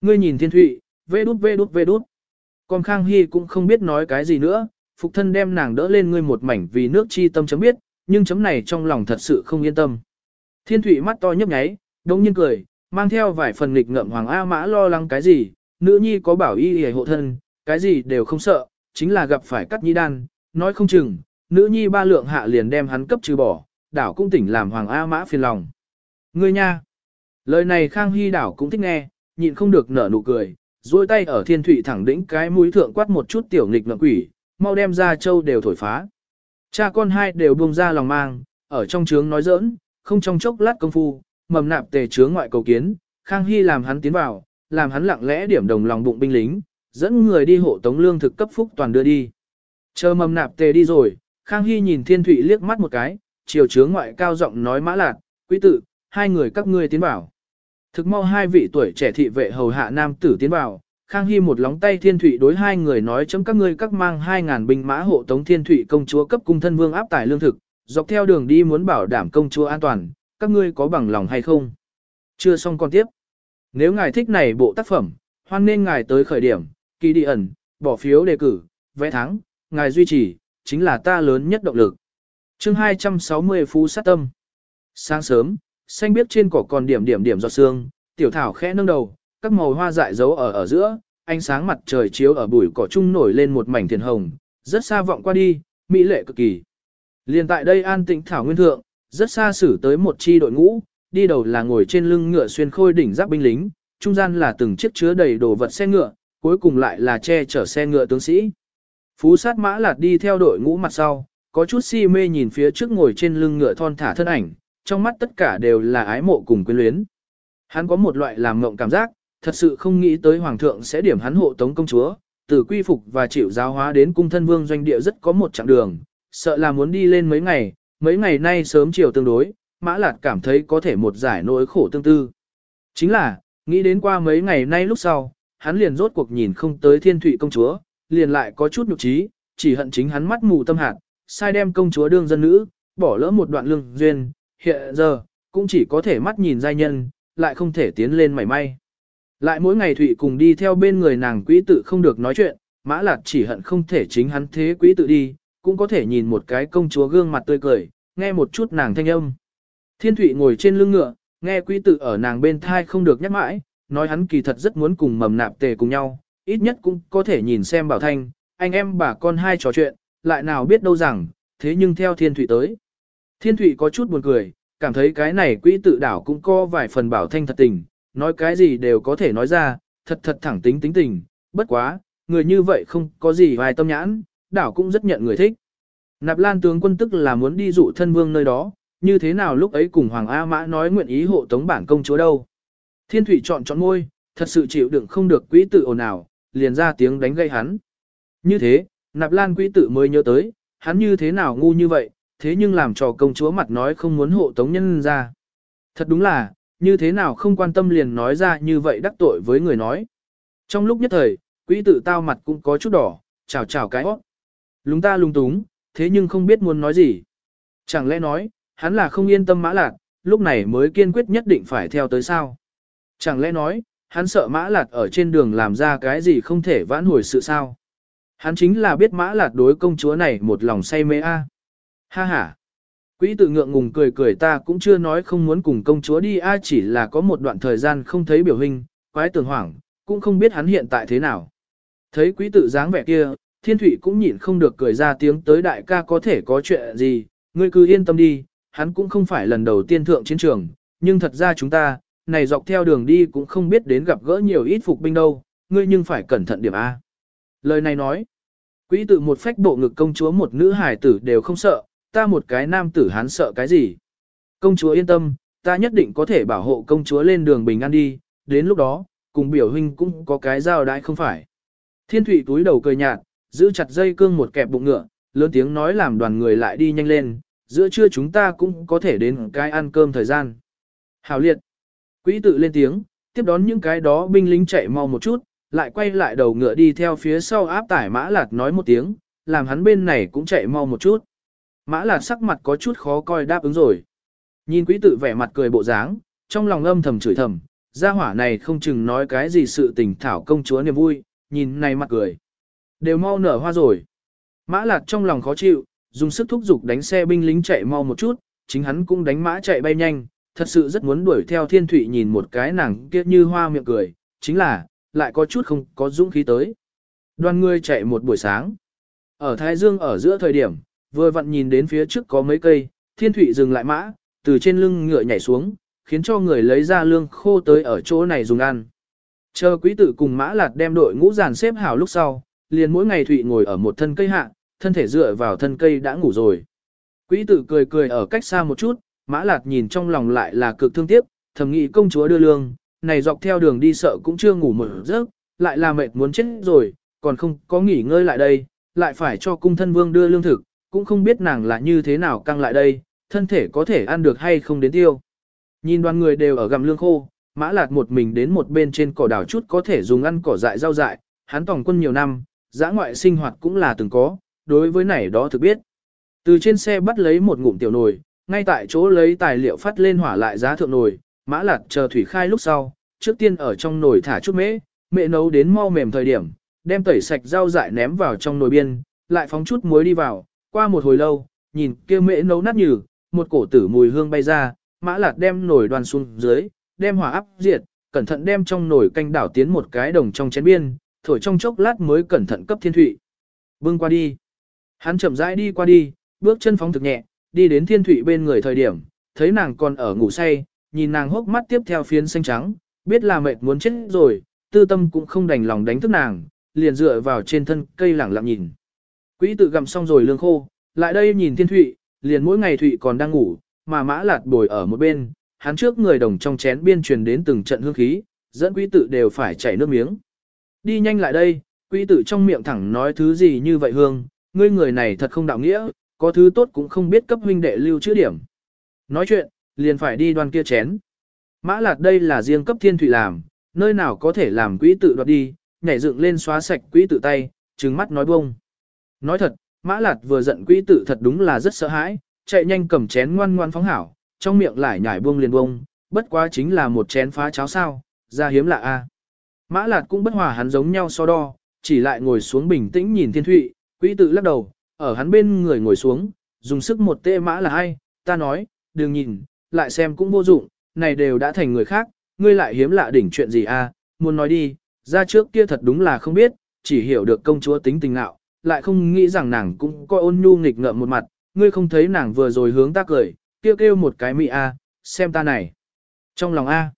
Ngươi nhìn thiên thụy, vê đút vê đút vê đút. Còn Khang Hy cũng không biết nói cái gì nữa, phục thân đem nàng đỡ lên ngươi một mảnh vì nước chi tâm chấm biết, nhưng chấm này trong lòng thật sự không yên tâm. Thiên thủy mắt to nhấp nháy, đông nhiên cười, mang theo vài phần nghịch ngợm Hoàng A Mã lo lắng cái gì, nữ nhi có bảo y hề hộ thân, cái gì đều không sợ, chính là gặp phải cắt nhi đan, nói không chừng, nữ nhi ba lượng hạ liền đem hắn cấp trừ bỏ, đảo cũng tỉnh làm Hoàng A Mã phiền lòng. Ngươi nha! Lời này Khang Hy đảo cũng thích nghe, nhịn không được nở nụ cười, duỗi tay ở thiên thủy thẳng đỉnh cái mũi thượng quát một chút tiểu nghịch ngợm quỷ, mau đem ra châu đều thổi phá. Cha con hai đều buông ra lòng mang, ở trong trướng nói giỡn, không trong chốc lát công phu, mầm nạp tề chứa ngoại cầu kiến, Khang Hy làm hắn tiến vào, làm hắn lặng lẽ điểm đồng lòng bụng binh lính, dẫn người đi hộ tống lương thực cấp phúc toàn đưa đi. Chờ mầm nạp tề đi rồi, Khang Hy nhìn thiên Thụy liếc mắt một cái, chiều chướng ngoại cao giọng nói mã lạc, quý tử, hai người các ngươi tiến vào. Thực mau hai vị tuổi trẻ thị vệ hầu hạ nam tử tiến vào, Khang Hy một lóng tay thiên Thụy đối hai người nói chấm các ngươi các mang hai ngàn binh mã hộ tống thiên Thụy công chúa cấp cung thân vương áp tải lương thực, dọc theo đường đi muốn bảo đảm công chúa an toàn, các ngươi có bằng lòng hay không? Chưa xong con tiếp. Nếu ngài thích này bộ tác phẩm, hoan nên ngài tới khởi điểm, kỳ đi ẩn, bỏ phiếu đề cử, vẽ thắng, ngài duy trì, chính là ta lớn nhất động lực chương 260 Phú sát tâm. Sáng sớm, xanh biếc trên cỏ còn điểm điểm điểm giọt sương, tiểu thảo khẽ nâng đầu, các màu hoa dại dấu ở ở giữa, ánh sáng mặt trời chiếu ở bụi cỏ trung nổi lên một mảnh thiền hồng, rất xa vọng qua đi, mỹ lệ cực kỳ. Liên tại đây an tĩnh thảo nguyên thượng, rất xa xử tới một chi đội ngũ, đi đầu là ngồi trên lưng ngựa xuyên khôi đỉnh giáp binh lính, trung gian là từng chiếc chứa đầy đồ vật xe ngựa, cuối cùng lại là che chở xe ngựa tướng sĩ. Phú sát mã lạt đi theo đội ngũ mặt sau, có chút si mê nhìn phía trước ngồi trên lưng ngựa thon thả thân ảnh, trong mắt tất cả đều là ái mộ cùng quyến luyến. Hắn có một loại làm ngộng cảm giác, thật sự không nghĩ tới hoàng thượng sẽ điểm hắn hộ tống công chúa, từ quy phục và chịu giáo hóa đến cung thân vương doanh địa rất có một chặng đường, sợ là muốn đi lên mấy ngày, mấy ngày nay sớm chiều tương đối, mã lạt cảm thấy có thể một giải nỗi khổ tương tư. Chính là, nghĩ đến qua mấy ngày nay lúc sau, hắn liền rốt cuộc nhìn không tới thiên thụy công chúa, liền lại có chút nhục trí, chỉ hận chính hắn mắt mù tâm hạt, sai đem công chúa đương dân nữ, bỏ lỡ một đoạn lương duyên, hiện giờ, cũng chỉ có thể mắt nhìn giai nhân, lại không thể tiến lên mảy may. Lại mỗi ngày Thụy cùng đi theo bên người nàng quý tự không được nói chuyện, mã lạt chỉ hận không thể chính hắn thế quý tự đi, cũng có thể nhìn một cái công chúa gương mặt tươi cười, nghe một chút nàng thanh âm. Thiên Thụy ngồi trên lưng ngựa, nghe quý tự ở nàng bên thai không được nhắc mãi, nói hắn kỳ thật rất muốn cùng mầm nạp tề cùng nhau, ít nhất cũng có thể nhìn xem bảo thanh, anh em bà con hai trò chuyện, lại nào biết đâu rằng, thế nhưng theo Thiên Thụy tới. Thiên Thụy có chút buồn cười, cảm thấy cái này quỹ tự đảo cũng có vài phần bảo thanh thật tình, nói cái gì đều có thể nói ra, thật thật thẳng tính tính tình, bất quá, người như vậy không có gì vài tâm nhãn, đảo cũng rất nhận người thích. Nạp Lan tướng quân tức là muốn đi dụ thân vương nơi đó, như thế nào lúc ấy cùng Hoàng A Mã nói nguyện ý hộ tống bản công chúa đâu. Thiên Thụy chọn chọn ngôi, thật sự chịu đựng không được quỹ tự ồn ào, liền ra tiếng đánh gây hắn. Như thế, Nạp Lan quỹ tự mới nhớ tới, hắn như thế nào ngu như vậy, thế nhưng làm cho công chúa mặt nói không muốn hộ tống nhân ra. Thật đúng là, như thế nào không quan tâm liền nói ra như vậy đắc tội với người nói. Trong lúc nhất thời, quỹ tự tao mặt cũng có chút đỏ, chào chào cái hót. Lúng ta lung túng, thế nhưng không biết muốn nói gì. Chẳng lẽ nói, hắn là không yên tâm mã lạc, lúc này mới kiên quyết nhất định phải theo tới sao. Chẳng lẽ nói, hắn sợ mã lạc ở trên đường làm ra cái gì không thể vãn hồi sự sao. Hắn chính là biết mã lạc đối công chúa này một lòng say mê a. Ha ha. Quỹ tự ngượng ngùng cười cười ta cũng chưa nói không muốn cùng công chúa đi a chỉ là có một đoạn thời gian không thấy biểu hình, quái tường hoảng, cũng không biết hắn hiện tại thế nào. Thấy quý tự dáng vẻ kia, thiên Thụy cũng nhịn không được cười ra tiếng tới đại ca có thể có chuyện gì, ngươi cứ yên tâm đi, hắn cũng không phải lần đầu tiên thượng chiến trường, nhưng thật ra chúng ta, này dọc theo đường đi cũng không biết đến gặp gỡ nhiều ít phục binh đâu, ngươi nhưng phải cẩn thận điểm A. Lời này nói, quý tự một phách bộ ngực công chúa một nữ hài tử đều không sợ, ta một cái nam tử hắn sợ cái gì. Công chúa yên tâm, ta nhất định có thể bảo hộ công chúa lên đường bình an đi, đến lúc đó, cùng biểu huynh cũng có cái giao đãi không phải. Thiên thủy túi đầu cười nhạt, giữ chặt dây cương một kẹp bụng ngựa, lớn tiếng nói làm đoàn người lại đi nhanh lên, giữa trưa chúng ta cũng có thể đến cái ăn cơm thời gian. Hào liệt. Quỹ tự lên tiếng, tiếp đón những cái đó binh lính chạy mau một chút, lại quay lại đầu ngựa đi theo phía sau áp tải mã lạt nói một tiếng, làm hắn bên này cũng chạy mau một chút. Mã lạt sắc mặt có chút khó coi đáp ứng rồi. Nhìn quý tự vẻ mặt cười bộ dáng, trong lòng âm thầm chửi thầm, gia hỏa này không chừng nói cái gì sự tình thảo công chúa niềm vui, nhìn này mặt cười. Đều mau nở hoa rồi. Mã lạt trong lòng khó chịu, dùng sức thúc giục đánh xe binh lính chạy mau một chút, chính hắn cũng đánh mã chạy bay nhanh, thật sự rất muốn đuổi theo thiên Thụy nhìn một cái nàng kia như hoa miệng cười, chính là, lại có chút không có dũng khí tới. Đoàn người chạy một buổi sáng. Ở Thái Dương ở giữa thời điểm, vừa vặn nhìn đến phía trước có mấy cây, thiên Thụy dừng lại mã, từ trên lưng ngựa nhảy xuống, khiến cho người lấy ra lương khô tới ở chỗ này dùng ăn. Chờ quý tử cùng mã lạt đem đội ngũ dàn xếp hào lúc sau, liền mỗi ngày Thụy ngồi ở một thân cây hạ, thân thể dựa vào thân cây đã ngủ rồi. Quý tử cười cười ở cách xa một chút, mã lạt nhìn trong lòng lại là cực thương tiếc, thầm nghĩ công chúa đưa lương, này dọc theo đường đi sợ cũng chưa ngủ một giấc, lại là mệt muốn chết rồi, còn không có nghỉ ngơi lại đây, lại phải cho cung thân vương đưa lương thực, cũng không biết nàng là như thế nào căng lại đây, thân thể có thể ăn được hay không đến tiêu. Nhìn đoàn người đều ở gặm lương khô, mã lạt một mình đến một bên trên cỏ đảo chút có thể dùng ăn cỏ dại rau dại, hắn tòng quân nhiều năm, giã ngoại sinh hoạt cũng là từng có, đối với này đó thực biết. Từ trên xe bắt lấy một ngụm tiểu nồi, ngay tại chỗ lấy tài liệu phát lên hỏa lại giá thượng nồi, mã lạt chờ thủy khai lúc sau, trước tiên ở trong nồi thả chút mễ, mẹ nấu đến mau mềm thời điểm, đem tẩy sạch rau dại ném vào trong nồi biên, lại phóng chút muối đi vào, qua một hồi lâu, nhìn kia mễ nấu nát nhừ, một cổ tử mùi hương bay ra, mã lạt đem nồi đoàn xuống dưới, đem hỏa áp diệt, cẩn thận đem trong nồi canh đảo tiến một cái đồng trong chén biên, thổi trong chốc lát mới cẩn thận cấp thiên thụy. Bưng qua đi. Hắn chậm rãi đi qua đi, bước chân phóng thực nhẹ, đi đến thiên thụy bên người thời điểm, thấy nàng còn ở ngủ say, nhìn nàng hốc mắt tiếp theo phiến xanh trắng, biết là mệt muốn chết rồi, tư tâm cũng không đành lòng đánh thức nàng, liền dựa vào trên thân cây lẳng lặng nhìn. Quỹ tự gặm xong rồi lương khô, lại đây nhìn thiên thụy, liền mỗi ngày thụy còn đang ngủ, mà mã lạt bồi ở một bên, hắn trước người đồng trong chén biên truyền đến từng trận hương khí, dẫn quỹ tự đều phải chảy nước miếng. Đi nhanh lại đây, quỹ tử trong miệng thẳng nói thứ gì như vậy hương, ngươi người này thật không đạo nghĩa, có thứ tốt cũng không biết cấp huynh đệ lưu chữ điểm. Nói chuyện, liền phải đi đoan kia chén. Mã Lạt đây là riêng cấp thiên thủy làm, nơi nào có thể làm quỹ tự đoạt đi, nhảy dựng lên xóa sạch quỹ tự tay, trừng mắt nói bông. Nói thật, mã Lạt vừa giận quỹ tự thật đúng là rất sợ hãi, chạy nhanh cầm chén ngoan ngoan phóng hảo, trong miệng lại nhảy buông liền buông, bất quá chính là một chén phá cháo sao, ra hiếm lạ a. Mã Lạt cũng bất hòa hắn giống nhau so đo, chỉ lại ngồi xuống bình tĩnh nhìn Thiên Thụy, quỹ tự lắc đầu, ở hắn bên người ngồi xuống, dùng sức một tê mã là ai, ta nói, đừng nhìn, lại xem cũng vô dụng, này đều đã thành người khác, ngươi lại hiếm lạ đỉnh chuyện gì a? muốn nói đi, ra trước kia thật đúng là không biết, chỉ hiểu được công chúa tính tình nạo, lại không nghĩ rằng nàng cũng coi ôn nhu nghịch ngợm một mặt, ngươi không thấy nàng vừa rồi hướng ta cười, kêu kêu một cái mị a, xem ta này. Trong lòng a,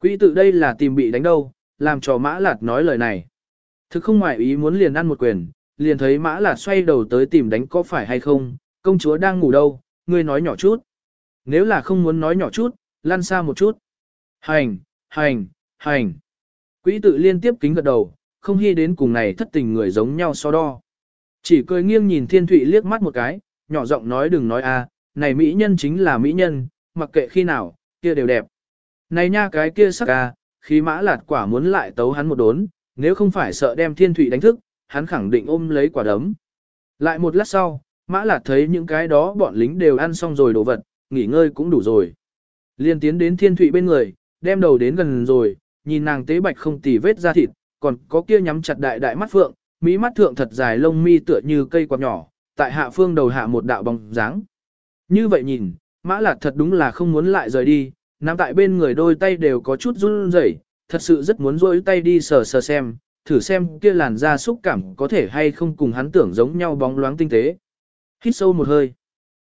quỹ tự đây là tìm bị đánh đâu, làm cho mã lạt nói lời này. Thực không ngoại ý muốn liền ăn một quyền, liền thấy mã lạt xoay đầu tới tìm đánh có phải hay không, công chúa đang ngủ đâu, ngươi nói nhỏ chút. Nếu là không muốn nói nhỏ chút, lăn xa một chút. Hành, hành, hành. Quỹ tự liên tiếp kính gật đầu, không hy đến cùng này thất tình người giống nhau so đo. Chỉ cười nghiêng nhìn thiên thụy liếc mắt một cái, nhỏ giọng nói đừng nói a, à, này mỹ nhân chính là mỹ nhân, mặc kệ khi nào, kia đều đẹp. Này nha cái kia sắc a, khi mã lạt quả muốn lại tấu hắn một đốn, nếu không phải sợ đem thiên thủy đánh thức, hắn khẳng định ôm lấy quả đấm. Lại một lát sau, mã lạt thấy những cái đó bọn lính đều ăn xong rồi đồ vật, nghỉ ngơi cũng đủ rồi. Liên tiến đến thiên thủy bên người, đem đầu đến gần rồi, nhìn nàng tế bạch không tì vết da thịt, còn có kia nhắm chặt đại đại mắt phượng, mỹ mắt thượng thật dài lông mi tựa như cây quạt nhỏ, tại hạ phương đầu hạ một đạo bóng dáng. Như vậy nhìn, mã lạt thật đúng là không muốn lại rời đi, nắm tại bên người đôi tay đều có chút run rẩy, thật sự rất muốn rôi tay đi sờ sờ xem, thử xem kia làn da xúc cảm có thể hay không cùng hắn tưởng giống nhau bóng loáng tinh tế. Hít sâu một hơi.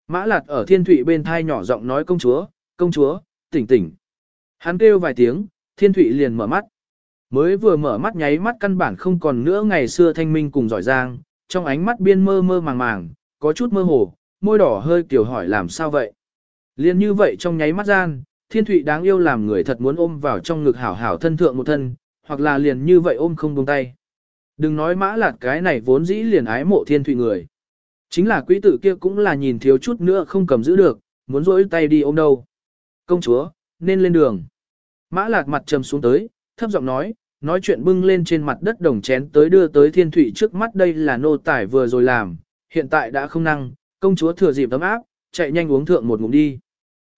Mã lạt ở thiên thụy bên thai nhỏ giọng nói công chúa, công chúa, tỉnh tỉnh. Hắn kêu vài tiếng, thiên thụy liền mở mắt. Mới vừa mở mắt nháy mắt căn bản không còn nữa ngày xưa thanh minh cùng giỏi giang, trong ánh mắt biên mơ mơ màng màng, có chút mơ hồ, môi đỏ hơi kiểu hỏi làm sao vậy. Liên như vậy trong nháy mắt gian, thiên thụy đáng yêu làm người thật muốn ôm vào trong ngực hảo hảo thân thượng một thân, hoặc là liền như vậy ôm không buông tay. Đừng nói mã lạt cái này vốn dĩ liền ái mộ thiên thụy người. Chính là quý tử kia cũng là nhìn thiếu chút nữa không cầm giữ được, muốn rỗi tay đi ôm đâu. Công chúa, nên lên đường. Mã lạt mặt trầm xuống tới, thấp giọng nói, nói chuyện bưng lên trên mặt đất đồng chén tới đưa tới thiên thủy trước mắt đây là nô tải vừa rồi làm, hiện tại đã không năng, công chúa thừa dịp ấm áp, chạy nhanh uống thượng một ngụm đi.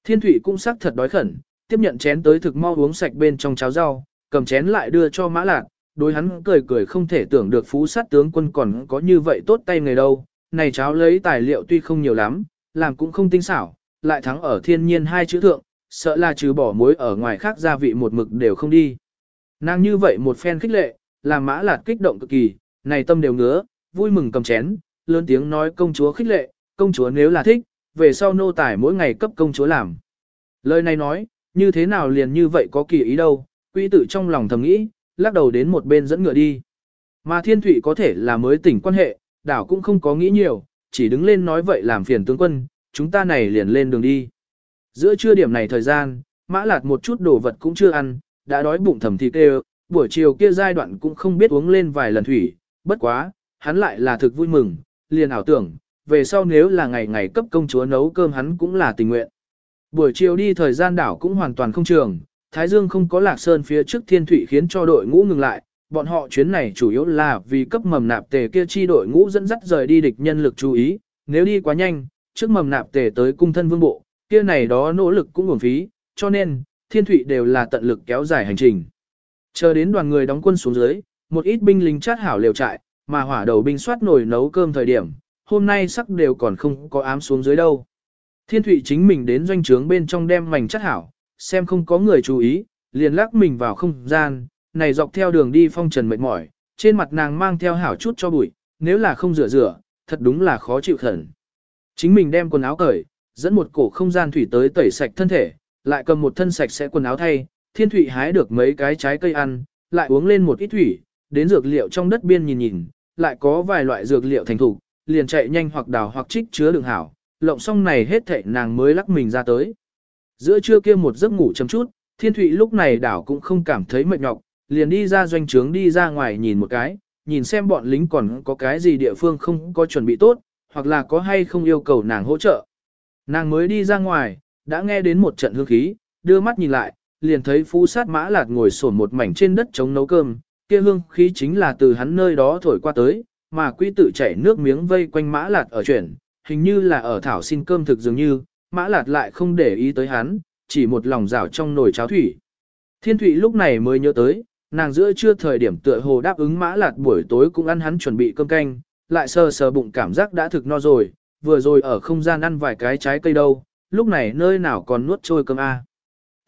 Thiên Thụy cũng sắc thật đói khẩn, tiếp nhận chén tới thực mau uống sạch bên trong cháo rau, cầm chén lại đưa cho mã lạc, đối hắn cười cười không thể tưởng được phú sát tướng quân còn có như vậy tốt tay người đâu, này cháo lấy tài liệu tuy không nhiều lắm, làm cũng không tinh xảo, lại thắng ở thiên nhiên hai chữ thượng, sợ là trừ bỏ muối ở ngoài khác gia vị một mực đều không đi. Nàng như vậy một phen khích lệ, làm mã lạt kích động cực kỳ, này tâm đều ngứa, vui mừng cầm chén, lớn tiếng nói công chúa khích lệ, công chúa nếu là thích, về sau nô tài mỗi ngày cấp công chúa làm. Lời này nói, như thế nào liền như vậy có kỳ ý đâu, quỹ tử trong lòng thầm nghĩ, lắc đầu đến một bên dẫn ngựa đi. Mà thiên thủy có thể là mới tỉnh quan hệ, đảo cũng không có nghĩ nhiều, chỉ đứng lên nói vậy làm phiền tướng quân, chúng ta này liền lên đường đi. Giữa trưa điểm này thời gian, mã lạt một chút đồ vật cũng chưa ăn, đã đói bụng thầm thì kêu, buổi chiều kia giai đoạn cũng không biết uống lên vài lần thủy, bất quá, hắn lại là thực vui mừng, liền ảo tưởng, về sau nếu là ngày ngày cấp công chúa nấu cơm hắn cũng là tình nguyện. Buổi chiều đi thời gian đảo cũng hoàn toàn không trường, Thái Dương không có lạc sơn phía trước thiên thủy khiến cho đội ngũ ngừng lại, bọn họ chuyến này chủ yếu là vì cấp mầm nạp tề kia chi đội ngũ dẫn dắt rời đi địch nhân lực chú ý, nếu đi quá nhanh, trước mầm nạp tề tới cung thân vương bộ, kia này đó nỗ lực cũng uổng phí, cho nên, thiên thủy đều là tận lực kéo dài hành trình. Chờ đến đoàn người đóng quân xuống dưới, một ít binh lính chát hảo liều trại, mà hỏa đầu binh soát nồi nấu cơm thời điểm, hôm nay sắc đều còn không có ám xuống dưới đâu. Thiên Thụy chính mình đến doanh trướng bên trong đem mảnh chất hảo, xem không có người chú ý, liền lắc mình vào không gian, này dọc theo đường đi phong trần mệt mỏi, trên mặt nàng mang theo hảo chút cho bụi, nếu là không rửa rửa, thật đúng là khó chịu thần. Chính mình đem quần áo cởi, dẫn một cổ không gian thủy tới tẩy sạch thân thể, lại cầm một thân sạch sẽ quần áo thay, thiên Thụy hái được mấy cái trái cây ăn, lại uống lên một ít thủy, đến dược liệu trong đất biên nhìn nhìn, lại có vài loại dược liệu thành thủ, liền chạy nhanh hoặc đào hoặc trích chứa đường hảo, lộng xong này hết thảy nàng mới lắc mình ra tới. Giữa trưa kia một giấc ngủ chấm chút, thiên Thụy lúc này đảo cũng không cảm thấy mệt nhọc, liền đi ra doanh trướng đi ra ngoài nhìn một cái, nhìn xem bọn lính còn có cái gì địa phương không có chuẩn bị tốt, hoặc là có hay không yêu cầu nàng hỗ trợ. Nàng mới đi ra ngoài, đã nghe đến một trận hương khí, đưa mắt nhìn lại, liền thấy phú sát mã lạt ngồi sổn một mảnh trên đất chống nấu cơm, kia hương khí chính là từ hắn nơi đó thổi qua tới, mà quý tự chảy nước miếng vây quanh mã lạt ở chuyển, hình như là ở thảo xin cơm thực dường như, mã lạt lại không để ý tới hắn, chỉ một lòng rảo trong nồi cháo thủy. Thiên thủy lúc này mới nhớ tới, nàng giữa trưa thời điểm tựa hồ đáp ứng mã lạt buổi tối cũng ăn hắn chuẩn bị cơm canh, lại sờ sờ bụng cảm giác đã thực no rồi, vừa rồi ở không gian ăn vài cái trái cây đâu, lúc này nơi nào còn nuốt trôi cơm a.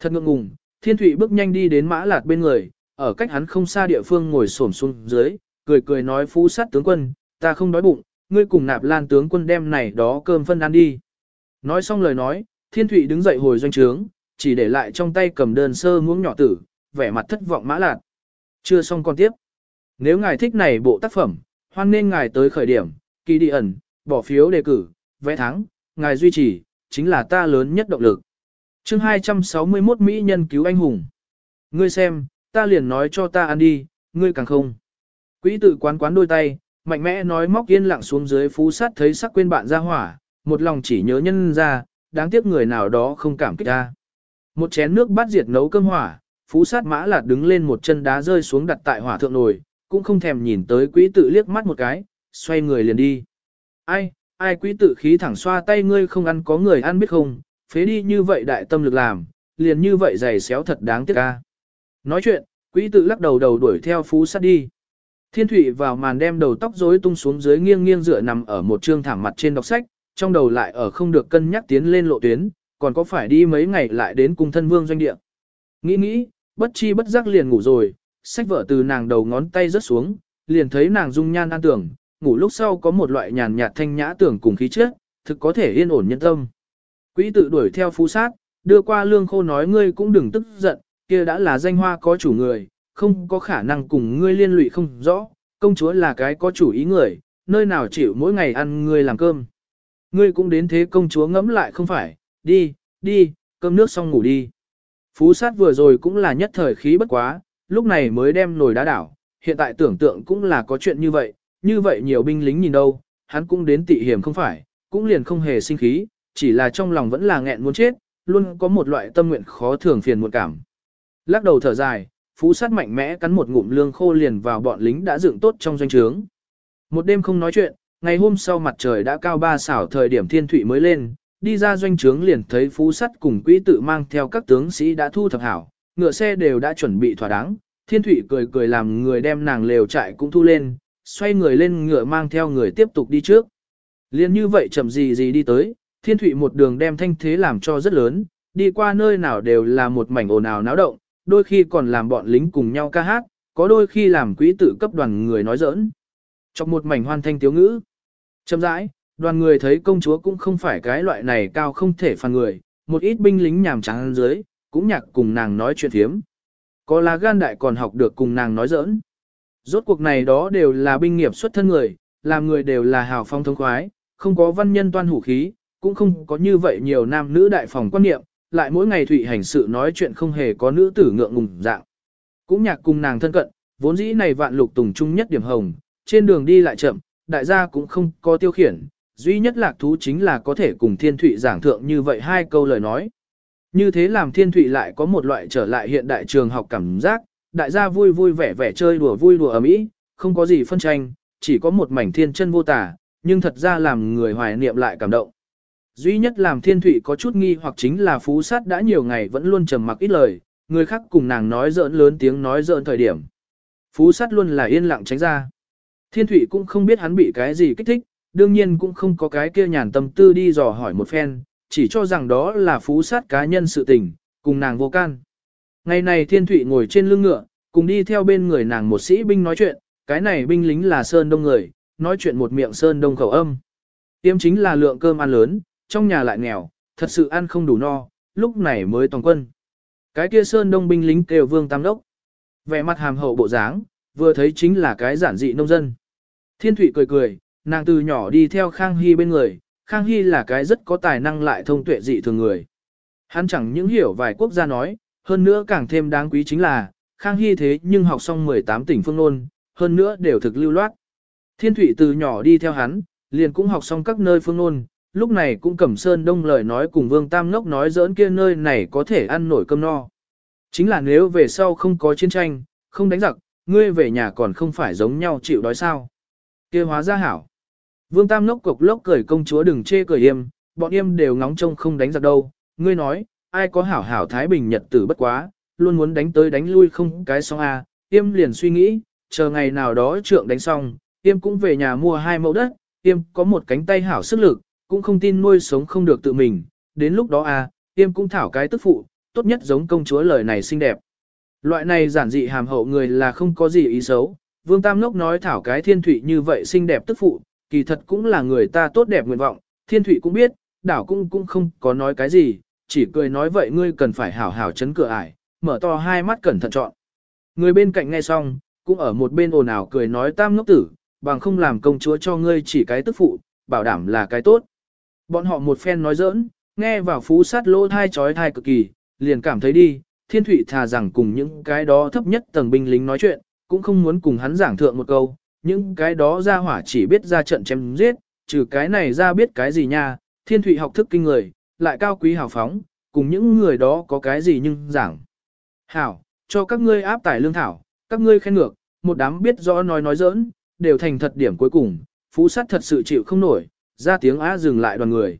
Thật ngượng ngùng, Thiên Thụy bước nhanh đi đến mã lạt bên người, ở cách hắn không xa địa phương ngồi xổm xuống dưới, cười cười nói phú sát tướng quân, ta không đói bụng, ngươi cùng nạp lan tướng quân đem này đó cơm phân ăn đi. Nói xong lời nói, Thiên Thụy đứng dậy hồi doanh trướng, chỉ để lại trong tay cầm đơn sơ muỗng nhỏ tử, vẻ mặt thất vọng mã lạt. Chưa xong còn tiếp. Nếu ngài thích này bộ tác phẩm, hoan nên ngài tới khởi điểm, kỳ đi ẩn, bỏ phiếu đề cử, vẽ thắng, ngài duy trì, chính là ta lớn nhất động lực. chương 261 Mỹ nhân cứu anh hùng. Ngươi xem, ta liền nói cho ta ăn đi, ngươi càng không. Quỹ tự quán quán đôi tay, mạnh mẽ nói móc yên lặng xuống dưới phú sát thấy sắc quên bạn ra hỏa, một lòng chỉ nhớ nhân ra, đáng tiếc người nào đó không cảm kích ta. Một chén nước bát diệt nấu cơm hỏa, phú sát mã lạt đứng lên một chân đá rơi xuống đặt tại hỏa thượng nồi, cũng không thèm nhìn tới quỹ tự liếc mắt một cái, xoay người liền đi. Ai, ai quỹ tự khí thẳng xoa tay ngươi không ăn có người ăn biết không, phế đi như vậy đại tâm lực làm, liền như vậy giày xéo thật đáng tiếc ca. Nói chuyện, quỹ tự lắc đầu đầu đuổi theo phú sát đi. Thiên Thụy vào màn đem đầu tóc rối tung xuống dưới nghiêng nghiêng dựa nằm ở một trương thảm mặt trên đọc sách, trong đầu lại ở không được cân nhắc tiến lên lộ tuyến, còn có phải đi mấy ngày lại đến cung thân vương doanh địa. Nghĩ nghĩ, bất chi bất giác liền ngủ rồi, sách vở từ nàng đầu ngón tay rớt xuống, liền thấy nàng dung nhan an tưởng, ngủ lúc sau có một loại nhàn nhạt thanh nhã tưởng cùng khí chất, thực có thể yên ổn nhân tâm. Quỹ tự đuổi theo phú sát, đưa qua lương khô nói ngươi cũng đừng tức giận, kia đã là danh hoa có chủ người, không có khả năng cùng ngươi liên lụy không rõ, công chúa là cái có chủ ý người, nơi nào chịu mỗi ngày ăn ngươi làm cơm. Ngươi cũng đến thế công chúa ngẫm lại không phải, đi, đi, cơm nước xong ngủ đi. Phú sát vừa rồi cũng là nhất thời khí bất quá, lúc này mới đem nồi đá đảo, hiện tại tưởng tượng cũng là có chuyện như vậy, như vậy nhiều binh lính nhìn đâu, hắn cũng đến tị hiểm không phải, cũng liền không hề sinh khí, chỉ là trong lòng vẫn là nghẹn muốn chết, luôn có một loại tâm nguyện khó thường phiền muộn cảm. Lắc đầu thở dài, phú sát mạnh mẽ cắn một ngụm lương khô liền vào bọn lính đã dựng tốt trong doanh trướng. Một đêm không nói chuyện, ngày hôm sau mặt trời đã cao ba xảo thời điểm thiên thủy mới lên, đi ra doanh trướng liền thấy phú sắt cùng quỹ tự mang theo các tướng sĩ đã thu thập hảo, ngựa xe đều đã chuẩn bị thỏa đáng, thiên thủy cười cười làm người đem nàng lều trại cũng thu lên, xoay người lên ngựa mang theo người tiếp tục đi trước. Liên như vậy chậm gì gì đi tới, thiên thủy một đường đem thanh thế làm cho rất lớn, đi qua nơi nào đều là một mảnh ồn ào náo động, đôi khi còn làm bọn lính cùng nhau ca hát, có đôi khi làm quỹ tự cấp đoàn người nói giỡn. Trong một mảnh hoan thanh tiếu ngữ. Chậm rãi, đoàn người thấy công chúa cũng không phải cái loại này cao không thể phàn người, một ít binh lính nhàm chán dưới, cũng nhạc cùng nàng nói chuyện thiếm. Có là gan đại còn học được cùng nàng nói giỡn. Rốt cuộc này đó đều là binh nghiệp xuất thân người, làm người đều là hào phong thông khoái, không có văn nhân toan hủ khí, cũng không có như vậy nhiều nam nữ đại phòng quan niệm, lại mỗi ngày thụy hành sự nói chuyện không hề có nữ tử ngượng ngùng dạng. Cũng nhạc cùng nàng thân cận, vốn dĩ này vạn lục tùng trung nhất điểm hồng, trên đường đi lại chậm, đại gia cũng không có tiêu khiển, duy nhất lạc thú chính là có thể cùng thiên thụy giảng thượng như vậy hai câu lời nói. Như thế làm thiên thụy lại có một loại trở lại hiện đại trường học cảm giác, đại gia vui vui vẻ vẻ chơi đùa vui đùa ở mỹ, không có gì phân tranh, chỉ có một mảnh thiên chân vô tả, nhưng thật ra làm người hoài niệm lại cảm động. Duy nhất làm thiên thụy có chút nghi hoặc chính là phú sát đã nhiều ngày vẫn luôn trầm mặc ít lời, người khác cùng nàng nói giỡn lớn tiếng nói giỡn thời điểm. Phú sát luôn là yên lặng tránh ra. Thiên thụy cũng không biết hắn bị cái gì kích thích, đương nhiên cũng không có cái kia nhàn tâm tư đi dò hỏi một phen, chỉ cho rằng đó là phú sát cá nhân sự tình, cùng nàng vô can. Ngày này thiên thụy ngồi trên lưng ngựa, cùng đi theo bên người nàng một sĩ binh nói chuyện, cái này binh lính là Sơn Đông người, nói chuyện một miệng Sơn Đông khẩu âm. Tiêm chính là lượng cơm ăn lớn, trong nhà lại nghèo, thật sự ăn không đủ no, lúc này mới toàn quân. Cái kia Sơn Đông binh lính kêu vương tam đốc. Vẻ mặt hàm hậu bộ dáng, vừa thấy chính là cái giản dị nông dân. Thiên thủy cười cười, nàng từ nhỏ đi theo Khang Hy bên người, Khang Hy là cái rất có tài năng lại thông tuệ dị thường người. Hắn chẳng những hiểu vài quốc gia nói, hơn nữa càng thêm đáng quý chính là, Khang Hy thế nhưng học xong 18 tỉnh phương nôn, hơn nữa đều thực lưu loát. Thiên thủy từ nhỏ đi theo hắn, liền cũng học xong các nơi phương nôn, lúc này cũng cầm sơn đông lời nói cùng Vương Tam Ngốc nói giỡn kia nơi này có thể ăn nổi cơm no. Chính là nếu về sau không có chiến tranh, không đánh giặc, ngươi về nhà còn không phải giống nhau chịu đói sao. kia hóa ra hảo. Vương Tam ngốc cục lốc cười công chúa đừng chê cười im, bọn em đều ngóng trông không đánh giặc đâu, ngươi nói, ai có hảo hảo thái bình nhật tử bất quá, luôn muốn đánh tới đánh lui không cái xong a, à. Yêm liền suy nghĩ, chờ ngày nào đó trượng đánh xong, Yêm cũng về nhà mua hai mẫu đất, Yêm có một cánh tay hảo sức lực, cũng không tin nuôi sống không được tự mình, đến lúc đó à, a, tiêm cũng thảo cái tức phụ, tốt nhất giống công chúa lời này xinh đẹp. Loại này giản dị hàm hậu người là không có gì ý xấu, Vương Tam Lốc nói thảo cái thiên thủy như vậy xinh đẹp tức phụ, kỳ thật cũng là người ta tốt đẹp nguyện vọng, thiên thủy cũng biết, đảo cũng cũng không có nói cái gì, chỉ cười nói vậy ngươi cần phải hảo hảo chấn cửa ải, mở to hai mắt cẩn thận chọn. Người bên cạnh nghe xong, cũng ở một bên ồn ào cười nói tam Lốc tử, bằng không làm công chúa cho ngươi chỉ cái tức phụ, bảo đảm là cái tốt. Bọn họ một phen nói giỡn, nghe vào phú sát lỗ thai trói thai cực kỳ, liền cảm thấy đi, thiên thủy thà rằng cùng những cái đó thấp nhất tầng binh lính nói chuyện, cũng không muốn cùng hắn giảng thượng một câu, những cái đó ra hỏa chỉ biết ra trận chém giết, trừ cái này ra biết cái gì nha, thiên thủy học thức kinh người, lại cao quý hào phóng, cùng những người đó có cái gì nhưng giảng. Hảo, cho các ngươi áp tải lương thảo, các ngươi khen ngược, một đám biết rõ nói nói giỡn, đều thành thật điểm cuối cùng, phú sát thật sự chịu không nổi, ra tiếng á dừng lại đoàn người.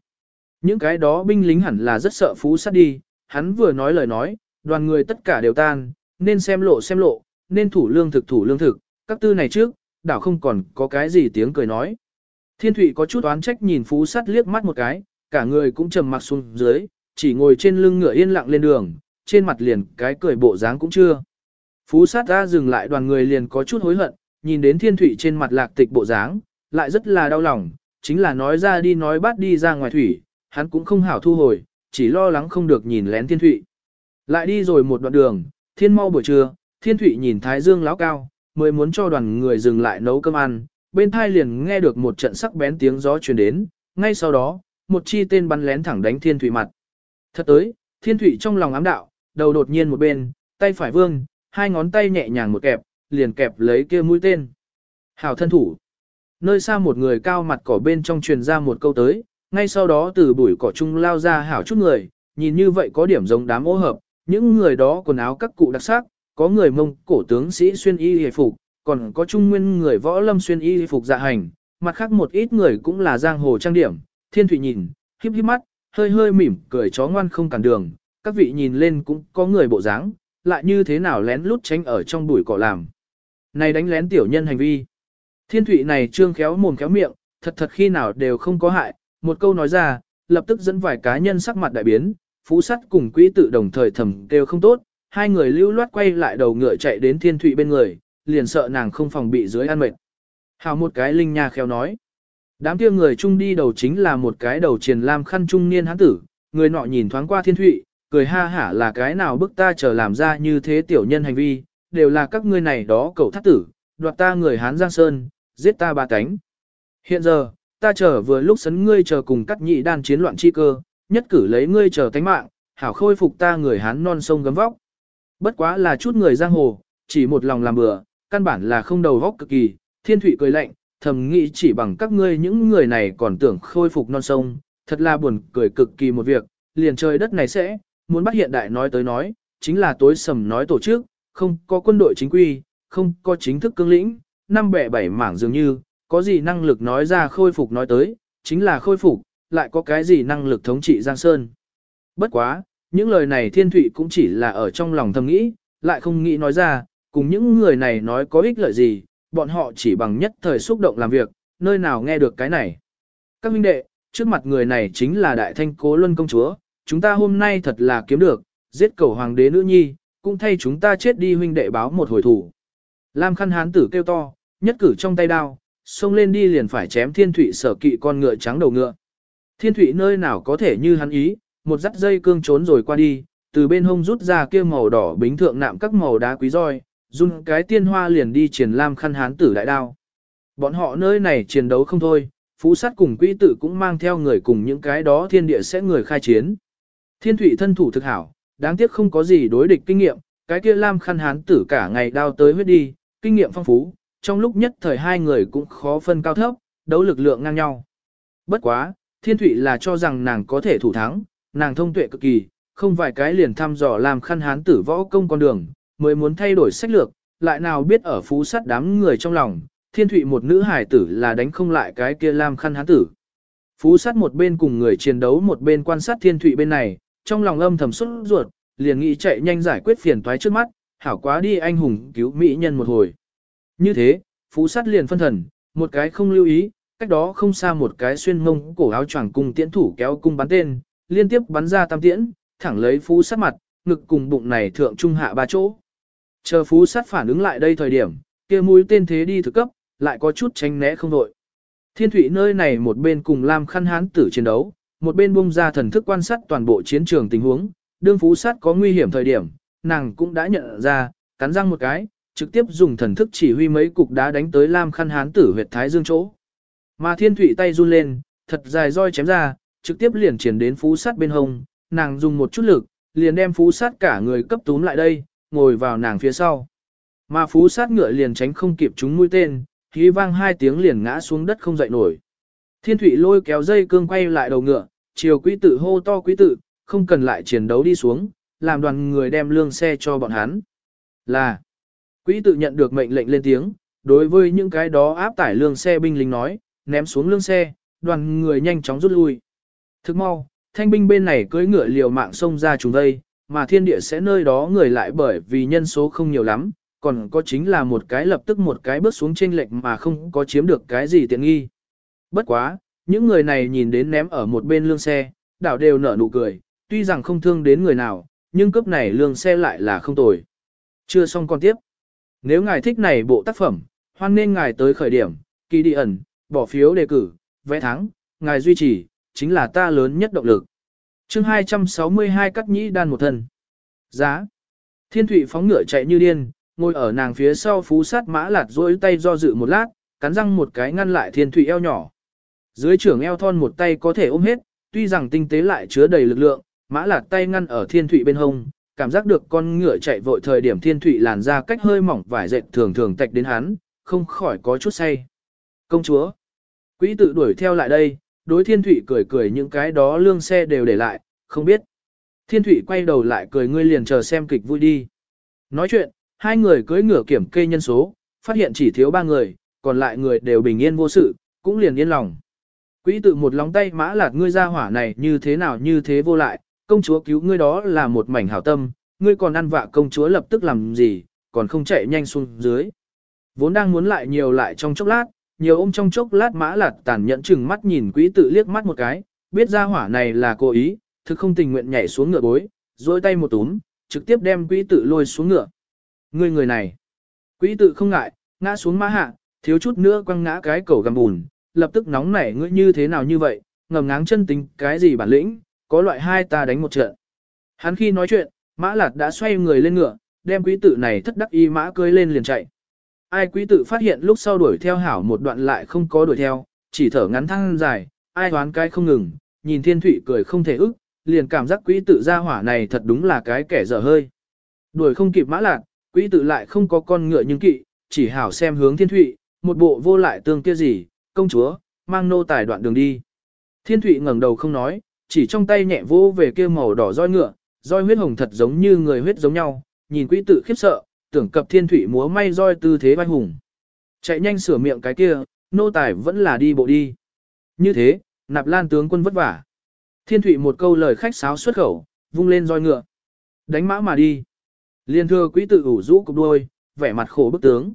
Những cái đó binh lính hẳn là rất sợ phú sát đi, hắn vừa nói lời nói, đoàn người tất cả đều tan, nên xem lộ xem lộ, nên thủ lương thực thủ lương thực, các tư này trước, đảo không còn có cái gì tiếng cười nói. Thiên Thụy có chút oán trách nhìn phú sát liếc mắt một cái, cả người cũng trầm mặc xuống dưới, chỉ ngồi trên lưng ngựa yên lặng lên đường, trên mặt liền cái cười bộ dáng cũng chưa. Phú sát ra dừng lại đoàn người liền có chút hối hận, nhìn đến thiên thủy trên mặt lạc tịch bộ dáng, lại rất là đau lòng, chính là nói ra đi nói bắt đi ra ngoài thủy, hắn cũng không hảo thu hồi, chỉ lo lắng không được nhìn lén thiên thủy. Lại đi rồi một đoạn đường, thiên mau buổi trưa, thiên thủy nhìn thái dương láo cao, mới muốn cho đoàn người dừng lại nấu cơm ăn, bên thai liền nghe được một trận sắc bén tiếng gió truyền đến, ngay sau đó, một chi tên bắn lén thẳng đánh thiên thủy mặt. Thật tới, thiên thủy trong lòng ám đạo, đầu đột nhiên một bên, tay phải vương, hai ngón tay nhẹ nhàng một kẹp, liền kẹp lấy kia mũi tên. Hảo thân thủ. Nơi xa một người cao mặt cỏ bên trong truyền ra một câu tới, ngay sau đó từ bụi cỏ trung lao ra hảo chút người, nhìn như vậy có điểm giống đám ô hợp, những người đó quần áo các cụ đặc sắc, có người mông cổ tướng sĩ xuyên y hề phục, còn có trung nguyên người võ lâm xuyên y hề phục dạ hành, mặt khác một ít người cũng là giang hồ trang điểm, thiên thủy nhìn, híp híp mắt, hơi hơi mỉm, cười chó ngoan không cản đường, các vị nhìn lên cũng có người bộ dáng, lại như thế nào lén lút tránh ở trong bụi cỏ làm. Này đánh lén tiểu nhân hành vi. Thiên thủy này trương khéo mồm khéo miệng, thật thật khi nào đều không có hại, một câu nói ra, lập tức dẫn vài cá nhân sắc mặt đại biến, phú sắt cùng quỹ tự đồng thời thầm kêu không tốt, hai người lưu loát quay lại đầu ngựa chạy đến thiên thủy bên người, liền sợ nàng không phòng bị dưới ăn mệt. Hào một cái linh nha khéo nói. Đám kia người chung đi đầu chính là một cái đầu triền lam khăn trung niên hán tử, người nọ nhìn thoáng qua thiên thụy, cười ha hả là cái nào bức ta chờ làm ra như thế tiểu nhân hành vi, đều là các ngươi này đó cầu thắt tử, đoạt ta người hán giang sơn, giết ta ba cánh. Hiện giờ, ta chờ vừa lúc sấn ngươi chờ cùng cắt nhị đan chiến loạn chi cơ, nhất cử lấy ngươi chờ tánh mạng, hảo khôi phục ta người hán non sông gấm vóc. Bất quá là chút người giang hồ, chỉ một lòng làm bừa, căn bản là không đầu vóc cực kỳ, thiên thủy cười lạnh, thầm nghĩ chỉ bằng các ngươi những người này còn tưởng khôi phục non sông, thật là buồn cười cực kỳ một việc, liền trời đất này sẽ, muốn bắt hiện đại nói tới nói, chính là tối sầm nói tổ chức, không có quân đội chính quy, không có chính thức cương lĩnh, năm bẻ bảy mảng dường như, có gì năng lực nói ra khôi phục nói tới, chính là khôi phục, lại có cái gì năng lực thống trị Giang Sơn. Bất quá, những lời này thiên thụy cũng chỉ là ở trong lòng thầm nghĩ, lại không nghĩ nói ra, cùng những người này nói có ích lợi gì, bọn họ chỉ bằng nhất thời xúc động làm việc, nơi nào nghe được cái này. Các huynh đệ, trước mặt người này chính là đại thanh cố luân công chúa, chúng ta hôm nay thật là kiếm được, giết cầu hoàng đế nữ nhi, cũng thay chúng ta chết đi huynh đệ báo một hồi thủ. Lam khăn hán tử kêu to, nhất cử trong tay đao, xông lên đi liền phải chém thiên thủy sở kỵ con ngựa trắng đầu ngựa. Thiên thủy nơi nào có thể như hắn ý, một dắt dây cương trốn rồi qua đi, từ bên hông rút ra kia màu đỏ bính thượng nạm các màu đá quý roi, dùng cái tiên hoa liền đi triển lam khăn hán tử đại đao. Bọn họ nơi này chiến đấu không thôi, phú sát cùng quỹ tử cũng mang theo người cùng những cái đó thiên địa sẽ người khai chiến. Thiên thủy thân thủ thực hảo, đáng tiếc không có gì đối địch kinh nghiệm, cái kia lam khăn hán tử cả ngày đao tới huyết đi, kinh nghiệm phong phú, trong lúc nhất thời hai người cũng khó phân cao thấp, đấu lực lượng ngang nhau. Bất quá, thiên thụy là cho rằng nàng có thể thủ thắng, nàng thông tuệ cực kỳ, không vài cái liền thăm dò làm khăn hán tử võ công con đường, mới muốn thay đổi sách lược, lại nào biết ở phú sát đám người trong lòng, thiên thụy một nữ hải tử là đánh không lại cái kia làm khăn hán tử. Phú sát một bên cùng người chiến đấu một bên quan sát thiên thụy bên này, trong lòng âm thầm xuất ruột, liền nghĩ chạy nhanh giải quyết phiền toái trước mắt, hảo quá đi anh hùng cứu mỹ nhân một hồi. Như thế, phú sát liền phân thần, một cái không lưu ý, cách đó không xa một cái xuyên mông cổ áo choàng cùng tiễn thủ kéo cung bắn tên, liên tiếp bắn ra tam tiễn, thẳng lấy phú sát mặt, ngực cùng bụng này thượng trung hạ ba chỗ. Chờ phú sát phản ứng lại đây thời điểm, kia mũi tên thế đi thực cấp, lại có chút tránh né không đội. Thiên thủy nơi này một bên cùng Lam khăn hán tử chiến đấu, một bên bung ra thần thức quan sát toàn bộ chiến trường tình huống, đương phú sát có nguy hiểm thời điểm, nàng cũng đã nhận ra, cắn răng một cái, trực tiếp dùng thần thức chỉ huy mấy cục đá đánh tới Lam khăn hán tử huyệt thái dương chỗ. Mà thiên thủy tay run lên, thật dài roi chém ra, trực tiếp liền triển đến phú sát bên hông, nàng dùng một chút lực, liền đem phú sát cả người cấp túm lại đây, ngồi vào nàng phía sau. Mà phú sát ngựa liền tránh không kịp chúng mũi tên, khí vang hai tiếng liền ngã xuống đất không dậy nổi. Thiên thủy lôi kéo dây cương quay lại đầu ngựa, chiều quý tử hô to quý tử, không cần lại chiến đấu đi xuống, làm đoàn người đem lương xe cho bọn hắn. Là, Quỹ tự nhận được mệnh lệnh lên tiếng, đối với những cái đó áp tải lương xe binh lính nói, ném xuống lương xe, đoàn người nhanh chóng rút lui. Thức mau, thanh binh bên này cưỡi ngựa liều mạng xông ra chúng đây, mà thiên địa sẽ nơi đó người lại bởi vì nhân số không nhiều lắm, còn có chính là một cái lập tức một cái bước xuống trên lệnh mà không có chiếm được cái gì tiện nghi. Bất quá, những người này nhìn đến ném ở một bên lương xe, đảo đều nở nụ cười, tuy rằng không thương đến người nào, nhưng cấp này lương xe lại là không tồi. Chưa xong con tiếp. Nếu ngài thích này bộ tác phẩm, hoan nên ngài tới khởi điểm, kỳ đi ẩn, bỏ phiếu đề cử, vẽ thắng, ngài duy trì, chính là ta lớn nhất động lực. chương 262 cắt nhĩ đan một thân. Giá. Thiên thủy phóng ngựa chạy như điên, ngồi ở nàng phía sau phú sát mã lạt rối tay do dự một lát, cắn răng một cái ngăn lại thiên thủy eo nhỏ. Dưới trưởng eo thon một tay có thể ôm hết, tuy rằng tinh tế lại chứa đầy lực lượng, mã lạt tay ngăn ở thiên thủy bên hông, cảm giác được con ngựa chạy vội thời điểm thiên thủy làn ra cách hơi mỏng vải dệt thường thường tạch đến hắn, không khỏi có chút say. Công chúa, quỹ tự đuổi theo lại đây, đối thiên thủy cười cười những cái đó lương xe đều để lại, không biết. Thiên thủy quay đầu lại cười ngươi liền chờ xem kịch vui đi. Nói chuyện, hai người cưỡi ngựa kiểm kê nhân số, phát hiện chỉ thiếu ba người, còn lại người đều bình yên vô sự, cũng liền yên lòng. Quỹ tự một lóng tay mã lạt ngươi ra hỏa này như thế nào như thế vô lại, công chúa cứu ngươi đó là một mảnh hảo tâm, ngươi còn ăn vạ công chúa lập tức làm gì, còn không chạy nhanh xuống dưới. Vốn đang muốn lại nhiều lại trong chốc lát, nhiều ôm trong chốc lát mã lạt tàn nhẫn chừng mắt nhìn quý tự liếc mắt một cái, biết ra hỏa này là cố ý, thực không tình nguyện nhảy xuống ngựa bối, dối tay một túm, trực tiếp đem quý tự lôi xuống ngựa. Ngươi người này, quý tự không ngại, ngã xuống mã hạ, thiếu chút nữa quăng ngã cái cầu gầm bùn, lập tức nóng nảy ngươi như thế nào như vậy, ngầm ngáng chân tính cái gì bản lĩnh, có loại hai ta đánh một trận. Hắn khi nói chuyện, mã lạt đã xoay người lên ngựa, đem quý tử này thất đắc y mã cưới lên liền chạy. Ai quý tử phát hiện lúc sau đuổi theo hảo một đoạn lại không có đuổi theo, chỉ thở ngắn thăng dài, ai đoán cái không ngừng, nhìn thiên thủy cười không thể ức, liền cảm giác quý tử ra hỏa này thật đúng là cái kẻ dở hơi. Đuổi không kịp mã lạt, quý tử lại không có con ngựa nhưng kỵ, chỉ hảo xem hướng thiên thủy, một bộ vô lại tương kia gì, công chúa, mang nô tài đoạn đường đi. Thiên thủy ngẩng đầu không nói, chỉ trong tay nhẹ vỗ về kia màu đỏ roi ngựa, roi huyết hồng thật giống như người huyết giống nhau, nhìn quý tử khiếp sợ, tưởng cập thiên thủy múa may roi tư thế vai hùng. Chạy nhanh sửa miệng cái kia, nô tài vẫn là đi bộ đi. Như thế, nạp lan tướng quân vất vả. Thiên thủy một câu lời khách sáo xuất khẩu, vung lên roi ngựa. Đánh mã mà đi. Liên thưa quý tử ủ rũ cục đuôi, vẻ mặt khổ bức tướng.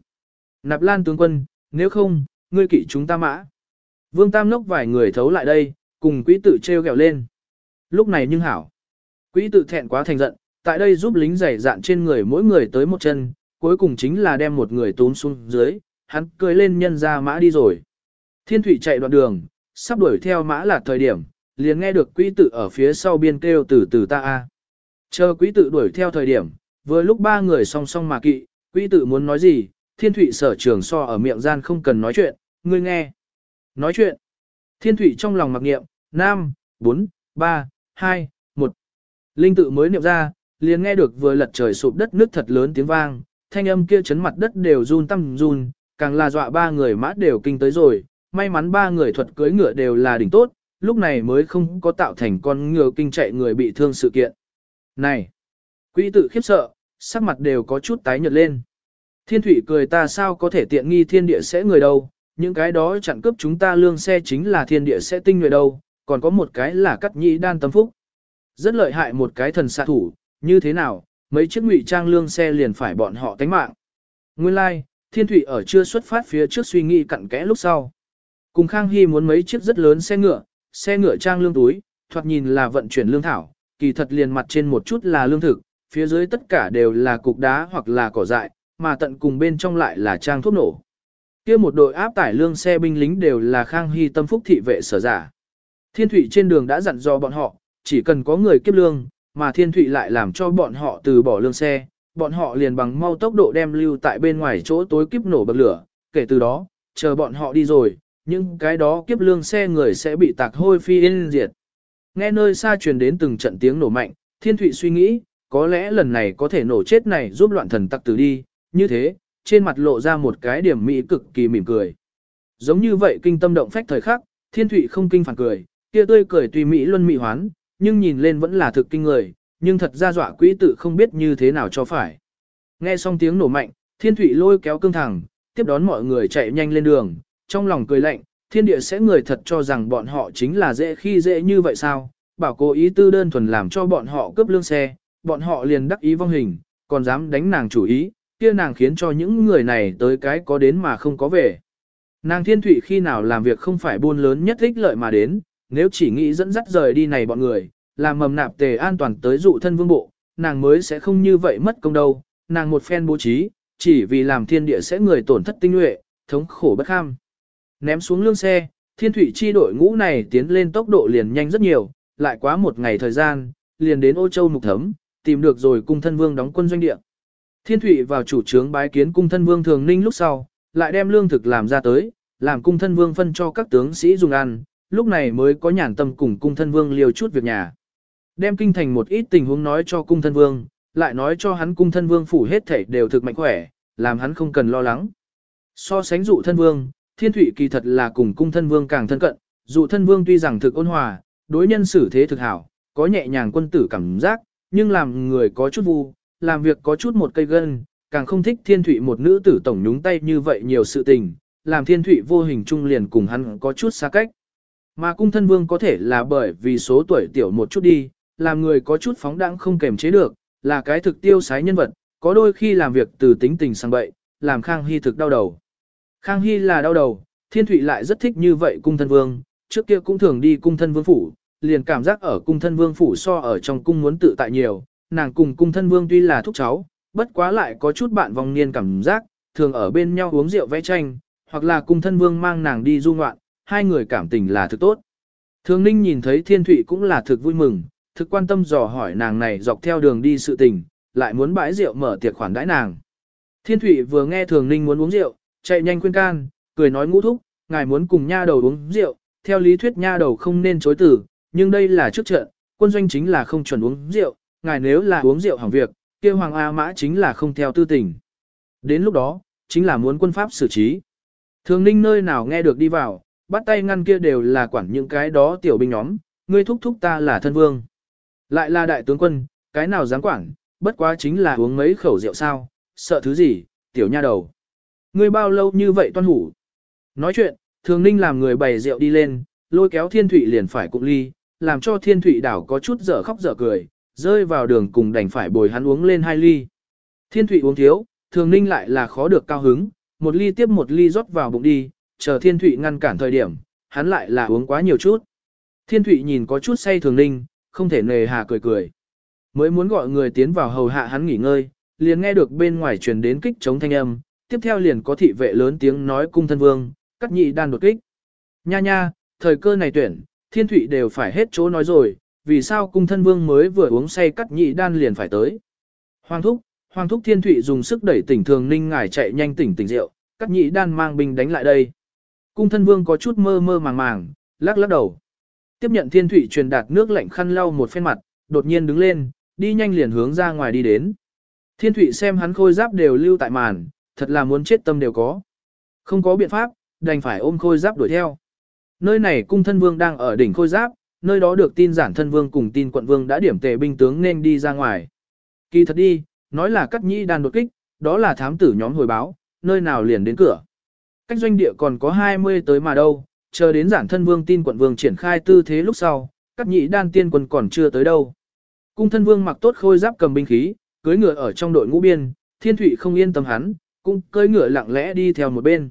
Nạp lan tướng quân, nếu không, ngươi kỵ chúng ta mã. Vương Tam Nốc vài người thấu lại đây, cùng quý tử treo gẹo lên. Lúc này nhưng hảo. Quý tử thẹn quá thành giận, tại đây giúp lính giày dạn trên người mỗi người tới một chân, cuối cùng chính là đem một người tốn xuống dưới, hắn cười lên nhân ra mã đi rồi. Thiên thủy chạy đoạn đường, sắp đuổi theo mã là thời điểm, liền nghe được quý tử ở phía sau biên kêu từ từ ta a. Chờ quý tử đuổi theo thời điểm, vừa lúc ba người song song mà kỵ, quý tử muốn nói gì, thiên thủy sở trường so ở miệng gian không cần nói chuyện, ngươi nghe. Nói chuyện. Thiên thủy trong lòng mặc niệm, 5, 4, 3, 2, 1. Linh tự mới niệm ra, liền nghe được vừa lật trời sụp đất nước thật lớn tiếng vang, thanh âm kia chấn mặt đất đều run tâm run, càng là dọa ba người mã đều kinh tới rồi, may mắn ba người thuật cưới ngựa đều là đỉnh tốt, lúc này mới không có tạo thành con ngựa kinh chạy người bị thương sự kiện. Này! Quỹ tự khiếp sợ, sắc mặt đều có chút tái nhợt lên. Thiên thủy cười ta sao có thể tiện nghi thiên địa sẽ người đâu, những cái đó chặn cướp chúng ta lương xe chính là thiên địa sẽ tinh người đâu, còn có một cái là cắt nhĩ đan tâm phúc. Rất lợi hại một cái thần xạ thủ, như thế nào, mấy chiếc ngụy trang lương xe liền phải bọn họ tánh mạng. Nguyên lai, like, thiên thủy ở chưa xuất phát phía trước suy nghĩ cặn kẽ lúc sau. Cùng Khang Hy muốn mấy chiếc rất lớn xe ngựa, xe ngựa trang lương túi, thoạt nhìn là vận chuyển lương thảo, kỳ thật liền mặt trên một chút là lương thực, phía dưới tất cả đều là cục đá hoặc là cỏ dại, mà tận cùng bên trong lại là trang thuốc nổ. Kia một đội áp tải lương xe binh lính đều là Khang Hy tâm phúc thị vệ sở giả. Thiên Thụy trên đường đã dặn dò bọn họ, chỉ cần có người kiếp lương, mà Thiên Thụy lại làm cho bọn họ từ bỏ lương xe, bọn họ liền bằng mau tốc độ đem lưu tại bên ngoài chỗ tối kiếp nổ bậc lửa, kể từ đó, chờ bọn họ đi rồi, những cái đó kiếp lương xe người sẽ bị tạc hôi phi yên diệt. Nghe nơi xa truyền đến từng trận tiếng nổ mạnh, Thiên Thụy suy nghĩ, có lẽ lần này có thể nổ chết này giúp loạn thần tặc tử đi, như thế, trên mặt lộ ra một cái điểm mỹ cực kỳ mỉm cười. Giống như vậy kinh tâm động phách thời khắc, Thiên Thụy không kinh phản cười, kia tươi cười tùy mỹ luân mỹ hoán, nhưng nhìn lên vẫn là thực kinh người, nhưng thật ra dọa quỹ tự không biết như thế nào cho phải. Nghe xong tiếng nổ mạnh, Thiên Thụy lôi kéo cương thẳng, tiếp đón mọi người chạy nhanh lên đường, trong lòng cười lạnh, thiên địa sẽ người thật cho rằng bọn họ chính là dễ khi dễ như vậy sao, bảo cố ý tư đơn thuần làm cho bọn họ cướp lương xe, bọn họ liền đắc ý vong hình, còn dám đánh nàng chủ ý, kia nàng khiến cho những người này tới cái có đến mà không có về. Nàng thiên thủy khi nào làm việc không phải buôn lớn nhất ích lợi mà đến, nếu chỉ nghĩ dẫn dắt rời đi này bọn người, làm mầm nạp tề an toàn tới dụ thân vương bộ, nàng mới sẽ không như vậy mất công đâu, nàng một phen bố trí, chỉ vì làm thiên địa sẽ người tổn thất tinh nhuệ, thống khổ bất kham. Ném xuống lương xe, thiên thủy chi đội ngũ này tiến lên tốc độ liền nhanh rất nhiều, lại quá một ngày thời gian, liền đến ô châu mục thấm, tìm được rồi cung thân vương đóng quân doanh địa. Thiên thủy vào chủ trướng bái kiến cung thân vương thường ninh lúc sau, lại đem lương thực làm ra tới, làm cung thân vương phân cho các tướng sĩ dùng ăn, lúc này mới có nhàn tâm cùng cung thân vương liều chút việc nhà. Đem kinh thành một ít tình huống nói cho cung thân vương, lại nói cho hắn cung thân vương phủ hết thể đều thực mạnh khỏe, làm hắn không cần lo lắng. So sánh dụ thân vương, thiên thủy kỳ thật là cùng cung thân vương càng thân cận, dụ thân vương tuy rằng thực ôn hòa, đối nhân xử thế thực hảo, có nhẹ nhàng quân tử cảm giác, nhưng làm người có chút vu, làm việc có chút một cây gân, càng không thích thiên thủy một nữ tử tổng nhúng tay như vậy nhiều sự tình, làm thiên thủy vô hình trung liền cùng hắn có chút xa cách. Mà cung thân vương có thể là bởi vì số tuổi tiểu một chút đi, làm người có chút phóng đãng không kềm chế được, là cái thực tiêu sái nhân vật, có đôi khi làm việc từ tính tình sang bậy, làm Khang Hy thực đau đầu. Khang Hy là đau đầu, thiên thủy lại rất thích như vậy cung thân vương, trước kia cũng thường đi cung thân vương phủ, liền cảm giác ở cung thân vương phủ so ở trong cung muốn tự tại nhiều, nàng cùng cung thân vương tuy là thúc cháu, bất quá lại có chút bạn vòng niên cảm giác, thường ở bên nhau uống rượu vẽ tranh, hoặc là cung thân vương mang nàng đi du ngoạn, hai người cảm tình là thực tốt. Thường ninh nhìn thấy thiên thụy cũng là thực vui mừng, thực quan tâm dò hỏi nàng này dọc theo đường đi sự tình, lại muốn bãi rượu mở tiệc khoản đãi nàng. Thiên thụy vừa nghe thường ninh muốn uống rượu, chạy nhanh khuyên can, cười nói ngũ thúc, ngài muốn cùng nha đầu uống rượu, theo lý thuyết nha đầu không nên chối từ, nhưng đây là trước trận, quân doanh chính là không chuẩn uống rượu, ngài nếu là uống rượu hỏng việc, kia Hoàng A Mã chính là không theo tư tình. Đến lúc đó, chính là muốn quân pháp xử trí. Thường ninh nơi nào nghe được đi vào, bắt tay ngăn kia đều là quản những cái đó tiểu binh nhóm, ngươi thúc thúc ta là thân vương. Lại là đại tướng quân, cái nào dám quản, bất quá chính là uống mấy khẩu rượu sao, sợ thứ gì, tiểu nha đầu. Ngươi bao lâu như vậy toan hủ. Nói chuyện, thường ninh làm người bày rượu đi lên, lôi kéo thiên thủy liền phải cụng ly, làm cho thiên thủy đảo có chút dở khóc dở cười, rơi vào đường cùng đành phải bồi hắn uống lên hai ly. Thiên Thụy uống thiếu, thường ninh lại là khó được cao hứng, một ly tiếp một ly rót vào bụng đi, chờ thiên Thụy ngăn cản thời điểm, hắn lại là uống quá nhiều chút. Thiên Thụy nhìn có chút say thường ninh, không thể nề hà cười cười. Mới muốn gọi người tiến vào hầu hạ hắn nghỉ ngơi, liền nghe được bên ngoài truyền đến kích chống thanh âm, tiếp theo liền có thị vệ lớn tiếng nói cung thân vương, cắt nhị đan đột kích. Nha nha, thời cơ này tuyển, thiên Thụy đều phải hết chỗ nói rồi, vì sao cung thân vương mới vừa uống say cắt nhị đan liền phải tới. Hoàng thúc, hoàng thúc thiên thụy dùng sức đẩy tỉnh thường ninh ngải chạy nhanh tỉnh tỉnh rượu, cắt nhị đan mang binh đánh lại đây. Cung thân vương có chút mơ mơ màng màng, lắc lắc đầu. Tiếp nhận thiên thụy truyền đạt nước lạnh khăn lau một phen mặt, đột nhiên đứng lên, đi nhanh liền hướng ra ngoài đi đến. Thiên thụy xem hắn khôi giáp đều lưu tại màn, thật là muốn chết tâm đều có. Không có biện pháp, đành phải ôm khôi giáp đuổi theo. Nơi này cung thân vương đang ở đỉnh khôi giáp, nơi đó được tin giản thân vương cùng tin quận vương đã điểm tề binh tướng nên đi ra ngoài. Kỳ thật đi, nói là cắt nhĩ đàn đột kích, đó là thám tử nhóm hồi báo, nơi nào liền đến cửa. Cách doanh địa còn có 20 tới mà đâu, chờ đến giản thân vương tin quận vương triển khai tư thế lúc sau, cắt nhị đan tiên quân còn chưa tới đâu. Cung thân vương mặc tốt khôi giáp cầm binh khí, cưới ngựa ở trong đội ngũ biên, thiên thủy không yên tâm hắn, cũng cưới ngựa lặng lẽ đi theo một bên.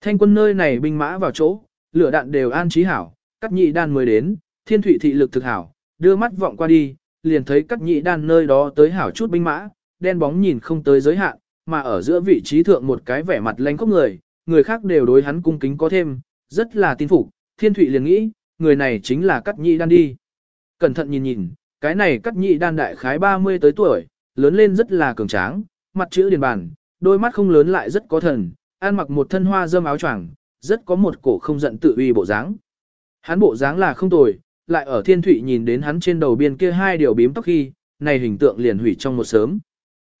Thanh quân nơi này binh mã vào chỗ, lửa đạn đều an trí hảo, cắt nhị đan mới đến, thiên thủy thị lực thực hảo, đưa mắt vọng qua đi, liền thấy cắt nhị đan nơi đó tới hảo chút binh mã, đen bóng nhìn không tới giới hạn, mà ở giữa vị trí thượng một cái vẻ mặt lanh khốc người, người khác đều đối hắn cung kính có thêm, rất là tin phục, thiên thủy liền nghĩ, người này chính là cắt nhị đan đi. Cẩn thận nhìn nhìn, cái này cắt nhị đan đại khái 30 tới tuổi, lớn lên rất là cường tráng, mặt chữ điền bản, đôi mắt không lớn lại rất có thần, ăn mặc một thân hoa dâm áo choàng, rất có một cổ không giận tự uy bộ dáng. Hắn bộ dáng là không tồi, lại ở thiên Thụy nhìn đến hắn trên đầu biên kia hai điều bím tóc khi, này hình tượng liền hủy trong một sớm.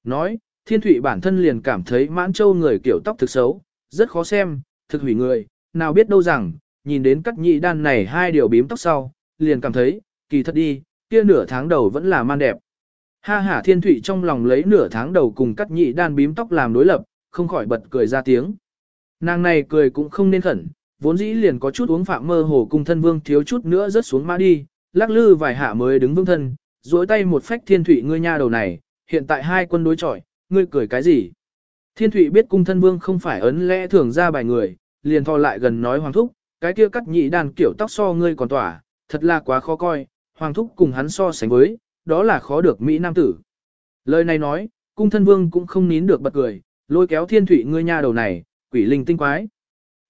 Nói, thiên Thụy bản thân liền cảm thấy mãn châu người kiểu tóc thực xấu, rất khó xem, thực hủy người, nào biết đâu rằng, nhìn đến cắt nhị đan này hai điều bím tóc sau, liền cảm thấy, kỳ thật đi, kia nửa tháng đầu vẫn là man đẹp. Ha ha thiên Thụy trong lòng lấy nửa tháng đầu cùng cắt nhị đan bím tóc làm đối lập, không khỏi bật cười ra tiếng. Nàng này cười cũng không nên khẩn, vốn dĩ liền có chút uống phạm mơ hồ cung thân vương thiếu chút nữa rớt xuống mã đi, lắc lư vài hạ mới đứng vững thân, duỗi tay một phách thiên thủy ngươi nha đầu này, hiện tại hai quân đối chọi, ngươi cười cái gì? Thiên thủy biết cung thân vương không phải ấn lẽ thường ra bài người, liền thò lại gần nói hoàng thúc, cái kia cắt nhị đàn kiểu tóc so ngươi còn tỏa, thật là quá khó coi, hoàng thúc cùng hắn so sánh với, đó là khó được Mỹ Nam tử. Lời này nói, cung thân vương cũng không nín được bật cười, lôi kéo thiên thủy ngươi nha đầu này, quỷ linh tinh quái.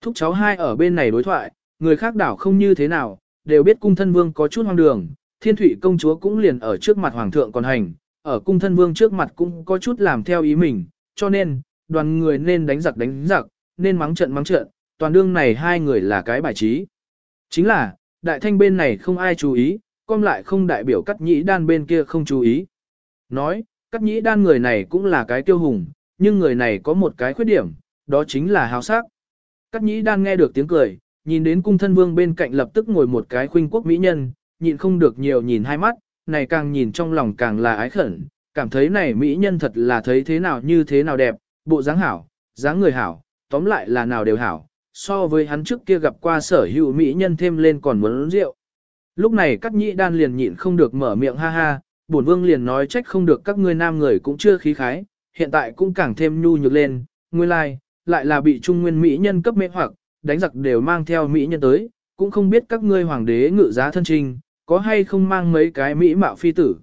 Thúc cháu hai ở bên này đối thoại, người khác đảo không như thế nào, đều biết cung thân vương có chút hoang đường, thiên thủy công chúa cũng liền ở trước mặt hoàng thượng còn hành, ở cung thân vương trước mặt cũng có chút làm theo ý mình, cho nên, đoàn người nên đánh giặc đánh giặc, nên mắng trận mắng trận, toàn đương này hai người là cái bài trí. Chính là, đại thanh bên này không ai chú ý, con lại không đại biểu cắt nhĩ đan bên kia không chú ý. Nói, cắt nhĩ đan người này cũng là cái tiêu hùng, nhưng người này có một cái khuyết điểm, đó chính là hào sắc. Cát nhĩ đan nghe được tiếng cười, nhìn đến cung thân vương bên cạnh lập tức ngồi một cái khuynh quốc mỹ nhân, nhịn không được nhiều nhìn hai mắt, này càng nhìn trong lòng càng là ái khẩn, cảm thấy này mỹ nhân thật là thấy thế nào như thế nào đẹp, bộ dáng hảo, dáng người hảo, tóm lại là nào đều hảo, so với hắn trước kia gặp qua sở hữu mỹ nhân thêm lên còn muốn rượu. Lúc này Cát nhĩ đan liền nhịn không được mở miệng ha ha, bổn vương liền nói trách không được các ngươi nam người cũng chưa khí khái, hiện tại cũng càng thêm nhu nhược lên, nguyên lai, like, lại là bị trung nguyên mỹ nhân cấp mê hoặc, đánh giặc đều mang theo mỹ nhân tới, cũng không biết các ngươi hoàng đế ngự giá thân trình, có hay không mang mấy cái mỹ mạo phi tử.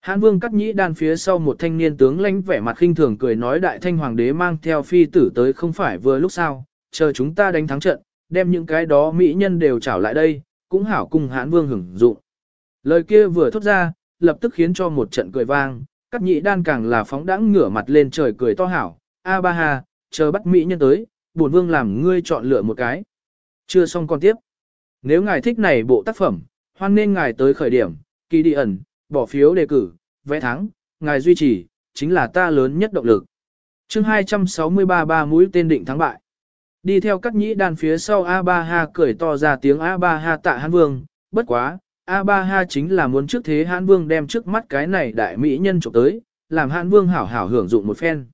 Hán vương cắt nhĩ đan phía sau một thanh niên tướng lãnh vẻ mặt khinh thường cười nói đại thanh hoàng đế mang theo phi tử tới không phải vừa lúc sao, chờ chúng ta đánh thắng trận, đem những cái đó mỹ nhân đều trảo lại đây, cũng hảo cùng hán vương hưởng dụng. Lời kia vừa thốt ra, lập tức khiến cho một trận cười vang, cắt nhĩ đan càng là phóng đãng ngửa mặt lên trời cười to hảo, a ba ha, chờ bắt mỹ nhân tới, bổn vương làm ngươi chọn lựa một cái. Chưa xong còn tiếp. Nếu ngài thích này bộ tác phẩm, hoan nên ngài tới khởi điểm, kỳ đi ẩn, bỏ phiếu đề cử, vẽ thắng, ngài duy trì, chính là ta lớn nhất động lực. chương 263 ba mũi tên định thắng bại. Đi theo các nhĩ đàn phía sau A3Ha cười to ra tiếng A3Ha tạ hán vương, bất quá, A3Ha chính là muốn trước thế hán vương đem trước mắt cái này đại mỹ nhân trộm tới, làm hán vương hảo hảo hưởng dụng một phen.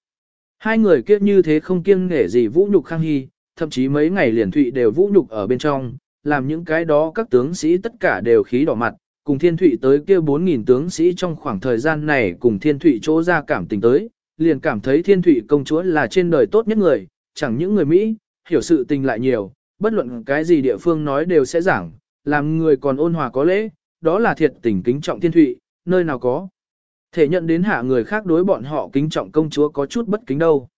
Hai người kia như thế không kiêng nể gì vũ nhục khang hy, thậm chí mấy ngày liền thụy đều vũ nhục ở bên trong, làm những cái đó các tướng sĩ tất cả đều khí đỏ mặt, cùng thiên thụy tới kia 4.000 tướng sĩ trong khoảng thời gian này cùng thiên thụy chỗ ra cảm tình tới, liền cảm thấy thiên thụy công chúa là trên đời tốt nhất người, chẳng những người Mỹ, hiểu sự tình lại nhiều, bất luận cái gì địa phương nói đều sẽ giảng, làm người còn ôn hòa có lễ, đó là thiệt tình kính trọng thiên thụy, nơi nào có. Thể nhận đến hạ người khác đối bọn họ kính trọng công chúa có chút bất kính đâu.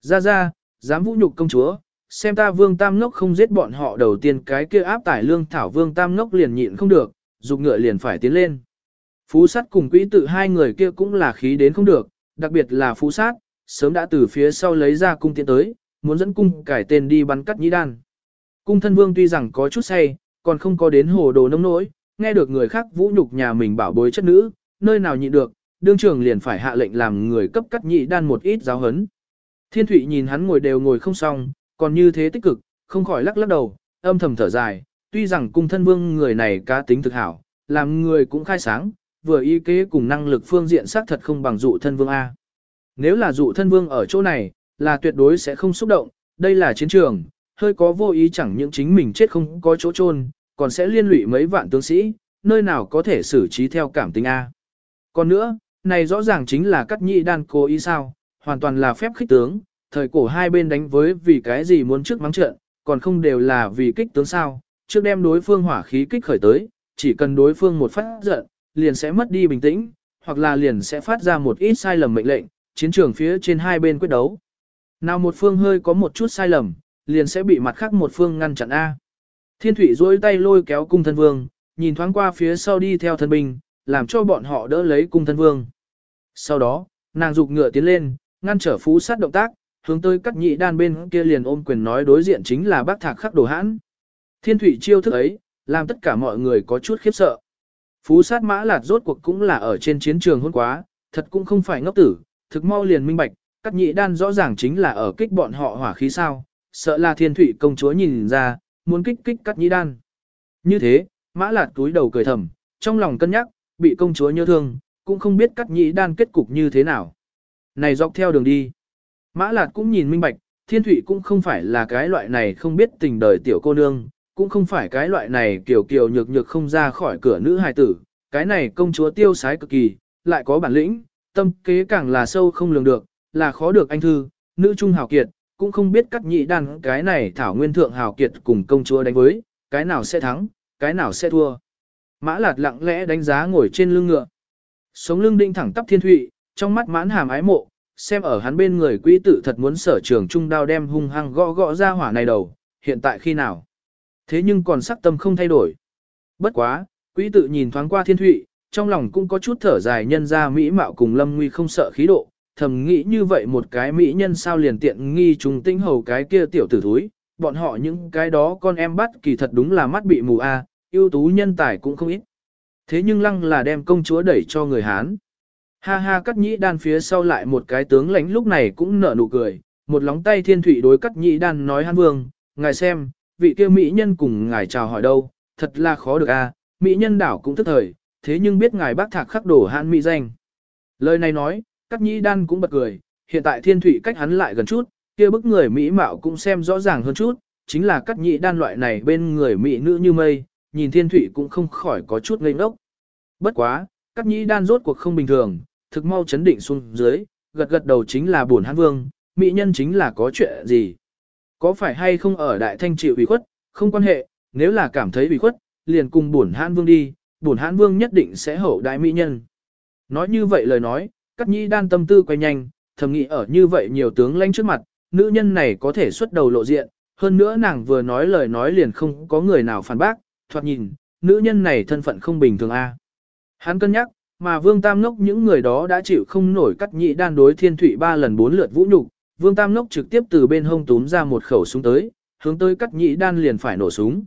Ra ra, dám vũ nhục công chúa, xem ta vương tam ngốc không giết bọn họ đầu tiên cái kia áp tải lương thảo vương tam ngốc liền nhịn không được, dục ngựa liền phải tiến lên. Phú sát cùng quỹ tự hai người kia cũng là khí đến không được, đặc biệt là phú sát, sớm đã từ phía sau lấy ra cung tiến tới, muốn dẫn cung cải tên đi bắn cắt nhĩ đan. Cung thân vương tuy rằng có chút say, còn không có đến hồ đồ nông nỗi, nghe được người khác vũ nhục nhà mình bảo bối chất nữ, nơi nào nhịn được, đương trường liền phải hạ lệnh làm người cấp cắt nhị đan một ít giáo hấn. Thiên Thụy nhìn hắn ngồi đều ngồi không xong, còn như thế tích cực, không khỏi lắc lắc đầu, âm thầm thở dài, tuy rằng cung thân vương người này cá tính thực hảo, làm người cũng khai sáng, vừa ý kế cùng năng lực phương diện xác thật không bằng dụ thân vương A. Nếu là dụ thân vương ở chỗ này, là tuyệt đối sẽ không xúc động, đây là chiến trường, hơi có vô ý chẳng những chính mình chết không có chỗ chôn, còn sẽ liên lụy mấy vạn tướng sĩ, nơi nào có thể xử trí theo cảm tình A. Còn nữa, này rõ ràng chính là cắt nhị đan cố ý sao, hoàn toàn là phép khích tướng, thời cổ hai bên đánh với vì cái gì muốn trước mắng trận, còn không đều là vì kích tướng sao, trước đem đối phương hỏa khí kích khởi tới, chỉ cần đối phương một phát giận, liền sẽ mất đi bình tĩnh, hoặc là liền sẽ phát ra một ít sai lầm mệnh lệnh, chiến trường phía trên hai bên quyết đấu. Nào một phương hơi có một chút sai lầm, liền sẽ bị mặt khác một phương ngăn chặn A. Thiên thủy duỗi tay lôi kéo cung thân vương, nhìn thoáng qua phía sau đi theo thân binh, làm cho bọn họ đỡ lấy cung thân vương. Sau đó, nàng dục ngựa tiến lên, ngăn trở phú sát động tác, hướng tới cắt nhị đan bên kia liền ôm quyền nói đối diện chính là bác thạc khắc đồ hãn. Thiên thủy chiêu thức ấy, làm tất cả mọi người có chút khiếp sợ. Phú sát mã lạt rốt cuộc cũng là ở trên chiến trường hôn quá, thật cũng không phải ngốc tử, thực mau liền minh bạch, cắt nhị đan rõ ràng chính là ở kích bọn họ hỏa khí sao, sợ là thiên thủy công chúa nhìn ra, muốn kích kích cắt nhị đan. Như thế, mã lạt túi đầu cười thầm, trong lòng cân nhắc, bị công chúa nhớ thương, cũng không biết cắt nhị đan kết cục như thế nào. Này dọc theo đường đi. Mã lạt cũng nhìn minh bạch, thiên thủy cũng không phải là cái loại này không biết tình đời tiểu cô nương, cũng không phải cái loại này kiểu kiểu nhược nhược không ra khỏi cửa nữ hài tử, cái này công chúa tiêu sái cực kỳ, lại có bản lĩnh, tâm kế càng là sâu không lường được, là khó được anh thư, nữ trung hào kiệt, cũng không biết cắt nhị đàn cái này thảo nguyên thượng hào kiệt cùng công chúa đánh với, cái nào sẽ thắng, cái nào sẽ thua. Mã lạt lặng lẽ đánh giá ngồi trên lưng ngựa. Sống lưng đinh thẳng tắp thiên thụy, trong mắt mãn hàm ái mộ, xem ở hắn bên người quỹ tử thật muốn sở trường trung đao đem hung hăng gõ gõ ra hỏa này đầu, hiện tại khi nào. Thế nhưng còn sắc tâm không thay đổi. Bất quá, quỹ Tử nhìn thoáng qua thiên thụy, trong lòng cũng có chút thở dài nhân ra mỹ mạo cùng lâm nguy không sợ khí độ, thầm nghĩ như vậy một cái mỹ nhân sao liền tiện nghi trùng tinh hầu cái kia tiểu tử thúi, bọn họ những cái đó con em bắt kỳ thật đúng là mắt bị mù a, à, ưu tú nhân tài cũng không ít. Thế nhưng lăng là đem công chúa đẩy cho người Hán. Ha ha cắt nhĩ đan phía sau lại một cái tướng lãnh lúc này cũng nở nụ cười, một lóng tay thiên thủy đối cắt nhĩ đan nói hán vương, ngài xem, vị kia mỹ nhân cùng ngài chào hỏi đâu, thật là khó được a, mỹ nhân đảo cũng thức thời, thế nhưng biết ngài bác thạc khắc đổ hãn mỹ danh. Lời này nói, cắt nhĩ đan cũng bật cười, hiện tại thiên thủy cách hắn lại gần chút, kia bức người mỹ mạo cũng xem rõ ràng hơn chút, chính là cắt nhĩ đan loại này bên người mỹ nữ như mây, nhìn thiên thủy cũng không khỏi có chút ngây ngốc. Bất quá, các nhĩ đan rốt cuộc không bình thường, thực mau chấn định xuống dưới, gật gật đầu chính là buồn hãn vương, mỹ nhân chính là có chuyện gì. Có phải hay không ở đại thanh chịu ủy khuất, không quan hệ, nếu là cảm thấy ủy khuất, liền cùng buồn hãn vương đi, buồn hãn vương nhất định sẽ hậu đại mỹ nhân. Nói như vậy lời nói, các nhĩ đan tâm tư quay nhanh, thầm nghĩ ở như vậy nhiều tướng lãnh trước mặt, nữ nhân này có thể xuất đầu lộ diện, hơn nữa nàng vừa nói lời nói liền không có người nào phản bác, thoạt nhìn, nữ nhân này thân phận không bình thường a. Hắn cân nhắc, mà Vương Tam Ngốc những người đó đã chịu không nổi cắt nhị đan đối thiên thủy ba lần bốn lượt vũ nhục, Vương Tam Ngốc trực tiếp từ bên hông túm ra một khẩu súng tới, hướng tới cắt nhị đan liền phải nổ súng.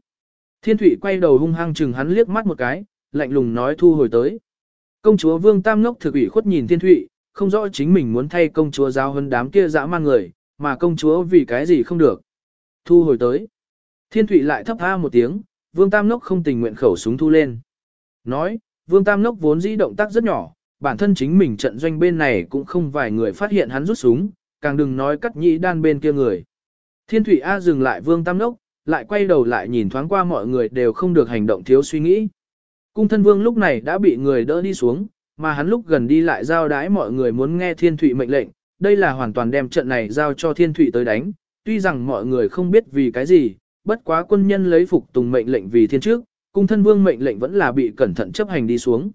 Thiên thủy quay đầu hung hăng chừng hắn liếc mắt một cái, lạnh lùng nói thu hồi tới. Công chúa Vương Tam Ngốc thực ủy khuất nhìn thiên thủy, không rõ chính mình muốn thay công chúa giao hơn đám kia dã man người, mà công chúa vì cái gì không được. Thu hồi tới. Thiên thủy lại thấp tha một tiếng, Vương Tam Nốc không tình nguyện khẩu súng thu lên. Nói, Vương Tam Nốc vốn dĩ động tác rất nhỏ, bản thân chính mình trận doanh bên này cũng không vài người phát hiện hắn rút súng, càng đừng nói cắt nhĩ đan bên kia người. Thiên Thủy A dừng lại Vương Tam Nốc, lại quay đầu lại nhìn thoáng qua mọi người đều không được hành động thiếu suy nghĩ. Cung thân vương lúc này đã bị người đỡ đi xuống, mà hắn lúc gần đi lại giao đái mọi người muốn nghe Thiên Thụy mệnh lệnh, đây là hoàn toàn đem trận này giao cho Thiên Thụy tới đánh, tuy rằng mọi người không biết vì cái gì, bất quá quân nhân lấy phục tùng mệnh lệnh vì thiên trước, cung thân vương mệnh lệnh vẫn là bị cẩn thận chấp hành đi xuống.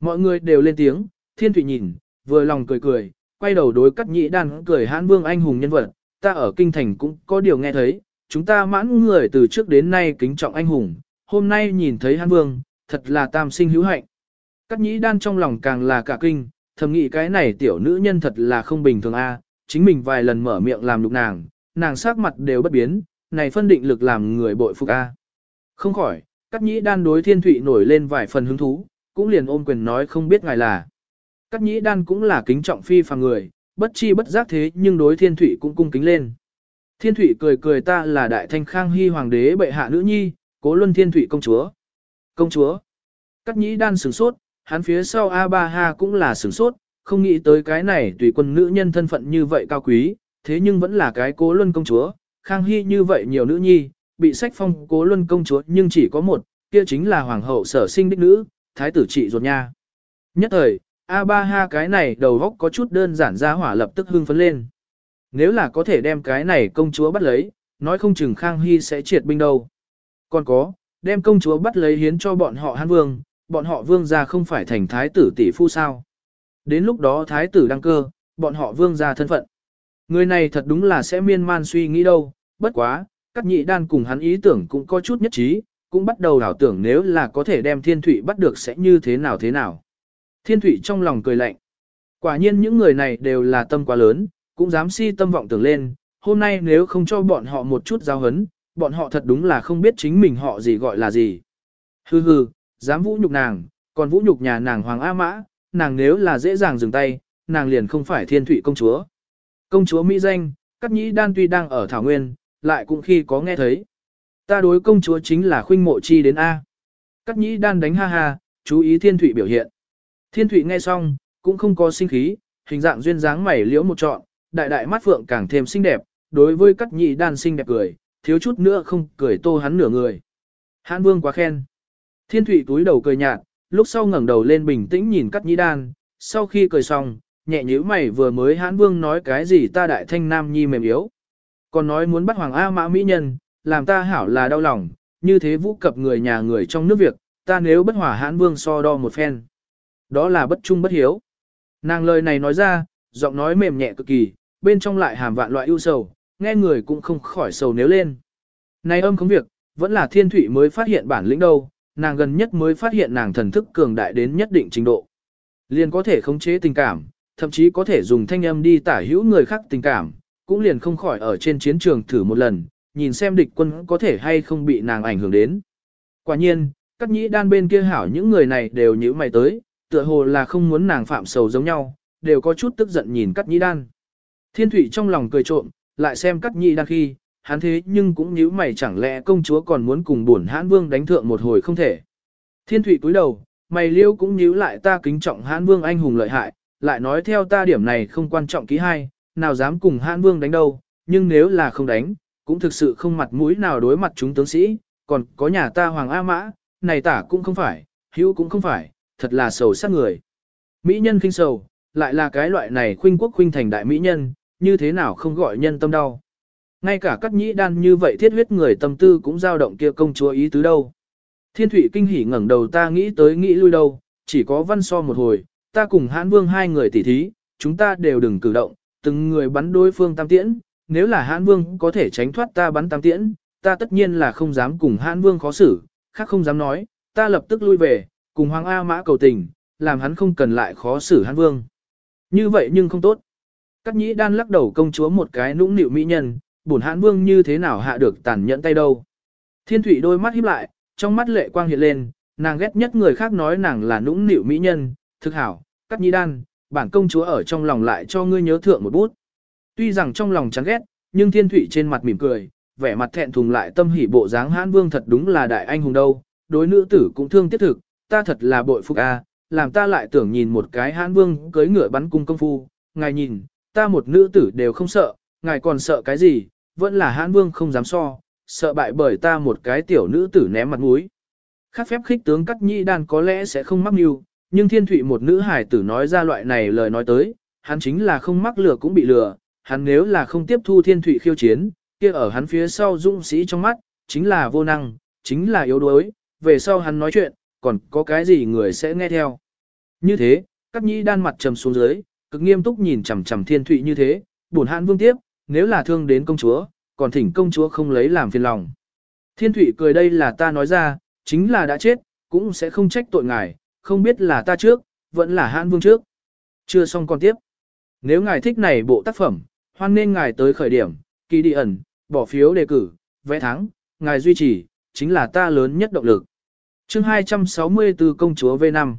Mọi người đều lên tiếng, thiên thủy nhìn, vừa lòng cười cười, quay đầu đối cắt nhĩ đan cười hãn vương anh hùng nhân vật, ta ở kinh thành cũng có điều nghe thấy, chúng ta mãn người từ trước đến nay kính trọng anh hùng, hôm nay nhìn thấy hãn vương, thật là tam sinh hữu hạnh. Cắt nhĩ đan trong lòng càng là cả kinh, thầm nghĩ cái này tiểu nữ nhân thật là không bình thường a, chính mình vài lần mở miệng làm lục nàng, nàng sắc mặt đều bất biến, này phân định lực làm người bội phục a. Không khỏi, Cát nhĩ đan đối thiên thụy nổi lên vài phần hứng thú, cũng liền ôm quyền nói không biết ngài là. Cát nhĩ đan cũng là kính trọng phi phàm người, bất chi bất giác thế nhưng đối thiên thụy cũng cung kính lên. Thiên thụy cười cười ta là đại thanh khang hy hoàng đế bệ hạ nữ nhi, cố luân thiên thụy công chúa. Công chúa. Cát nhĩ đan sửng sốt, hắn phía sau A Ba Ha cũng là sửng sốt, không nghĩ tới cái này tùy quân nữ nhân thân phận như vậy cao quý, thế nhưng vẫn là cái cố luân công chúa, Khang Hy như vậy nhiều nữ nhi, bị sách phong cố luân công chúa nhưng chỉ có một, kia chính là hoàng hậu sở sinh đích nữ, thái tử trị ruột nha. Nhất thời, A Ba Ha cái này đầu góc có chút đơn giản ra hỏa lập tức hưng phấn lên. Nếu là có thể đem cái này công chúa bắt lấy, nói không chừng Khang Hy sẽ triệt binh đâu. Còn có, đem công chúa bắt lấy hiến cho bọn họ Hán Vương, bọn họ Vương gia không phải thành thái tử tỷ phu sao. Đến lúc đó thái tử đăng cơ, bọn họ Vương gia thân phận. Người này thật đúng là sẽ miên man suy nghĩ đâu, bất quá, các nhị đan cùng hắn ý tưởng cũng có chút nhất trí, cũng bắt đầu đảo tưởng nếu là có thể đem thiên thủy bắt được sẽ như thế nào thế nào. Thiên thủy trong lòng cười lạnh. Quả nhiên những người này đều là tâm quá lớn, cũng dám si tâm vọng tưởng lên, hôm nay nếu không cho bọn họ một chút giao hấn, bọn họ thật đúng là không biết chính mình họ gì gọi là gì. Hừ hừ, dám vũ nhục nàng, còn vũ nhục nhà nàng Hoàng A Mã, nàng nếu là dễ dàng dừng tay, nàng liền không phải thiên thủy công chúa. Công chúa Mỹ danh, Cát Nhĩ Đan tuy đang ở Thảo Nguyên, lại cũng khi có nghe thấy. Ta đối công chúa chính là khuynh mộ chi đến A. cắt Nhĩ Đan đánh ha ha, chú ý thiên thủy biểu hiện. Thiên thủy nghe xong, cũng không có sinh khí, hình dạng duyên dáng mày liễu một trọn, đại đại mắt phượng càng thêm xinh đẹp, đối với cắt Nhĩ Đan xinh đẹp cười, thiếu chút nữa không cười tô hắn nửa người. Hãn Vương quá khen. Thiên thủy túi đầu cười nhạt, lúc sau ngẩng đầu lên bình tĩnh nhìn cắt Nhĩ Đan, sau khi cười xong, nhẹ nhíu mày vừa mới hãn vương nói cái gì ta đại thanh nam nhi mềm yếu. Còn nói muốn bắt hoàng A mã mỹ nhân, làm ta hảo là đau lòng, như thế vũ cập người nhà người trong nước việc, ta nếu bất hỏa hãn vương so đo một phen. Đó là bất trung bất hiếu. Nàng lời này nói ra, giọng nói mềm nhẹ cực kỳ, bên trong lại hàm vạn loại ưu sầu, nghe người cũng không khỏi sầu nếu lên. Này âm không việc, vẫn là thiên thủy mới phát hiện bản lĩnh đâu, nàng gần nhất mới phát hiện nàng thần thức cường đại đến nhất định trình độ. Liền có thể khống chế tình cảm, thậm chí có thể dùng thanh âm đi tả hữu người khác tình cảm, cũng liền không khỏi ở trên chiến trường thử một lần, nhìn xem địch quân có thể hay không bị nàng ảnh hưởng đến. Quả nhiên, các nhĩ đan bên kia hảo những người này đều nhíu mày tới, tựa hồ là không muốn nàng phạm sầu giống nhau, đều có chút tức giận nhìn các nhĩ đan. Thiên thủy trong lòng cười trộm, lại xem các nhĩ đan khi, hắn thế nhưng cũng nhíu mày chẳng lẽ công chúa còn muốn cùng buồn hãn vương đánh thượng một hồi không thể. Thiên thủy cúi đầu, mày liêu cũng nhíu lại ta kính trọng hãn vương anh hùng lợi hại, lại nói theo ta điểm này không quan trọng ký hai, nào dám cùng hãn vương đánh đâu, nhưng nếu là không đánh, cũng thực sự không mặt mũi nào đối mặt chúng tướng sĩ, còn có nhà ta Hoàng A Mã, này tả cũng không phải, hữu cũng không phải, thật là sầu sát người. Mỹ nhân kinh sầu, lại là cái loại này khuynh quốc khuynh thành đại mỹ nhân, như thế nào không gọi nhân tâm đau. Ngay cả các nhĩ đan như vậy thiết huyết người tâm tư cũng dao động kia công chúa ý tứ đâu. Thiên thủy kinh hỉ ngẩng đầu ta nghĩ tới nghĩ lui đâu, chỉ có văn so một hồi, ta cùng hãn vương hai người tỉ thí, chúng ta đều đừng cử động, từng người bắn đối phương tam tiễn, nếu là hãn vương có thể tránh thoát ta bắn tam tiễn, ta tất nhiên là không dám cùng hãn vương khó xử, khác không dám nói, ta lập tức lui về, cùng hoàng A mã cầu tình, làm hắn không cần lại khó xử hãn vương. Như vậy nhưng không tốt. Cát nhĩ đan lắc đầu công chúa một cái nũng nịu mỹ nhân, bổn hãn vương như thế nào hạ được tàn nhẫn tay đâu. Thiên thủy đôi mắt híp lại, trong mắt lệ quang hiện lên, nàng ghét nhất người khác nói nàng là nũng nịu mỹ nhân, thực hảo, cắt Nhĩ đan, bản công chúa ở trong lòng lại cho ngươi nhớ thượng một bút. Tuy rằng trong lòng chán ghét, nhưng thiên thủy trên mặt mỉm cười, vẻ mặt thẹn thùng lại tâm hỉ bộ dáng hãn vương thật đúng là đại anh hùng đâu, đối nữ tử cũng thương tiếc thực, ta thật là bội phục a, làm ta lại tưởng nhìn một cái hãn vương cưới ngựa bắn cung công phu, ngài nhìn, ta một nữ tử đều không sợ, ngài còn sợ cái gì, vẫn là hãn vương không dám so, sợ bại bởi ta một cái tiểu nữ tử ném mặt mũi. Khác phép khích tướng cắt nhi đan có lẽ sẽ không mắc mưu, nhưng thiên thụy một nữ hải tử nói ra loại này lời nói tới, hắn chính là không mắc lừa cũng bị lừa, hắn nếu là không tiếp thu thiên thụy khiêu chiến, kia ở hắn phía sau dũng sĩ trong mắt, chính là vô năng, chính là yếu đuối, về sau hắn nói chuyện, còn có cái gì người sẽ nghe theo. Như thế, các nhĩ đan mặt trầm xuống dưới, cực nghiêm túc nhìn chằm chằm thiên thụy như thế, buồn hãn vương tiếp, nếu là thương đến công chúa, còn thỉnh công chúa không lấy làm phiền lòng. Thiên thụy cười đây là ta nói ra, chính là đã chết, cũng sẽ không trách tội ngài, không biết là ta trước, vẫn là hãn vương trước. Chưa xong còn tiếp. Nếu ngài thích này bộ tác phẩm, hoan nên ngài tới khởi điểm, kỳ đi ẩn, bỏ phiếu đề cử, vẽ thắng, ngài duy trì, chính là ta lớn nhất động lực. chương 264 công chúa V5.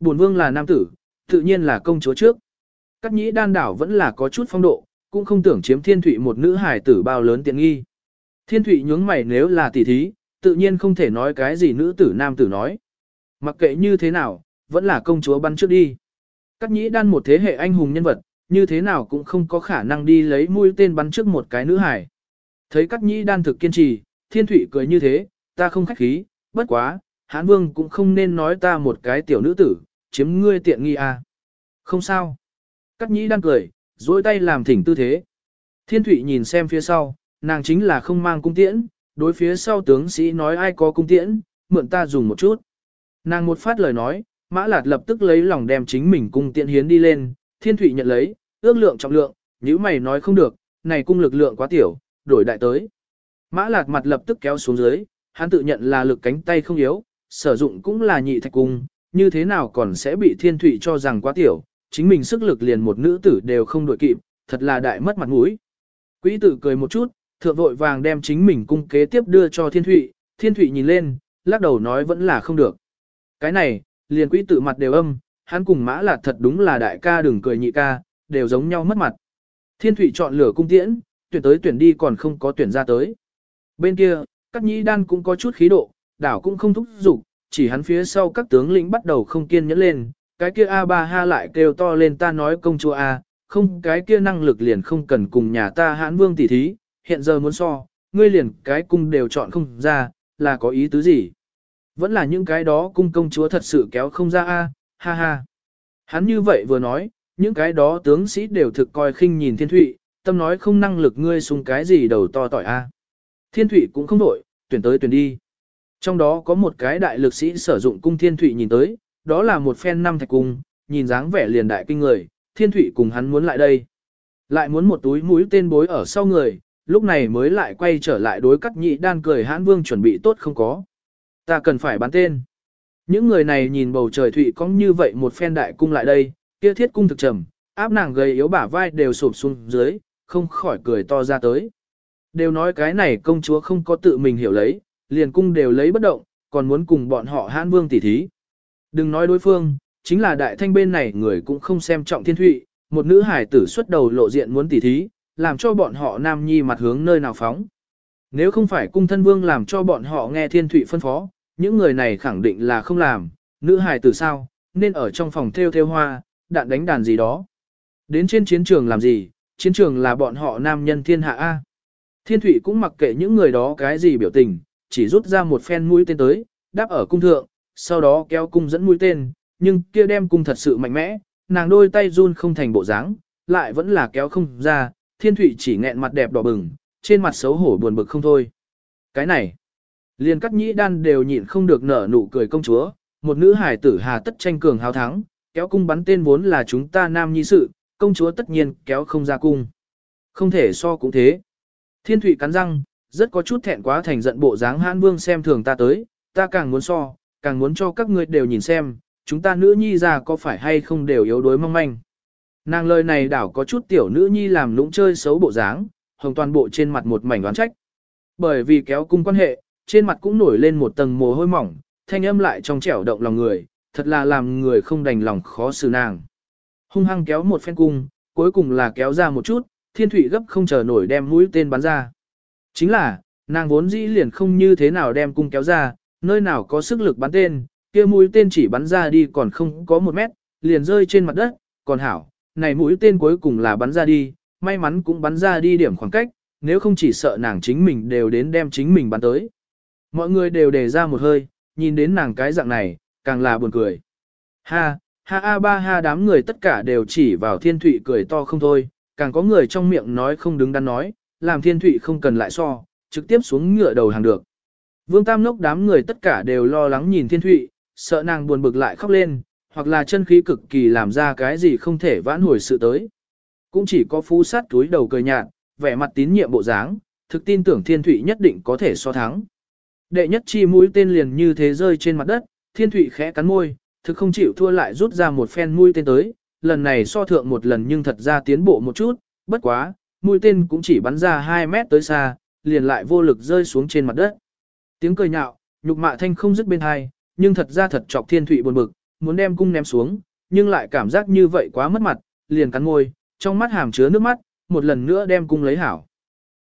Bổn vương là nam tử, tự nhiên là công chúa trước. Các nhĩ đan đảo vẫn là có chút phong độ, cũng không tưởng chiếm thiên thụy một nữ hài tử bao lớn tiện nghi. Thiên thụy nhướng mày nếu là tỷ thí, tự nhiên không thể nói cái gì nữ tử nam tử nói. Mặc kệ như thế nào, vẫn là công chúa bắn trước đi. Cát nhĩ đan một thế hệ anh hùng nhân vật, như thế nào cũng không có khả năng đi lấy mũi tên bắn trước một cái nữ hải. Thấy Cát nhĩ đan thực kiên trì, thiên thủy cười như thế, ta không khách khí, bất quá, hán vương cũng không nên nói ta một cái tiểu nữ tử, chiếm ngươi tiện nghi à. Không sao. Cát nhĩ đan cười, duỗi tay làm thỉnh tư thế. Thiên thủy nhìn xem phía sau, nàng chính là không mang cung tiễn, đối phía sau tướng sĩ nói ai có cung tiễn, mượn ta dùng một chút. Nàng một phát lời nói, mã lạt lập tức lấy lòng đem chính mình cung tiện hiến đi lên, thiên thụy nhận lấy, ước lượng trọng lượng, nếu mày nói không được, này cung lực lượng quá tiểu, đổi đại tới. Mã lạt mặt lập tức kéo xuống dưới, hắn tự nhận là lực cánh tay không yếu, sử dụng cũng là nhị thạch cung, như thế nào còn sẽ bị thiên thụy cho rằng quá tiểu, chính mình sức lực liền một nữ tử đều không đội kịp, thật là đại mất mặt mũi. Quý tử cười một chút, thượng vội vàng đem chính mình cung kế tiếp đưa cho thiên thụy, thiên thụy nhìn lên, lắc đầu nói vẫn là không được. Cái này, liền quỹ tử mặt đều âm, hắn cùng mã lạt thật đúng là đại ca đừng cười nhị ca, đều giống nhau mất mặt. Thiên thủy chọn lửa cung tiễn, tuyển tới tuyển đi còn không có tuyển ra tới. Bên kia, các nhĩ đan cũng có chút khí độ, đảo cũng không thúc giục, chỉ hắn phía sau các tướng lĩnh bắt đầu không kiên nhẫn lên, cái kia a ba ha lại kêu to lên ta nói công chúa A, không cái kia năng lực liền không cần cùng nhà ta hãn vương tỉ thí, hiện giờ muốn so, ngươi liền cái cung đều chọn không ra, là có ý tứ gì? Vẫn là những cái đó cung công chúa thật sự kéo không ra a, ha ha. Hắn như vậy vừa nói, những cái đó tướng sĩ đều thực coi khinh nhìn thiên thụy, tâm nói không năng lực ngươi xung cái gì đầu to tỏi a. Thiên thụy cũng không đổi, tuyển tới tuyển đi. Trong đó có một cái đại lực sĩ sử dụng cung thiên thụy nhìn tới, đó là một phen năm thạch cung, nhìn dáng vẻ liền đại kinh người, thiên thụy cùng hắn muốn lại đây. Lại muốn một túi mũi tên bối ở sau người, lúc này mới lại quay trở lại đối cắt nhị đan cười hãn vương chuẩn bị tốt không có. Ta cần phải bán tên. Những người này nhìn bầu trời thụy có như vậy một phen đại cung lại đây, kia thiết cung thực trầm, áp nàng gầy yếu bả vai đều sụp xuống dưới, không khỏi cười to ra tới. Đều nói cái này công chúa không có tự mình hiểu lấy, liền cung đều lấy bất động, còn muốn cùng bọn họ hãn vương tỉ thí. Đừng nói đối phương, chính là đại thanh bên này người cũng không xem trọng thiên thụy, một nữ hải tử xuất đầu lộ diện muốn tỉ thí, làm cho bọn họ nam nhi mặt hướng nơi nào phóng. Nếu không phải cung thân vương làm cho bọn họ nghe thiên thụy phân phó, những người này khẳng định là không làm, nữ hải tử sao, nên ở trong phòng theo theo hoa, đạn đánh đàn gì đó. Đến trên chiến trường làm gì, chiến trường là bọn họ nam nhân thiên hạ A. Thiên thụy cũng mặc kệ những người đó cái gì biểu tình, chỉ rút ra một phen mũi tên tới, đáp ở cung thượng, sau đó kéo cung dẫn mũi tên, nhưng kia đem cung thật sự mạnh mẽ, nàng đôi tay run không thành bộ dáng, lại vẫn là kéo không ra, thiên thụy chỉ nghẹn mặt đẹp đỏ bừng, trên mặt xấu hổ buồn bực không thôi. Cái này, liền cắt nhĩ đan đều nhịn không được nở nụ cười công chúa, một nữ hải tử hà tất tranh cường hào thắng, kéo cung bắn tên vốn là chúng ta nam nhi sự, công chúa tất nhiên kéo không ra cung. Không thể so cũng thế. Thiên thủy cắn răng, rất có chút thẹn quá thành giận bộ dáng hãn vương xem thường ta tới, ta càng muốn so, càng muốn cho các ngươi đều nhìn xem, chúng ta nữ nhi ra có phải hay không đều yếu đuối mong manh. Nàng lời này đảo có chút tiểu nữ nhi làm lũng chơi xấu bộ dáng, hồng toàn bộ trên mặt một mảnh đoán trách. Bởi vì kéo cung quan hệ, trên mặt cũng nổi lên một tầng mồ hôi mỏng, thanh âm lại trong trẻo động lòng người, thật là làm người không đành lòng khó xử nàng. Hung hăng kéo một phen cung, cuối cùng là kéo ra một chút, thiên thủy gấp không chờ nổi đem mũi tên bắn ra. Chính là, nàng vốn dĩ liền không như thế nào đem cung kéo ra, nơi nào có sức lực bắn tên, kia mũi tên chỉ bắn ra đi còn không có một mét, liền rơi trên mặt đất, còn hảo, này mũi tên cuối cùng là bắn ra đi, may mắn cũng bắn ra đi điểm khoảng cách, nếu không chỉ sợ nàng chính mình đều đến đem chính mình bắn tới. Mọi người đều đề ra một hơi, nhìn đến nàng cái dạng này, càng là buồn cười. Ha, ha a ba ha đám người tất cả đều chỉ vào thiên thụy cười to không thôi, càng có người trong miệng nói không đứng đắn nói, làm thiên thụy không cần lại so, trực tiếp xuống ngựa đầu hàng được. Vương Tam Lốc đám người tất cả đều lo lắng nhìn thiên thụy, sợ nàng buồn bực lại khóc lên, hoặc là chân khí cực kỳ làm ra cái gì không thể vãn hồi sự tới. Cũng chỉ có phú sát túi đầu cười nhạt, vẻ mặt tín nhiệm bộ dáng, thực tin tưởng thiên thụy nhất định có thể so thắng. Đệ nhất chi mũi tên liền như thế rơi trên mặt đất, thiên thụy khẽ cắn môi, thực không chịu thua lại rút ra một phen mũi tên tới, lần này so thượng một lần nhưng thật ra tiến bộ một chút, bất quá, mũi tên cũng chỉ bắn ra 2 mét tới xa, liền lại vô lực rơi xuống trên mặt đất. Tiếng cười nhạo, nhục mạ thanh không dứt bên hai, nhưng thật ra thật chọc thiên thụy buồn bực, muốn đem cung ném xuống, nhưng lại cảm giác như vậy quá mất mặt, liền cắn môi, trong mắt hàm chứa nước mắt, một lần nữa đem cung lấy hảo.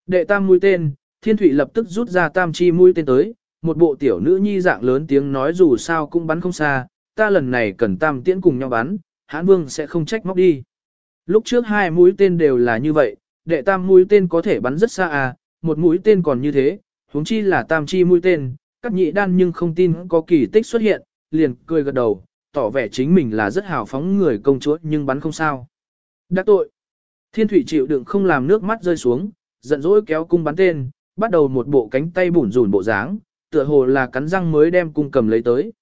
Đệ tam mũi tên, thiên thụy lập tức rút ra tam chi mũi tên tới, một bộ tiểu nữ nhi dạng lớn tiếng nói dù sao cũng bắn không xa, ta lần này cần tam tiễn cùng nhau bắn, hãn vương sẽ không trách móc đi. Lúc trước hai mũi tên đều là như vậy, đệ tam mũi tên có thể bắn rất xa à, một mũi tên còn như thế, huống chi là tam chi mũi tên, các nhị đan nhưng không tin có kỳ tích xuất hiện, liền cười gật đầu, tỏ vẻ chính mình là rất hào phóng người công chúa nhưng bắn không sao. Đắc tội. Thiên thủy chịu đựng không làm nước mắt rơi xuống, giận dỗi kéo cung bắn tên, bắt đầu một bộ cánh tay bủn rủn bộ dáng, tựa hồ là cắn răng mới đem cung cầm lấy tới.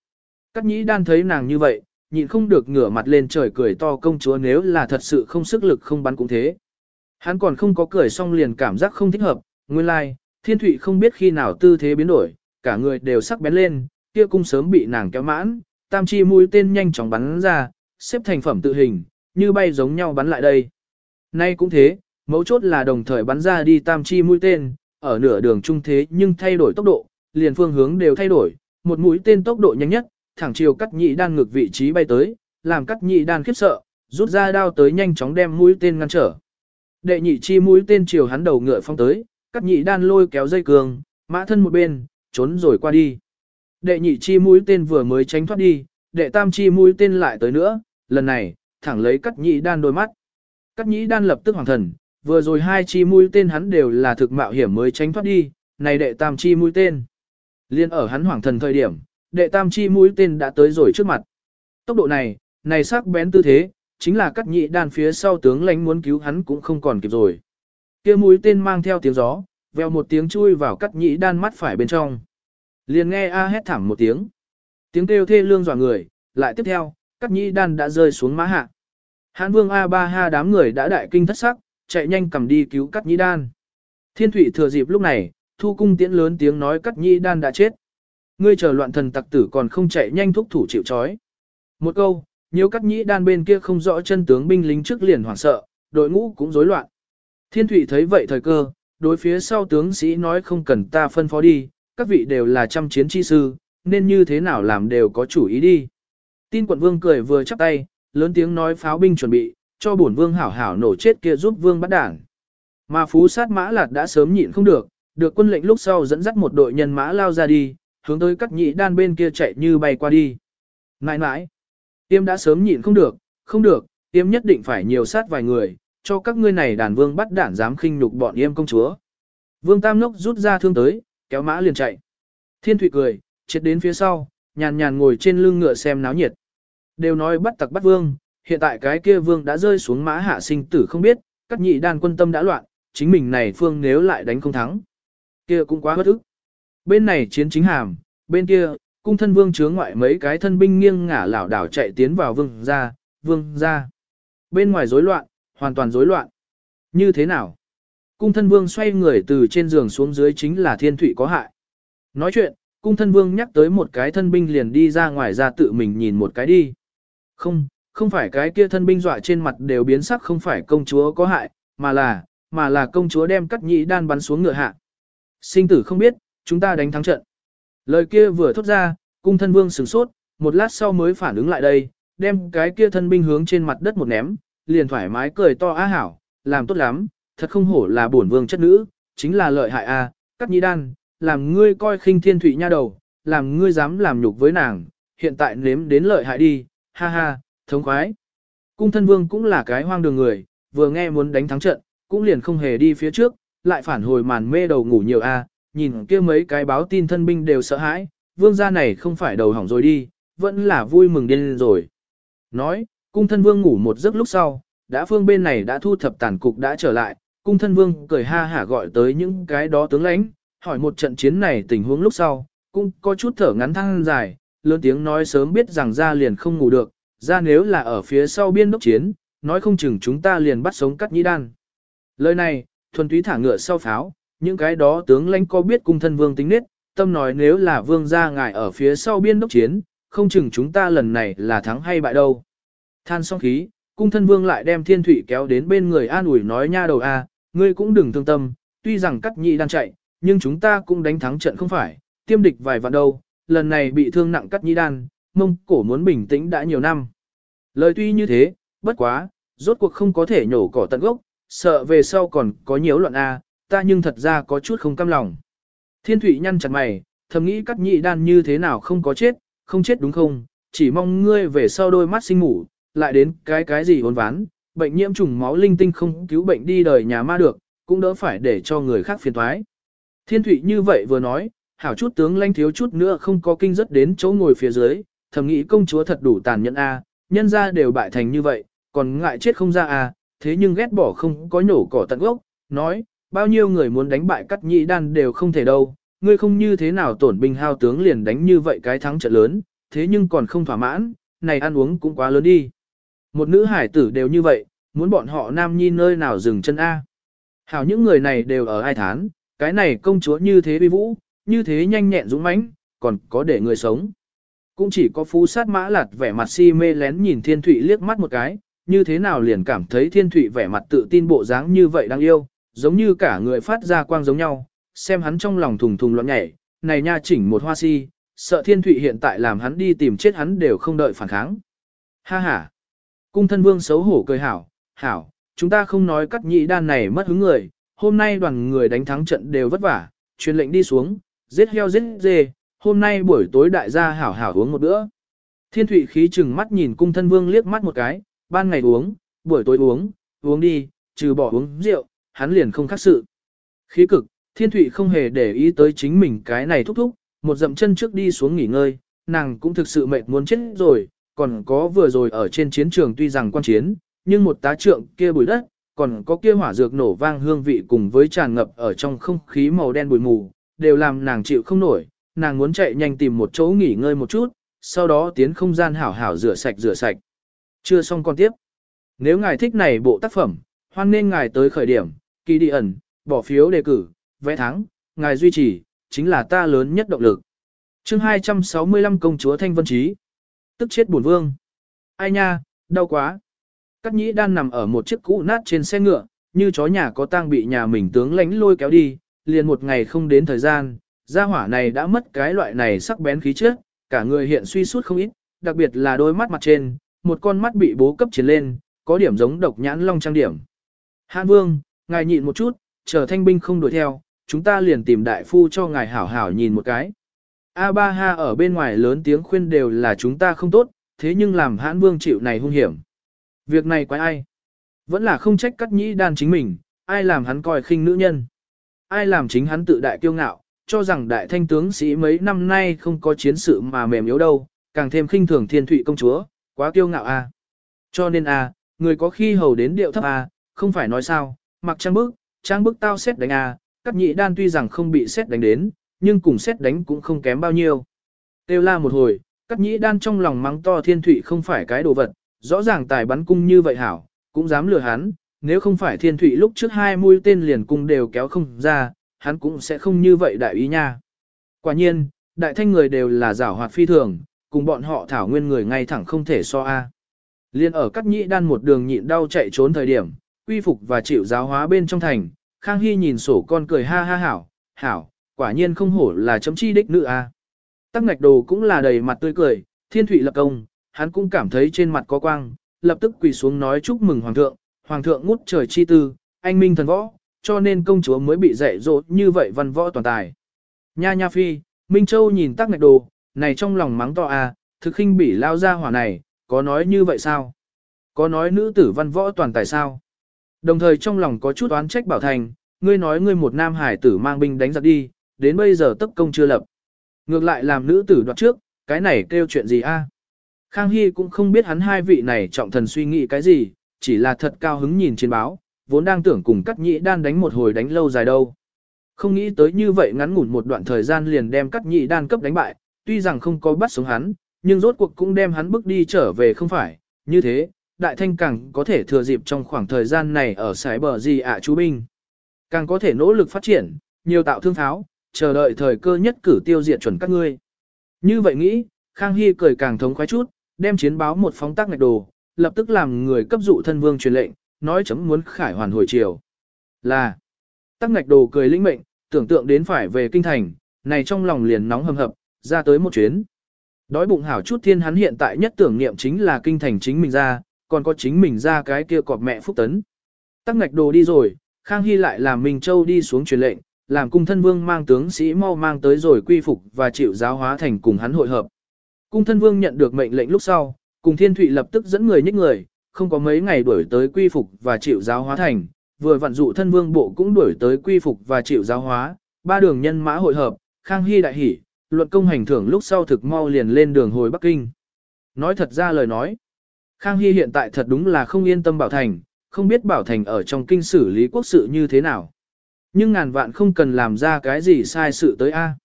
Cát nhĩ đan thấy nàng như vậy, nhịn không được ngửa mặt lên trời cười to công chúa nếu là thật sự không sức lực không bắn cũng thế. Hắn còn không có cười xong liền cảm giác không thích hợp, nguyên lai, like, thiên thụy không biết khi nào tư thế biến đổi, cả người đều sắc bén lên, kia cung sớm bị nàng kéo mãn, tam chi mũi tên nhanh chóng bắn ra, xếp thành phẩm tự hình, như bay giống nhau bắn lại đây. Nay cũng thế, mấu chốt là đồng thời bắn ra đi tam chi mũi tên, ở nửa đường trung thế nhưng thay đổi tốc độ, liền phương hướng đều thay đổi, một mũi tên tốc độ nhanh nhất, thẳng chiều cắt nhị đan ngược vị trí bay tới, làm cắt nhị đan khiếp sợ, rút ra đao tới nhanh chóng đem mũi tên ngăn trở. Đệ nhị chi mũi tên chiều hắn đầu ngựa phong tới, cắt nhị đan lôi kéo dây cường, mã thân một bên, trốn rồi qua đi. Đệ nhị chi mũi tên vừa mới tránh thoát đi, đệ tam chi mũi tên lại tới nữa, lần này, thẳng lấy cắt nhĩ đan đôi mắt. Cắt nhĩ đan lập tức hoàng thần, vừa rồi hai chi mũi tên hắn đều là thực mạo hiểm mới tránh thoát đi, này đệ tam chi mũi tên. Liên ở hắn hoàng thần thời điểm, đệ tam chi mũi tên đã tới rồi trước mặt. Tốc độ này, này sắc bén tư thế, chính là cắt nhị đan phía sau tướng lãnh muốn cứu hắn cũng không còn kịp rồi. kia mũi tên mang theo tiếng gió, veo một tiếng chui vào cắt nhị đan mắt phải bên trong. Liền nghe A hét thảm một tiếng. Tiếng kêu thê lương dọa người, lại tiếp theo, cắt Nhĩ đan đã rơi xuống mã hạ. Hán vương A3 ha đám người đã đại kinh thất sắc, chạy nhanh cầm đi cứu cắt Nhĩ đan. Thiên thủy thừa dịp lúc này, thu cung tiễn lớn tiếng nói cắt Nhĩ đan đã chết. Ngươi chờ loạn thần tặc tử còn không chạy nhanh thúc thủ chịu trói. Một câu, nhiều cắt nhĩ đan bên kia không rõ chân tướng binh lính trước liền hoảng sợ, đội ngũ cũng rối loạn. Thiên thủy thấy vậy thời cơ, đối phía sau tướng sĩ nói không cần ta phân phó đi, các vị đều là trăm chiến chi sư, nên như thế nào làm đều có chủ ý đi. Tin quận vương cười vừa chắp tay, lớn tiếng nói pháo binh chuẩn bị, cho bổn vương hảo hảo nổ chết kia giúp vương bắt đảng. Mà phú sát mã lạt đã sớm nhịn không được, được quân lệnh lúc sau dẫn dắt một đội nhân mã lao ra đi, hướng tới cắt nhị đan bên kia chạy như bay qua đi. Nãi nãi, tiêm đã sớm nhịn không được, không được, tiêm nhất định phải nhiều sát vài người, cho các ngươi này đàn vương bắt đảng dám khinh nhục bọn yêm công chúa. Vương Tam Nốc rút ra thương tới, kéo mã liền chạy. Thiên Thụy cười, chết đến phía sau, nhàn nhàn ngồi trên lưng ngựa xem náo nhiệt. Đều nói bắt tặc bắt vương, hiện tại cái kia vương đã rơi xuống mã hạ sinh tử không biết, các nhị đàn quân tâm đã loạn, chính mình này phương nếu lại đánh không thắng. kia cũng quá bất ức. Bên này chiến chính hàm, bên kia, cung thân vương chướng ngoại mấy cái thân binh nghiêng ngả lảo đảo chạy tiến vào vương ra, vương ra. Bên ngoài rối loạn, hoàn toàn rối loạn. Như thế nào? Cung thân vương xoay người từ trên giường xuống dưới chính là thiên thủy có hại. Nói chuyện, cung thân vương nhắc tới một cái thân binh liền đi ra ngoài ra tự mình nhìn một cái đi. Không, không phải cái kia thân binh dọa trên mặt đều biến sắc không phải công chúa có hại, mà là, mà là công chúa đem cắt nhị đan bắn xuống ngựa hạ. Sinh tử không biết, chúng ta đánh thắng trận. Lời kia vừa thốt ra, cung thân vương sửng sốt, một lát sau mới phản ứng lại đây, đem cái kia thân binh hướng trên mặt đất một ném, liền thoải mái cười to á hảo, làm tốt lắm, thật không hổ là bổn vương chất nữ, chính là lợi hại a, cắt nhĩ đan, làm ngươi coi khinh thiên thủy nha đầu, làm ngươi dám làm nhục với nàng, hiện tại nếm đến lợi hại đi, ha ha, thống khoái. Cung thân vương cũng là cái hoang đường người, vừa nghe muốn đánh thắng trận, cũng liền không hề đi phía trước, lại phản hồi màn mê đầu ngủ nhiều a, nhìn kia mấy cái báo tin thân binh đều sợ hãi, vương gia này không phải đầu hỏng rồi đi, vẫn là vui mừng điên rồi. Nói, cung thân vương ngủ một giấc lúc sau, đã phương bên này đã thu thập tàn cục đã trở lại, cung thân vương cười ha hả gọi tới những cái đó tướng lãnh, hỏi một trận chiến này tình huống lúc sau, cũng có chút thở ngắn thăng dài, lớn tiếng nói sớm biết rằng ra liền không ngủ được, ra nếu là ở phía sau biên đốc chiến, nói không chừng chúng ta liền bắt sống cắt nhĩ đan. Lời này, thuần túy thả ngựa sau pháo, những cái đó tướng lãnh có biết cung thân vương tính nết, tâm nói nếu là vương gia ngài ở phía sau biên đốc chiến, không chừng chúng ta lần này là thắng hay bại đâu. Than xong khí, cung thân vương lại đem thiên thủy kéo đến bên người an ủi nói nha đầu a, ngươi cũng đừng thương tâm, tuy rằng cắt nhị đang chạy, nhưng chúng ta cũng đánh thắng trận không phải, tiêm địch vài vạn đâu, lần này bị thương nặng cắt nhị đan, mông cổ muốn bình tĩnh đã nhiều năm. Lời tuy như thế, bất quá, rốt cuộc không có thể nhổ cỏ tận gốc, sợ về sau còn có nhiều loạn A, ta nhưng thật ra có chút không cam lòng. Thiên thủy nhăn chặt mày, thầm nghĩ cắt nhị đan như thế nào không có chết, không chết đúng không, chỉ mong ngươi về sau đôi mắt sinh ngủ, lại đến cái cái gì hồn ván, bệnh nhiễm trùng máu linh tinh không cứu bệnh đi đời nhà ma được, cũng đỡ phải để cho người khác phiền toái. Thiên Thụy như vậy vừa nói, hảo chút tướng lanh thiếu chút nữa không có kinh rất đến chỗ ngồi phía dưới, thầm nghĩ công chúa thật đủ tàn nhẫn a, nhân ra đều bại thành như vậy, còn ngại chết không ra a, thế nhưng ghét bỏ không có nhổ cỏ tận gốc, nói, bao nhiêu người muốn đánh bại cắt nhị đan đều không thể đâu, ngươi không như thế nào tổn binh hao tướng liền đánh như vậy cái thắng trận lớn, thế nhưng còn không thỏa mãn, này ăn uống cũng quá lớn đi. Một nữ hải tử đều như vậy, muốn bọn họ nam nhi nơi nào dừng chân A. Hảo những người này đều ở ai thán, cái này công chúa như thế uy vũ, như thế nhanh nhẹn dũng mãnh, còn có để người sống. Cũng chỉ có phú sát mã lạt vẻ mặt si mê lén nhìn thiên thụy liếc mắt một cái, như thế nào liền cảm thấy thiên thụy vẻ mặt tự tin bộ dáng như vậy đáng yêu, giống như cả người phát ra quang giống nhau, xem hắn trong lòng thùng thùng loạn nhảy, này nha chỉnh một hoa si, sợ thiên thụy hiện tại làm hắn đi tìm chết hắn đều không đợi phản kháng. Ha ha! Cung thân vương xấu hổ cười hảo, hảo, chúng ta không nói cắt nhị đan này mất hứng người, hôm nay đoàn người đánh thắng trận đều vất vả, truyền lệnh đi xuống, giết heo giết dê, hôm nay buổi tối đại gia hảo hảo uống một bữa. Thiên thụy khí chừng mắt nhìn cung thân vương liếc mắt một cái, ban ngày uống, buổi tối uống, uống đi, trừ bỏ uống rượu, hắn liền không khác sự. Khí cực, thiên thụy không hề để ý tới chính mình cái này thúc thúc, một dậm chân trước đi xuống nghỉ ngơi, nàng cũng thực sự mệt muốn chết rồi, còn có vừa rồi ở trên chiến trường tuy rằng quan chiến, nhưng một tá trượng kia bụi đất, còn có kia hỏa dược nổ vang hương vị cùng với tràn ngập ở trong không khí màu đen bụi mù, đều làm nàng chịu không nổi, nàng muốn chạy nhanh tìm một chỗ nghỉ ngơi một chút, sau đó tiến không gian hảo hảo rửa sạch rửa sạch. Chưa xong con tiếp. Nếu ngài thích này bộ tác phẩm, hoan nên ngài tới khởi điểm, kỳ đi ẩn, bỏ phiếu đề cử, vẽ thắng, ngài duy trì, chính là ta lớn nhất động lực. chương 265 công chúa Thanh Vân Trí. Tức chết buồn vương. Ai nha, đau quá. Cát nhĩ đan nằm ở một chiếc cũ nát trên xe ngựa, như chó nhà có tang bị nhà mình tướng lánh lôi kéo đi, liền một ngày không đến thời gian, gia hỏa này đã mất cái loại này sắc bén khí trước, cả người hiện suy suốt không ít, đặc biệt là đôi mắt mặt trên, một con mắt bị bố cấp chiến lên, có điểm giống độc nhãn long trang điểm. Hàn vương, ngài nhịn một chút, chờ thanh binh không đuổi theo, chúng ta liền tìm đại phu cho ngài hảo hảo nhìn một cái. A Ba Ha ở bên ngoài lớn tiếng khuyên đều là chúng ta không tốt, thế nhưng làm hãn vương chịu này hung hiểm. Việc này quái ai? Vẫn là không trách cắt nhĩ đan chính mình, ai làm hắn coi khinh nữ nhân. Ai làm chính hắn tự đại kiêu ngạo, cho rằng đại thanh tướng sĩ mấy năm nay không có chiến sự mà mềm yếu đâu, càng thêm khinh thường thiên thụy công chúa, quá kiêu ngạo a. Cho nên a, người có khi hầu đến điệu thấp a, không phải nói sao, mặc trang bức, trang bức tao xét đánh a, cắt nhị đan tuy rằng không bị xét đánh đến, nhưng cùng xét đánh cũng không kém bao nhiêu. Têu la một hồi, cắt nhị đan trong lòng mắng to thiên thụy không phải cái đồ vật, rõ ràng tài bắn cung như vậy hảo, cũng dám lừa hắn, nếu không phải thiên thụy lúc trước hai mũi tên liền cung đều kéo không ra, hắn cũng sẽ không như vậy đại ý nha. Quả nhiên, đại thanh người đều là giảo hoạt phi thường, cùng bọn họ thảo nguyên người ngay thẳng không thể so a. Liên ở cắt nhị đan một đường nhịn đau chạy trốn thời điểm, quy phục và chịu giáo hóa bên trong thành, Khang Hy nhìn sổ con cười ha ha hảo, hảo, quả nhiên không hổ là chấm chi đích nữ a. Tắc ngạch đồ cũng là đầy mặt tươi cười, thiên thụy lập công, hắn cũng cảm thấy trên mặt có quang, lập tức quỳ xuống nói chúc mừng hoàng thượng, hoàng thượng ngút trời chi tư, anh minh thần võ, cho nên công chúa mới bị dạy dỗ như vậy văn võ toàn tài. Nha nha phi, Minh Châu nhìn tắc ngạch đồ, này trong lòng mắng to a, thực khinh bỉ lao ra hỏa này, có nói như vậy sao? Có nói nữ tử văn võ toàn tài sao? Đồng thời trong lòng có chút oán trách Bảo Thành, ngươi nói ngươi một nam hải tử mang binh đánh giặc đi, đến bây giờ tất công chưa lập. Ngược lại làm nữ tử đoạt trước, cái này kêu chuyện gì a? Khang Hy cũng không biết hắn hai vị này trọng thần suy nghĩ cái gì, chỉ là thật cao hứng nhìn trên báo, vốn đang tưởng cùng cắt nhị đan đánh một hồi đánh lâu dài đâu. Không nghĩ tới như vậy ngắn ngủn một đoạn thời gian liền đem cắt nhị đan cấp đánh bại, tuy rằng không có bắt sống hắn, nhưng rốt cuộc cũng đem hắn bước đi trở về không phải, như thế, đại thanh càng có thể thừa dịp trong khoảng thời gian này ở sải bờ gì ạ chú binh. Càng có thể nỗ lực phát triển, nhiều tạo thương tháo, chờ đợi thời cơ nhất cử tiêu diệt chuẩn các ngươi. Như vậy nghĩ, Khang Hy cười càng thống khoái chút, đem chiến báo một phóng tác ngạch đồ, lập tức làm người cấp dụ thân vương truyền lệnh, nói chấm muốn khải hoàn hồi chiều. Là, tắc ngạch đồ cười lĩnh mệnh, tưởng tượng đến phải về kinh thành, này trong lòng liền nóng hầm hập, ra tới một chuyến. Đói bụng hảo chút thiên hắn hiện tại nhất tưởng niệm chính là kinh thành chính mình ra, còn có chính mình ra cái kia cọp mẹ phúc tấn. Tắc ngạch đồ đi rồi, Khang Hy lại làm Minh Châu đi xuống truyền lệnh, làm cung thân vương mang tướng sĩ mau mang tới rồi quy phục và chịu giáo hóa thành cùng hắn hội hợp. Cung thân vương nhận được mệnh lệnh lúc sau, cùng Thiên Thụy lập tức dẫn người nhích người, không có mấy ngày đuổi tới quy phục và chịu giáo hóa thành, vừa vận dụ thân vương bộ cũng đuổi tới quy phục và chịu giáo hóa, ba đường nhân mã hội hợp, Khang Hy đại hỉ, luận công hành thưởng lúc sau thực mau liền lên đường hồi Bắc Kinh. Nói thật ra lời nói, Khang Hy hiện tại thật đúng là không yên tâm Bảo Thành, không biết Bảo Thành ở trong kinh xử lý quốc sự như thế nào. Nhưng ngàn vạn không cần làm ra cái gì sai sự tới A.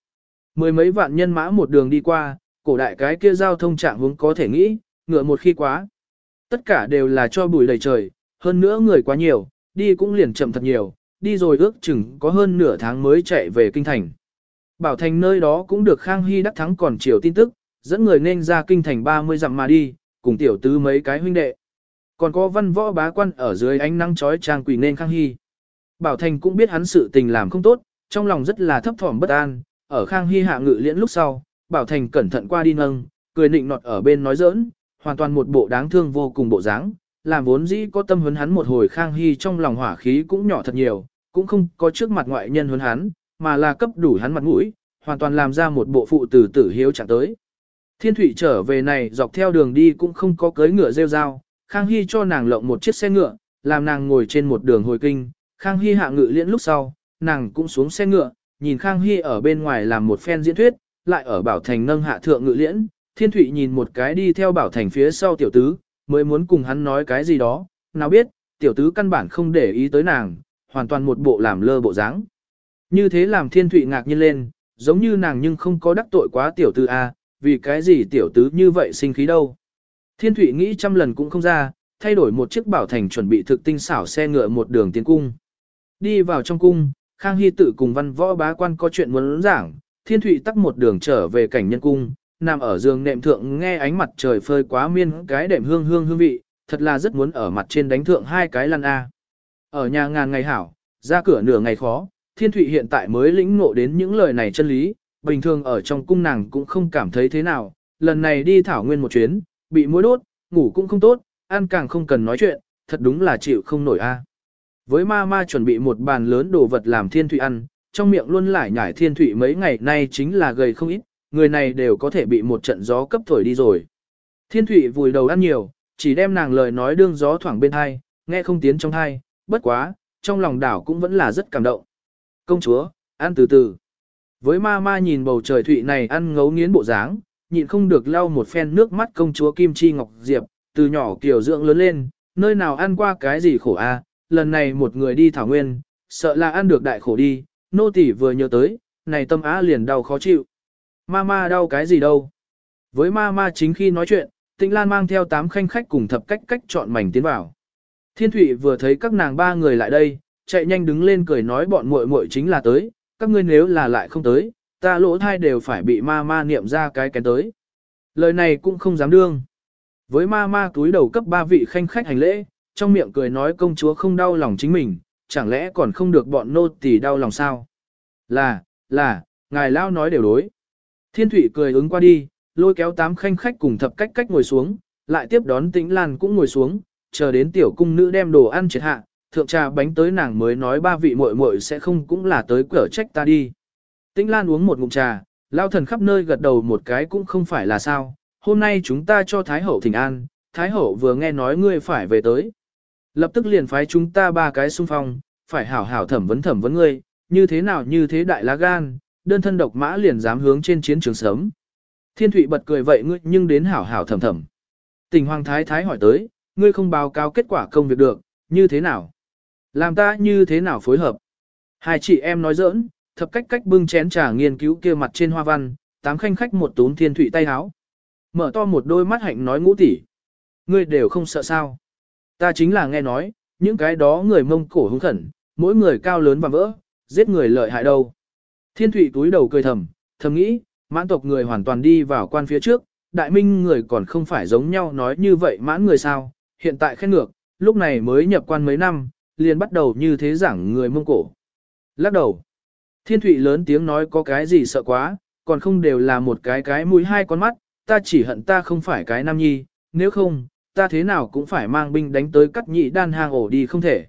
Mười mấy vạn nhân mã một đường đi qua, cổ đại cái kia giao thông trạng hướng có thể nghĩ, ngựa một khi quá. Tất cả đều là cho bùi đầy trời, hơn nữa người quá nhiều, đi cũng liền chậm thật nhiều, đi rồi ước chừng có hơn nửa tháng mới chạy về kinh thành. Bảo thành nơi đó cũng được Khang Hy đắc thắng còn chiều tin tức, dẫn người nên ra kinh thành 30 dặm mà đi, cùng tiểu tứ mấy cái huynh đệ. Còn có văn võ bá quan ở dưới ánh nắng chói trang quỷ nên Khang Hy. Bảo Thành cũng biết hắn sự tình làm không tốt, trong lòng rất là thấp thỏm bất an, ở Khang Hy hạ ngự liễn lúc sau, Bảo Thành cẩn thận qua đi nâng, cười nịnh nọt ở bên nói giỡn, hoàn toàn một bộ đáng thương vô cùng bộ dáng, làm vốn dĩ có tâm huấn hắn một hồi Khang Hy trong lòng hỏa khí cũng nhỏ thật nhiều, cũng không có trước mặt ngoại nhân huấn hắn, mà là cấp đủ hắn mặt mũi, hoàn toàn làm ra một bộ phụ tử tử hiếu chẳng tới. Thiên Thụy trở về này dọc theo đường đi cũng không có cưới ngựa rêu rao, Khang Hy cho nàng lộng một chiếc xe ngựa, làm nàng ngồi trên một đường hồi kinh, Khang Hy hạ ngự liễn lúc sau, nàng cũng xuống xe ngựa, nhìn Khang Hy ở bên ngoài làm một phen diễn thuyết, lại ở Bảo Thành nâng hạ thượng ngự liễn, Thiên Thụy nhìn một cái đi theo Bảo Thành phía sau tiểu tứ, mới muốn cùng hắn nói cái gì đó, nào biết, tiểu tứ căn bản không để ý tới nàng, hoàn toàn một bộ làm lơ bộ dáng. Như thế làm Thiên Thụy ngạc nhiên lên, giống như nàng nhưng không có đắc tội quá tiểu tứ a, vì cái gì tiểu tứ như vậy sinh khí đâu. Thiên Thụy nghĩ trăm lần cũng không ra, thay đổi một chiếc Bảo Thành chuẩn bị thực tinh xảo xe ngựa một đường tiến cung. Đi vào trong cung, Khang Hy tự cùng văn võ bá quan có chuyện muốn giảng, thiên thụy tắt một đường trở về cảnh nhân cung, nằm ở giường nệm thượng nghe ánh mặt trời phơi quá miên cái đệm hương hương hương vị, thật là rất muốn ở mặt trên đánh thượng hai cái lăn A. Ở nhà ngàn ngày hảo, ra cửa nửa ngày khó, thiên thụy hiện tại mới lĩnh ngộ đến những lời này chân lý, bình thường ở trong cung nàng cũng không cảm thấy thế nào, lần này đi thảo nguyên một chuyến, bị mối đốt, ngủ cũng không tốt, ăn càng không cần nói chuyện, thật đúng là chịu không nổi A. Với ma ma chuẩn bị một bàn lớn đồ vật làm thiên thụy ăn, trong miệng luôn lải nhải thiên thụy mấy ngày nay chính là gầy không ít, người này đều có thể bị một trận gió cấp thổi đi rồi. Thiên thụy vùi đầu ăn nhiều, chỉ đem nàng lời nói đương gió thoảng bên hai, nghe không tiến trong hai, bất quá, trong lòng đảo cũng vẫn là rất cảm động. Công chúa, ăn từ từ. Với ma ma nhìn bầu trời thụy này ăn ngấu nghiến bộ dáng, nhịn không được lau một phen nước mắt công chúa Kim Chi Ngọc Diệp, từ nhỏ kiểu dưỡng lớn lên, nơi nào ăn qua cái gì khổ a lần này một người đi thảo nguyên, sợ là ăn được đại khổ đi, nô tỳ vừa nhớ tới, này tâm á liền đau khó chịu. Ma ma đau cái gì đâu. Với ma ma chính khi nói chuyện, Tĩnh Lan mang theo tám khanh khách cùng thập cách cách chọn mảnh tiến vào. Thiên Thụy vừa thấy các nàng ba người lại đây, chạy nhanh đứng lên cười nói bọn muội muội chính là tới, các ngươi nếu là lại không tới, ta lỗ thai đều phải bị ma ma niệm ra cái kén tới. Lời này cũng không dám đương. Với ma ma túi đầu cấp ba vị khanh khách hành lễ, trong miệng cười nói công chúa không đau lòng chính mình, chẳng lẽ còn không được bọn nô tỳ đau lòng sao? Là, là, ngài lao nói đều đối. Thiên thủy cười ứng qua đi, lôi kéo tám khanh khách cùng thập cách cách ngồi xuống, lại tiếp đón tĩnh lan cũng ngồi xuống, chờ đến tiểu cung nữ đem đồ ăn triệt hạ, thượng trà bánh tới nàng mới nói ba vị muội muội sẽ không cũng là tới cửa trách ta đi. Tĩnh lan uống một ngụm trà, lao thần khắp nơi gật đầu một cái cũng không phải là sao, hôm nay chúng ta cho Thái Hậu thỉnh an, Thái Hậu vừa nghe nói ngươi phải về tới. Lập tức liền phái chúng ta ba cái xung phong, phải hảo hảo thẩm vấn thẩm vấn ngươi, như thế nào như thế đại lá gan, đơn thân độc mã liền dám hướng trên chiến trường sớm. Thiên Thụy bật cười vậy ngươi nhưng đến hảo hảo thẩm thẩm. Tình Hoàng Thái Thái hỏi tới, ngươi không báo cáo kết quả công việc được, như thế nào? Làm ta như thế nào phối hợp? Hai chị em nói giỡn, thập cách cách bưng chén trà nghiên cứu kia mặt trên hoa văn, tám khanh khách một tún thiên thụy tay háo. Mở to một đôi mắt hạnh nói ngũ tỷ. Ngươi đều không sợ sao? Ta chính là nghe nói, những cái đó người mông cổ hung khẩn, mỗi người cao lớn và vỡ, giết người lợi hại đâu. Thiên thủy túi đầu cười thầm, thầm nghĩ, mãn tộc người hoàn toàn đi vào quan phía trước, đại minh người còn không phải giống nhau nói như vậy mãn người sao, hiện tại khen ngược, lúc này mới nhập quan mấy năm, liền bắt đầu như thế giảng người mông cổ. Lắc đầu, thiên thủy lớn tiếng nói có cái gì sợ quá, còn không đều là một cái cái mũi hai con mắt, ta chỉ hận ta không phải cái nam nhi, nếu không, ta thế nào cũng phải mang binh đánh tới cắt nhị đan hang ổ đi không thể.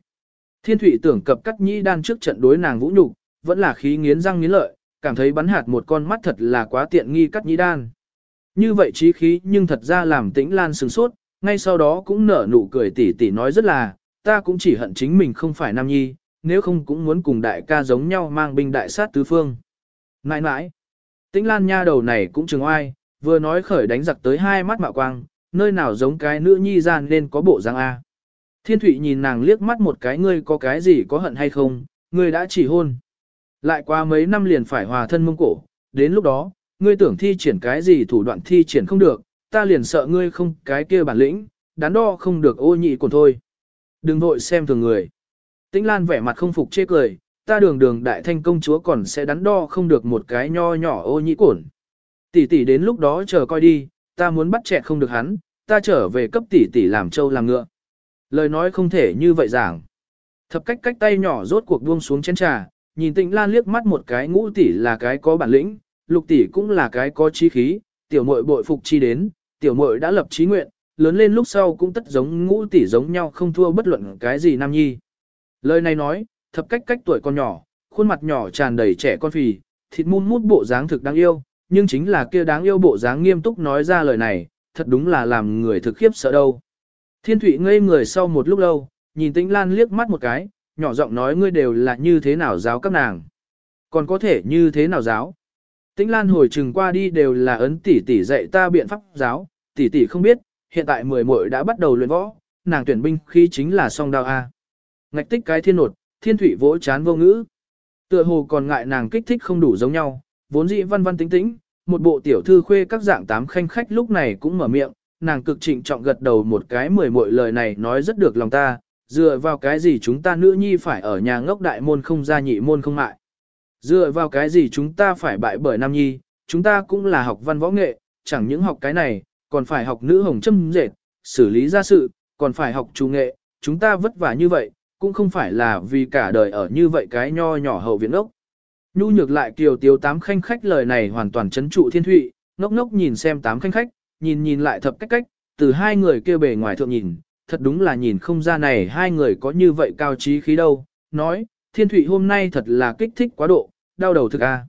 Thiên thủy tưởng cập cắt nhị đan trước trận đối nàng vũ nhục, vẫn là khí nghiến răng nghiến lợi, cảm thấy bắn hạt một con mắt thật là quá tiện nghi cắt nhị đan. Như vậy trí khí nhưng thật ra làm tĩnh lan sừng sốt, ngay sau đó cũng nở nụ cười tỉ tỉ nói rất là, ta cũng chỉ hận chính mình không phải nam nhi, nếu không cũng muốn cùng đại ca giống nhau mang binh đại sát tứ phương. Nãi nãi, tĩnh lan nha đầu này cũng chừng oai, vừa nói khởi đánh giặc tới hai mắt mạo quang, nơi nào giống cái nữ nhi gian nên có bộ dáng A. Thiên Thụy nhìn nàng liếc mắt một cái ngươi có cái gì có hận hay không, ngươi đã chỉ hôn. Lại qua mấy năm liền phải hòa thân mông cổ, đến lúc đó, ngươi tưởng thi triển cái gì thủ đoạn thi triển không được, ta liền sợ ngươi không cái kia bản lĩnh, đắn đo không được ô nhị còn thôi. Đừng vội xem thường người. Tĩnh Lan vẻ mặt không phục chê cười, ta đường đường đại thanh công chúa còn sẽ đắn đo không được một cái nho nhỏ ô nhị cổn. Tỷ tỷ đến lúc đó chờ coi đi, ta muốn bắt chẹt không được hắn, ta trở về cấp tỷ tỷ làm trâu làm ngựa. Lời nói không thể như vậy giảng. Thập cách cách tay nhỏ rốt cuộc buông xuống chén trà, nhìn Tịnh Lan liếc mắt một cái ngũ tỷ là cái có bản lĩnh, lục tỷ cũng là cái có trí khí, tiểu muội bội phục chi đến, tiểu muội đã lập chí nguyện, lớn lên lúc sau cũng tất giống ngũ tỷ giống nhau không thua bất luận cái gì nam nhi. Lời này nói, thập cách cách tuổi con nhỏ, khuôn mặt nhỏ tràn đầy trẻ con phì, thịt mun mút bộ dáng thực đáng yêu, nhưng chính là kia đáng yêu bộ dáng nghiêm túc nói ra lời này, thật đúng là làm người thực khiếp sợ đâu. Thiên Thụy ngây người sau một lúc lâu, nhìn Tĩnh Lan liếc mắt một cái, nhỏ giọng nói ngươi đều là như thế nào giáo các nàng. Còn có thể như thế nào giáo. Tĩnh Lan hồi trừng qua đi đều là ấn tỷ tỷ dạy ta biện pháp giáo, tỷ tỷ không biết, hiện tại mười muội đã bắt đầu luyện võ, nàng tuyển binh khi chính là song đao A. Ngạch tích cái thiên nột, thiên Thụy vỗ chán vô ngữ. Tựa hồ còn ngại nàng kích thích không đủ giống nhau, vốn dĩ văn văn tính tĩnh, một bộ tiểu thư khuê các dạng tám khanh khách lúc này cũng mở miệng, nàng cực trịnh trọng gật đầu một cái mười muội lời này nói rất được lòng ta, dựa vào cái gì chúng ta nữ nhi phải ở nhà ngốc đại môn không ra nhị môn không mại. Dựa vào cái gì chúng ta phải bại bởi nam nhi, chúng ta cũng là học văn võ nghệ, chẳng những học cái này, còn phải học nữ hồng châm dệt, xử lý gia sự, còn phải học chủ nghệ, chúng ta vất vả như vậy, cũng không phải là vì cả đời ở như vậy cái nho nhỏ hậu viện ốc. Nhu nhược lại kiều tiếu tám khanh khách lời này hoàn toàn chấn trụ thiên thụy, ngốc ngốc nhìn xem tám khanh khách, nhìn nhìn lại thập cách cách, từ hai người kia bề ngoài thượng nhìn, thật đúng là nhìn không ra này hai người có như vậy cao trí khí đâu, nói, thiên thụy hôm nay thật là kích thích quá độ, đau đầu thực a.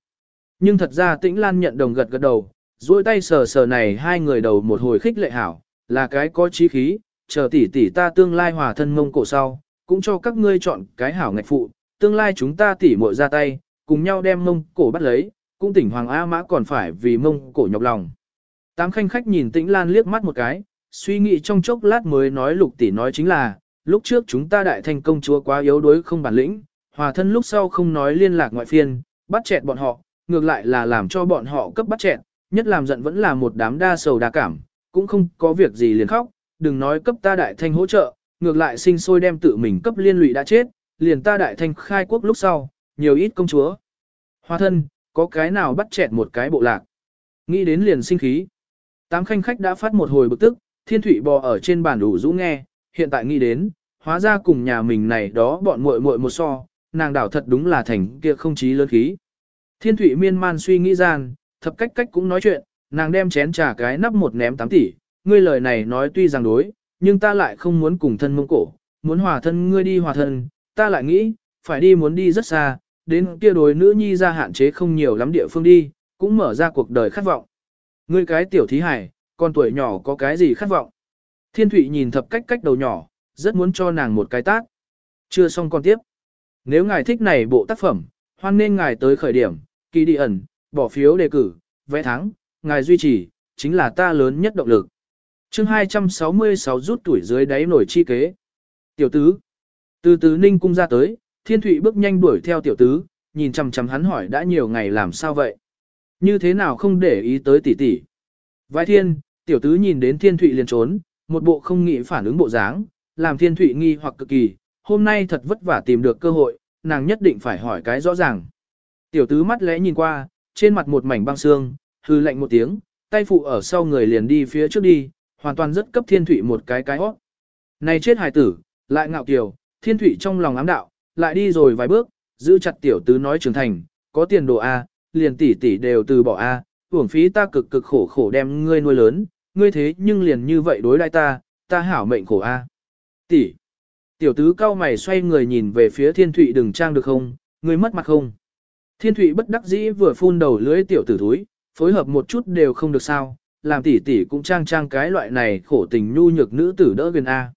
Nhưng thật ra tĩnh lan nhận đồng gật gật đầu, duỗi tay sờ sờ này hai người đầu một hồi khích lệ hảo, là cái có trí khí, chờ tỷ tỷ ta tương lai hòa thân mông cổ sau, cũng cho các ngươi chọn cái hảo ngạch phụ, tương lai chúng ta tỷ muội ra tay, cùng nhau đem mông cổ bắt lấy, cũng tỉnh Hoàng A Mã còn phải vì mông cổ nhọc lòng. Tám khanh khách nhìn tĩnh lan liếc mắt một cái, suy nghĩ trong chốc lát mới nói lục tỷ nói chính là, lúc trước chúng ta đại thành công chúa quá yếu đuối không bản lĩnh, hòa thân lúc sau không nói liên lạc ngoại phiên, bắt chẹt bọn họ, ngược lại là làm cho bọn họ cấp bắt chẹt, nhất làm giận vẫn là một đám đa sầu đa cảm, cũng không có việc gì liền khóc, đừng nói cấp ta đại thanh hỗ trợ, ngược lại sinh sôi đem tự mình cấp liên lụy đã chết, liền ta đại thanh khai quốc lúc sau, nhiều ít công chúa. Hoa thân, có cái nào bắt chẹt một cái bộ lạc. Nghĩ đến liền sinh khí. Tám khanh khách đã phát một hồi bực tức, thiên thủy bò ở trên bàn đủ rũ nghe, hiện tại nghĩ đến, hóa ra cùng nhà mình này đó bọn muội muội một so, nàng đảo thật đúng là thành kia không chí lớn khí. Thiên thủy miên man suy nghĩ gian, thập cách cách cũng nói chuyện, nàng đem chén trà cái nắp một ném tám tỷ, ngươi lời này nói tuy rằng đối, nhưng ta lại không muốn cùng thân mông cổ, muốn hòa thân ngươi đi hòa thân, ta lại nghĩ, phải đi muốn đi rất xa, đến kia đối nữ nhi ra hạn chế không nhiều lắm địa phương đi, cũng mở ra cuộc đời khát vọng. Ngươi cái tiểu thí hải, con tuổi nhỏ có cái gì khát vọng? Thiên Thụy nhìn thập cách cách đầu nhỏ, rất muốn cho nàng một cái tác. Chưa xong con tiếp. Nếu ngài thích này bộ tác phẩm, hoan nên ngài tới khởi điểm, kỳ đi ẩn, bỏ phiếu đề cử, vẽ thắng, ngài duy trì, chính là ta lớn nhất động lực. chương 266 rút tuổi dưới đáy nổi chi kế. Tiểu tứ. Từ từ ninh cung ra tới, thiên thụy bước nhanh đuổi theo tiểu tứ, nhìn chằm chằm hắn hỏi đã nhiều ngày làm sao vậy. Như thế nào không để ý tới tỷ tỷ. Vai thiên, tiểu tứ nhìn đến thiên thụy liền trốn, một bộ không nghĩ phản ứng bộ dáng, làm thiên thụy nghi hoặc cực kỳ, hôm nay thật vất vả tìm được cơ hội, nàng nhất định phải hỏi cái rõ ràng. Tiểu tứ mắt lẽ nhìn qua, trên mặt một mảnh băng xương, hư lạnh một tiếng, tay phụ ở sau người liền đi phía trước đi, hoàn toàn rất cấp thiên Thụy một cái cái hót. Này chết hài tử, lại ngạo kiều, thiên Thụy trong lòng ám đạo, lại đi rồi vài bước, giữ chặt tiểu tứ nói trưởng thành, có tiền đồ A, liền tỷ tỷ đều từ bỏ A, uổng phí ta cực cực khổ khổ đem ngươi nuôi lớn, ngươi thế nhưng liền như vậy đối lại ta, ta hảo mệnh khổ A. Tỷ. Tiểu tứ cao mày xoay người nhìn về phía thiên thụy đừng trang được không, ngươi mất mặt không. Thiên thụy bất đắc dĩ vừa phun đầu lưỡi tiểu tử thúi, phối hợp một chút đều không được sao, làm tỷ tỷ cũng trang trang cái loại này khổ tình nhu nhược nữ tử đỡ gần A.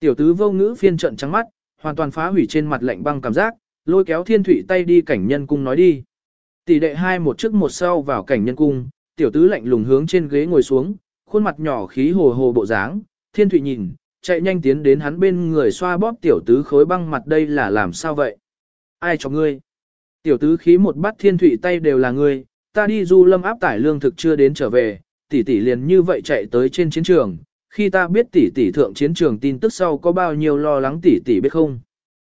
Tiểu tứ vô ngữ phiên trận trắng mắt, hoàn toàn phá hủy trên mặt lạnh băng cảm giác, lôi kéo thiên thủy tay đi cảnh nhân cung nói đi. Tỷ đệ hai một trước một sau vào cảnh nhân cung, tiểu tứ lạnh lùng hướng trên ghế ngồi xuống, khuôn mặt nhỏ khí hồ hồ bộ dáng, thiên thủy nhìn, chạy nhanh tiến đến hắn bên người xoa bóp tiểu tứ khối băng mặt đây là làm sao vậy? Ai cho ngươi? Tiểu tứ khí một bắt thiên thủy tay đều là ngươi, ta đi du lâm áp tải lương thực chưa đến trở về, tỷ tỷ liền như vậy chạy tới trên chiến trường, khi ta biết tỷ tỷ thượng chiến trường tin tức sau có bao nhiêu lo lắng tỷ tỷ biết không?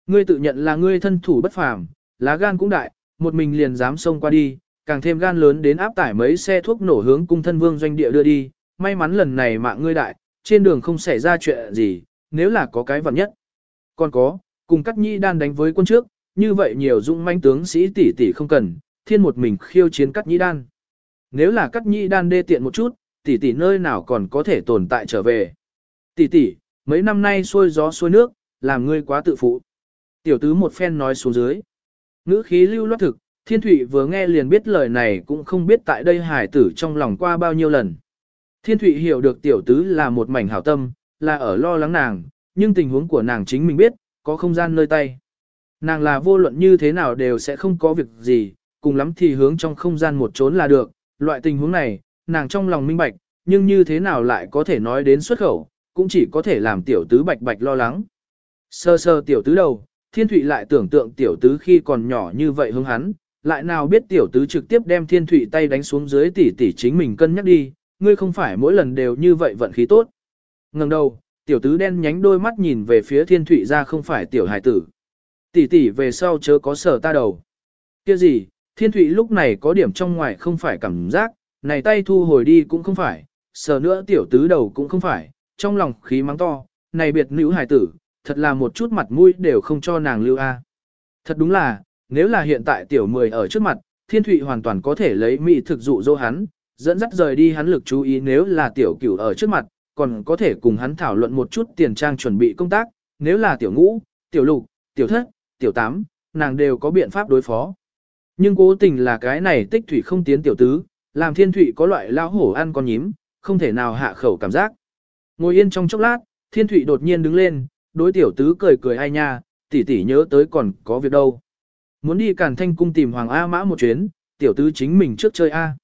Ngươi tự nhận là ngươi thân thủ bất phàm, lá gan cũng đại, một mình liền dám xông qua đi, càng thêm gan lớn đến áp tải mấy xe thuốc nổ hướng cung thân vương doanh địa đưa đi, may mắn lần này mạng ngươi đại, trên đường không xảy ra chuyện gì, nếu là có cái vật nhất. Còn có, cùng cắt nhi đan đánh với quân trước, như vậy nhiều dũng manh tướng sĩ tỷ tỷ không cần, thiên một mình khiêu chiến cắt nhi đan. Nếu là cắt nhi đan đê tiện một chút, tỷ tỷ nơi nào còn có thể tồn tại trở về. Tỷ tỷ, mấy năm nay xuôi gió xuôi nước, làm ngươi quá tự phụ. Tiểu tứ một phen nói xuống dưới. Ngữ khí lưu loát thực, thiên thủy vừa nghe liền biết lời này cũng không biết tại đây hải tử trong lòng qua bao nhiêu lần. Thiên thủy hiểu được tiểu tứ là một mảnh hảo tâm, là ở lo lắng nàng, nhưng tình huống của nàng chính mình biết, có không gian nơi tay. Nàng là vô luận như thế nào đều sẽ không có việc gì, cùng lắm thì hướng trong không gian một trốn là được, loại tình huống này, nàng trong lòng minh bạch, nhưng như thế nào lại có thể nói đến xuất khẩu, cũng chỉ có thể làm tiểu tứ bạch bạch lo lắng. Sơ sơ tiểu tứ đầu, thiên thụy lại tưởng tượng tiểu tứ khi còn nhỏ như vậy hướng hắn, lại nào biết tiểu tứ trực tiếp đem thiên thụy tay đánh xuống dưới tỷ tỷ chính mình cân nhắc đi, ngươi không phải mỗi lần đều như vậy vận khí tốt. Ngừng đầu, tiểu tứ đen nhánh đôi mắt nhìn về phía thiên thụy ra không phải tiểu hải tử. Tỷ tỷ về sau chớ có sở ta đầu. kia gì, thiên thụy lúc này có điểm trong ngoài không phải cảm giác, này tay thu hồi đi cũng không phải, sờ nữa tiểu tứ đầu cũng không phải, trong lòng khí mắng to, này biệt nữ hải tử, thật là một chút mặt mũi đều không cho nàng lưu a. Thật đúng là, nếu là hiện tại tiểu mười ở trước mặt, thiên thụy hoàn toàn có thể lấy mỹ thực dụ dỗ hắn, dẫn dắt rời đi hắn lực chú ý nếu là tiểu cửu ở trước mặt, còn có thể cùng hắn thảo luận một chút tiền trang chuẩn bị công tác, nếu là tiểu ngũ, tiểu lục, tiểu thất, tiểu tám, nàng đều có biện pháp đối phó. Nhưng cố tình là cái này tích thủy không tiến tiểu tứ, làm thiên thụy có loại lao hổ ăn con nhím, không thể nào hạ khẩu cảm giác. Ngồi yên trong chốc lát, thiên thụy đột nhiên đứng lên, đối tiểu tứ cười cười ai nha, tỷ tỷ nhớ tới còn có việc đâu. Muốn đi càn thanh cung tìm Hoàng A Mã một chuyến, tiểu tứ chính mình trước chơi A.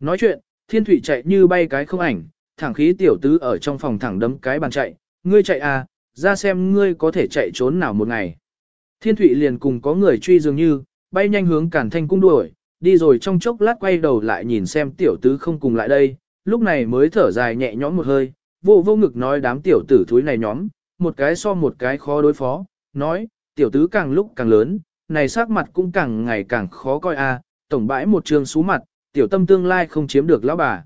Nói chuyện, thiên thụy chạy như bay cái không ảnh, thẳng khí tiểu tứ ở trong phòng thẳng đấm cái bàn chạy, ngươi chạy A, ra xem ngươi có thể chạy trốn nào một ngày. Thiên thụy liền cùng có người truy dường như, bay nhanh hướng càn thanh cung đuổi, đi rồi trong chốc lát quay đầu lại nhìn xem tiểu tứ không cùng lại đây, lúc này mới thở dài nhẹ nhõm một hơi, vô vô ngực nói đám tiểu tử thúi này nhóm, một cái so một cái khó đối phó, nói, tiểu tứ càng lúc càng lớn, này sắc mặt cũng càng ngày càng khó coi a, tổng bãi một trường xú mặt, tiểu tâm tương lai không chiếm được lão bà.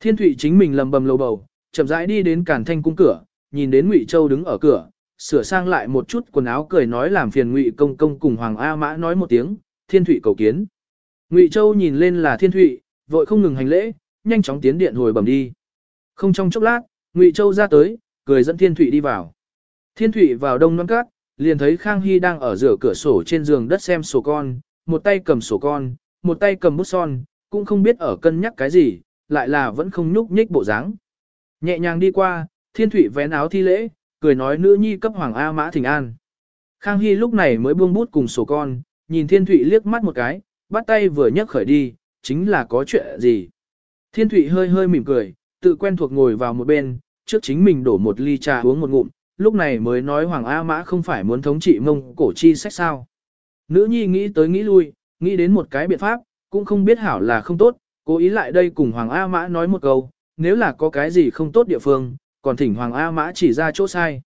Thiên Thụy chính mình lầm bầm lầu bầu, chậm rãi đi đến Càn Thanh cung cửa, nhìn đến Ngụy Châu đứng ở cửa, sửa sang lại một chút quần áo cười nói làm phiền Ngụy công công cùng Hoàng A Mã nói một tiếng, Thiên Thụy cầu kiến. Ngụy Châu nhìn lên là Thiên Thụy, vội không ngừng hành lễ, nhanh chóng tiến điện hồi bẩm đi. Không trong chốc lát, Ngụy Châu ra tới, cười dẫn Thiên Thụy đi vào. Thiên Thụy vào đông non cát, liền thấy Khang Hy đang ở giữa cửa sổ trên giường đất xem sổ con, một tay cầm sổ con, một tay cầm bút son, cũng không biết ở cân nhắc cái gì, lại là vẫn không nhúc nhích bộ dáng. Nhẹ nhàng đi qua, Thiên Thụy vén áo thi lễ, cười nói nữ nhi cấp Hoàng A Mã thình An. Khang Hy lúc này mới buông bút cùng sổ con, nhìn Thiên Thụy liếc mắt một cái, bắt tay vừa nhấc khởi đi, chính là có chuyện gì. Thiên Thụy hơi hơi mỉm cười, tự quen thuộc ngồi vào một bên, trước chính mình đổ một ly trà uống một ngụm, lúc này mới nói Hoàng A Mã không phải muốn thống trị mông cổ chi sách sao. Nữ nhi nghĩ tới nghĩ lui, nghĩ đến một cái biện pháp, cũng không biết hảo là không tốt, cố ý lại đây cùng Hoàng A Mã nói một câu, nếu là có cái gì không tốt địa phương, còn thỉnh Hoàng A Mã chỉ ra chỗ sai.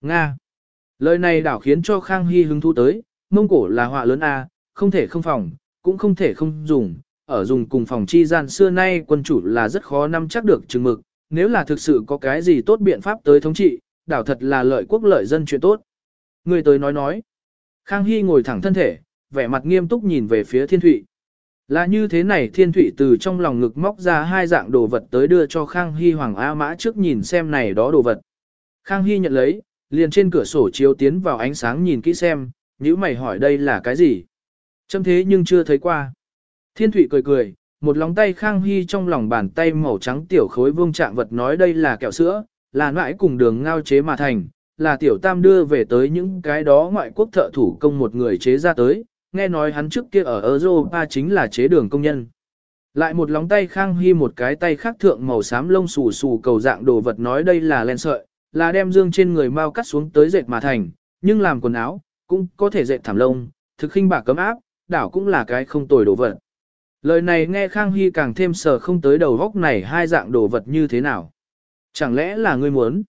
Nga. Lời này đảo khiến cho Khang Hy hứng thú tới, mông cổ là họa lớn A, không thể không phòng, cũng không thể không dùng, ở dùng cùng phòng chi gian xưa nay quân chủ là rất khó nắm chắc được chừng mực, nếu là thực sự có cái gì tốt biện pháp tới thống trị, đảo thật là lợi quốc lợi dân chuyện tốt. Người tới nói nói. Khang Hy ngồi thẳng thân thể, vẻ mặt nghiêm túc nhìn về phía thiên thụy. Là như thế này thiên thụy từ trong lòng ngực móc ra hai dạng đồ vật tới đưa cho Khang Hy Hoàng A Mã trước nhìn xem này đó đồ vật. Khang Hy nhận lấy, liền trên cửa sổ chiếu tiến vào ánh sáng nhìn kỹ xem, nếu mày hỏi đây là cái gì. Châm thế nhưng chưa thấy qua. Thiên thủy cười cười, một lòng tay Khang Hy trong lòng bàn tay màu trắng tiểu khối vương trạng vật nói đây là kẹo sữa, là nãi cùng đường ngao chế mà thành, là tiểu tam đưa về tới những cái đó ngoại quốc thợ thủ công một người chế ra tới, nghe nói hắn trước kia ở Europa chính là chế đường công nhân. Lại một lòng tay Khang Hy một cái tay khác thượng màu xám lông xù xù cầu dạng đồ vật nói đây là len sợi, là đem dương trên người mau cắt xuống tới dệt mà thành, nhưng làm quần áo, cũng có thể dệt thảm lông, thực khinh bạc cấm áp, đảo cũng là cái không tồi đồ vật. Lời này nghe Khang Hy càng thêm sờ không tới đầu góc này hai dạng đồ vật như thế nào. Chẳng lẽ là ngươi muốn?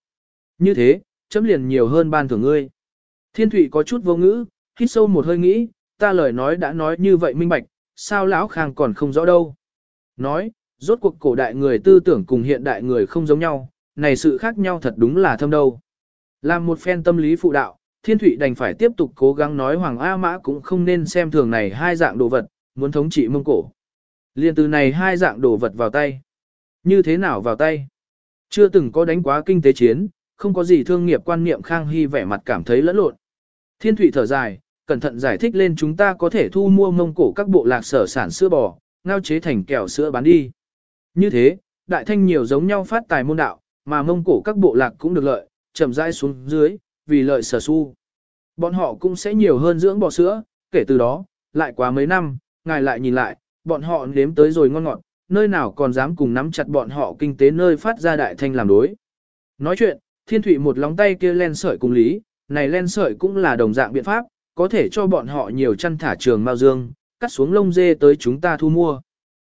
Như thế, chấm liền nhiều hơn ban thưởng ngươi. Thiên Thụy có chút vô ngữ, hít sâu một hơi nghĩ, ta lời nói đã nói như vậy minh bạch, sao lão Khang còn không rõ đâu. Nói, rốt cuộc cổ đại người tư tưởng cùng hiện đại người không giống nhau, này sự khác nhau thật đúng là thâm đâu. Làm một phen tâm lý phụ đạo, Thiên Thụy đành phải tiếp tục cố gắng nói Hoàng A Mã cũng không nên xem thường này hai dạng đồ vật, muốn thống trị mông cổ. Liên từ này hai dạng đồ vật vào tay. Như thế nào vào tay? Chưa từng có đánh quá kinh tế chiến, không có gì thương nghiệp quan niệm Khang Hy vẻ mặt cảm thấy lẫn lộn. Thiên Thụy thở dài, cẩn thận giải thích lên chúng ta có thể thu mua mông cổ các bộ lạc sở sản sữa bò, ngao chế thành kẹo sữa bán đi. Như thế, đại thanh nhiều giống nhau phát tài môn đạo, mà mông cổ các bộ lạc cũng được lợi, chậm rãi xuống dưới, vì lợi sở su. Bọn họ cũng sẽ nhiều hơn dưỡng bò sữa, kể từ đó, lại quá mấy năm, ngài lại nhìn lại, bọn họ nếm tới rồi ngon ngọt, nơi nào còn dám cùng nắm chặt bọn họ kinh tế nơi phát ra đại thanh làm đối. Nói chuyện, thiên thủy một lóng tay kia len sợi cùng lý, này len sợi cũng là đồng dạng biện pháp, có thể cho bọn họ nhiều chăn thả trường mao dương, cắt xuống lông dê tới chúng ta thu mua.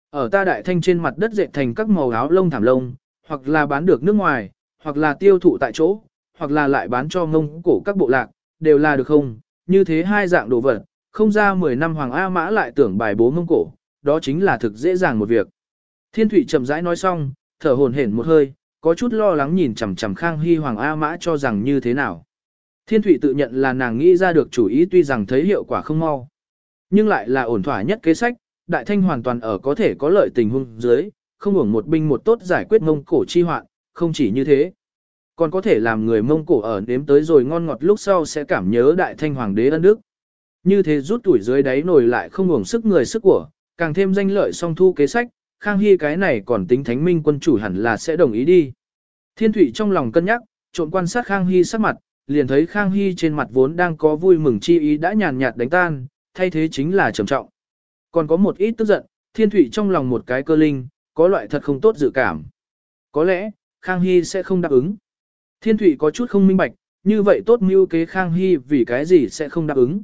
Ở ta đại thanh trên mặt đất dệt thành các màu áo lông thảm lông, hoặc là bán được nước ngoài, hoặc là tiêu thụ tại chỗ, hoặc là lại bán cho ngông cổ các bộ lạc, đều là được không? Như thế hai dạng đồ vật, không ra 10 năm Hoàng A Mã lại tưởng bài bố mông cổ, đó chính là thực dễ dàng một việc. Thiên Thụy chậm rãi nói xong, thở hồn hển một hơi, có chút lo lắng nhìn chằm chằm Khang Hy Hoàng A Mã cho rằng như thế nào. Thiên Thụy tự nhận là nàng nghĩ ra được chủ ý tuy rằng thấy hiệu quả không mau, nhưng lại là ổn thỏa nhất kế sách, Đại Thanh hoàn toàn ở có thể có lợi tình huống dưới, không hưởng một binh một tốt giải quyết mông cổ chi hoạn, không chỉ như thế. Còn có thể làm người mông cổ ở nếm tới rồi ngon ngọt lúc sau sẽ cảm nhớ Đại Thanh Hoàng đế ân đức. Như thế rút tuổi dưới đáy nổi lại không hưởng sức người sức của, càng thêm danh lợi song thu kế sách, Khang Hy cái này còn tính thánh minh quân chủ hẳn là sẽ đồng ý đi. Thiên Thụy trong lòng cân nhắc, trộn quan sát Khang Hy sắc mặt, liền thấy Khang Hy trên mặt vốn đang có vui mừng chi ý đã nhàn nhạt đánh tan, thay thế chính là trầm trọng. Còn có một ít tức giận, Thiên Thụy trong lòng một cái cơ linh, có loại thật không tốt dự cảm. Có lẽ, Khang Hy sẽ không đáp ứng. Thiên Thụy có chút không minh bạch, như vậy tốt mưu kế Khang Hy vì cái gì sẽ không đáp ứng.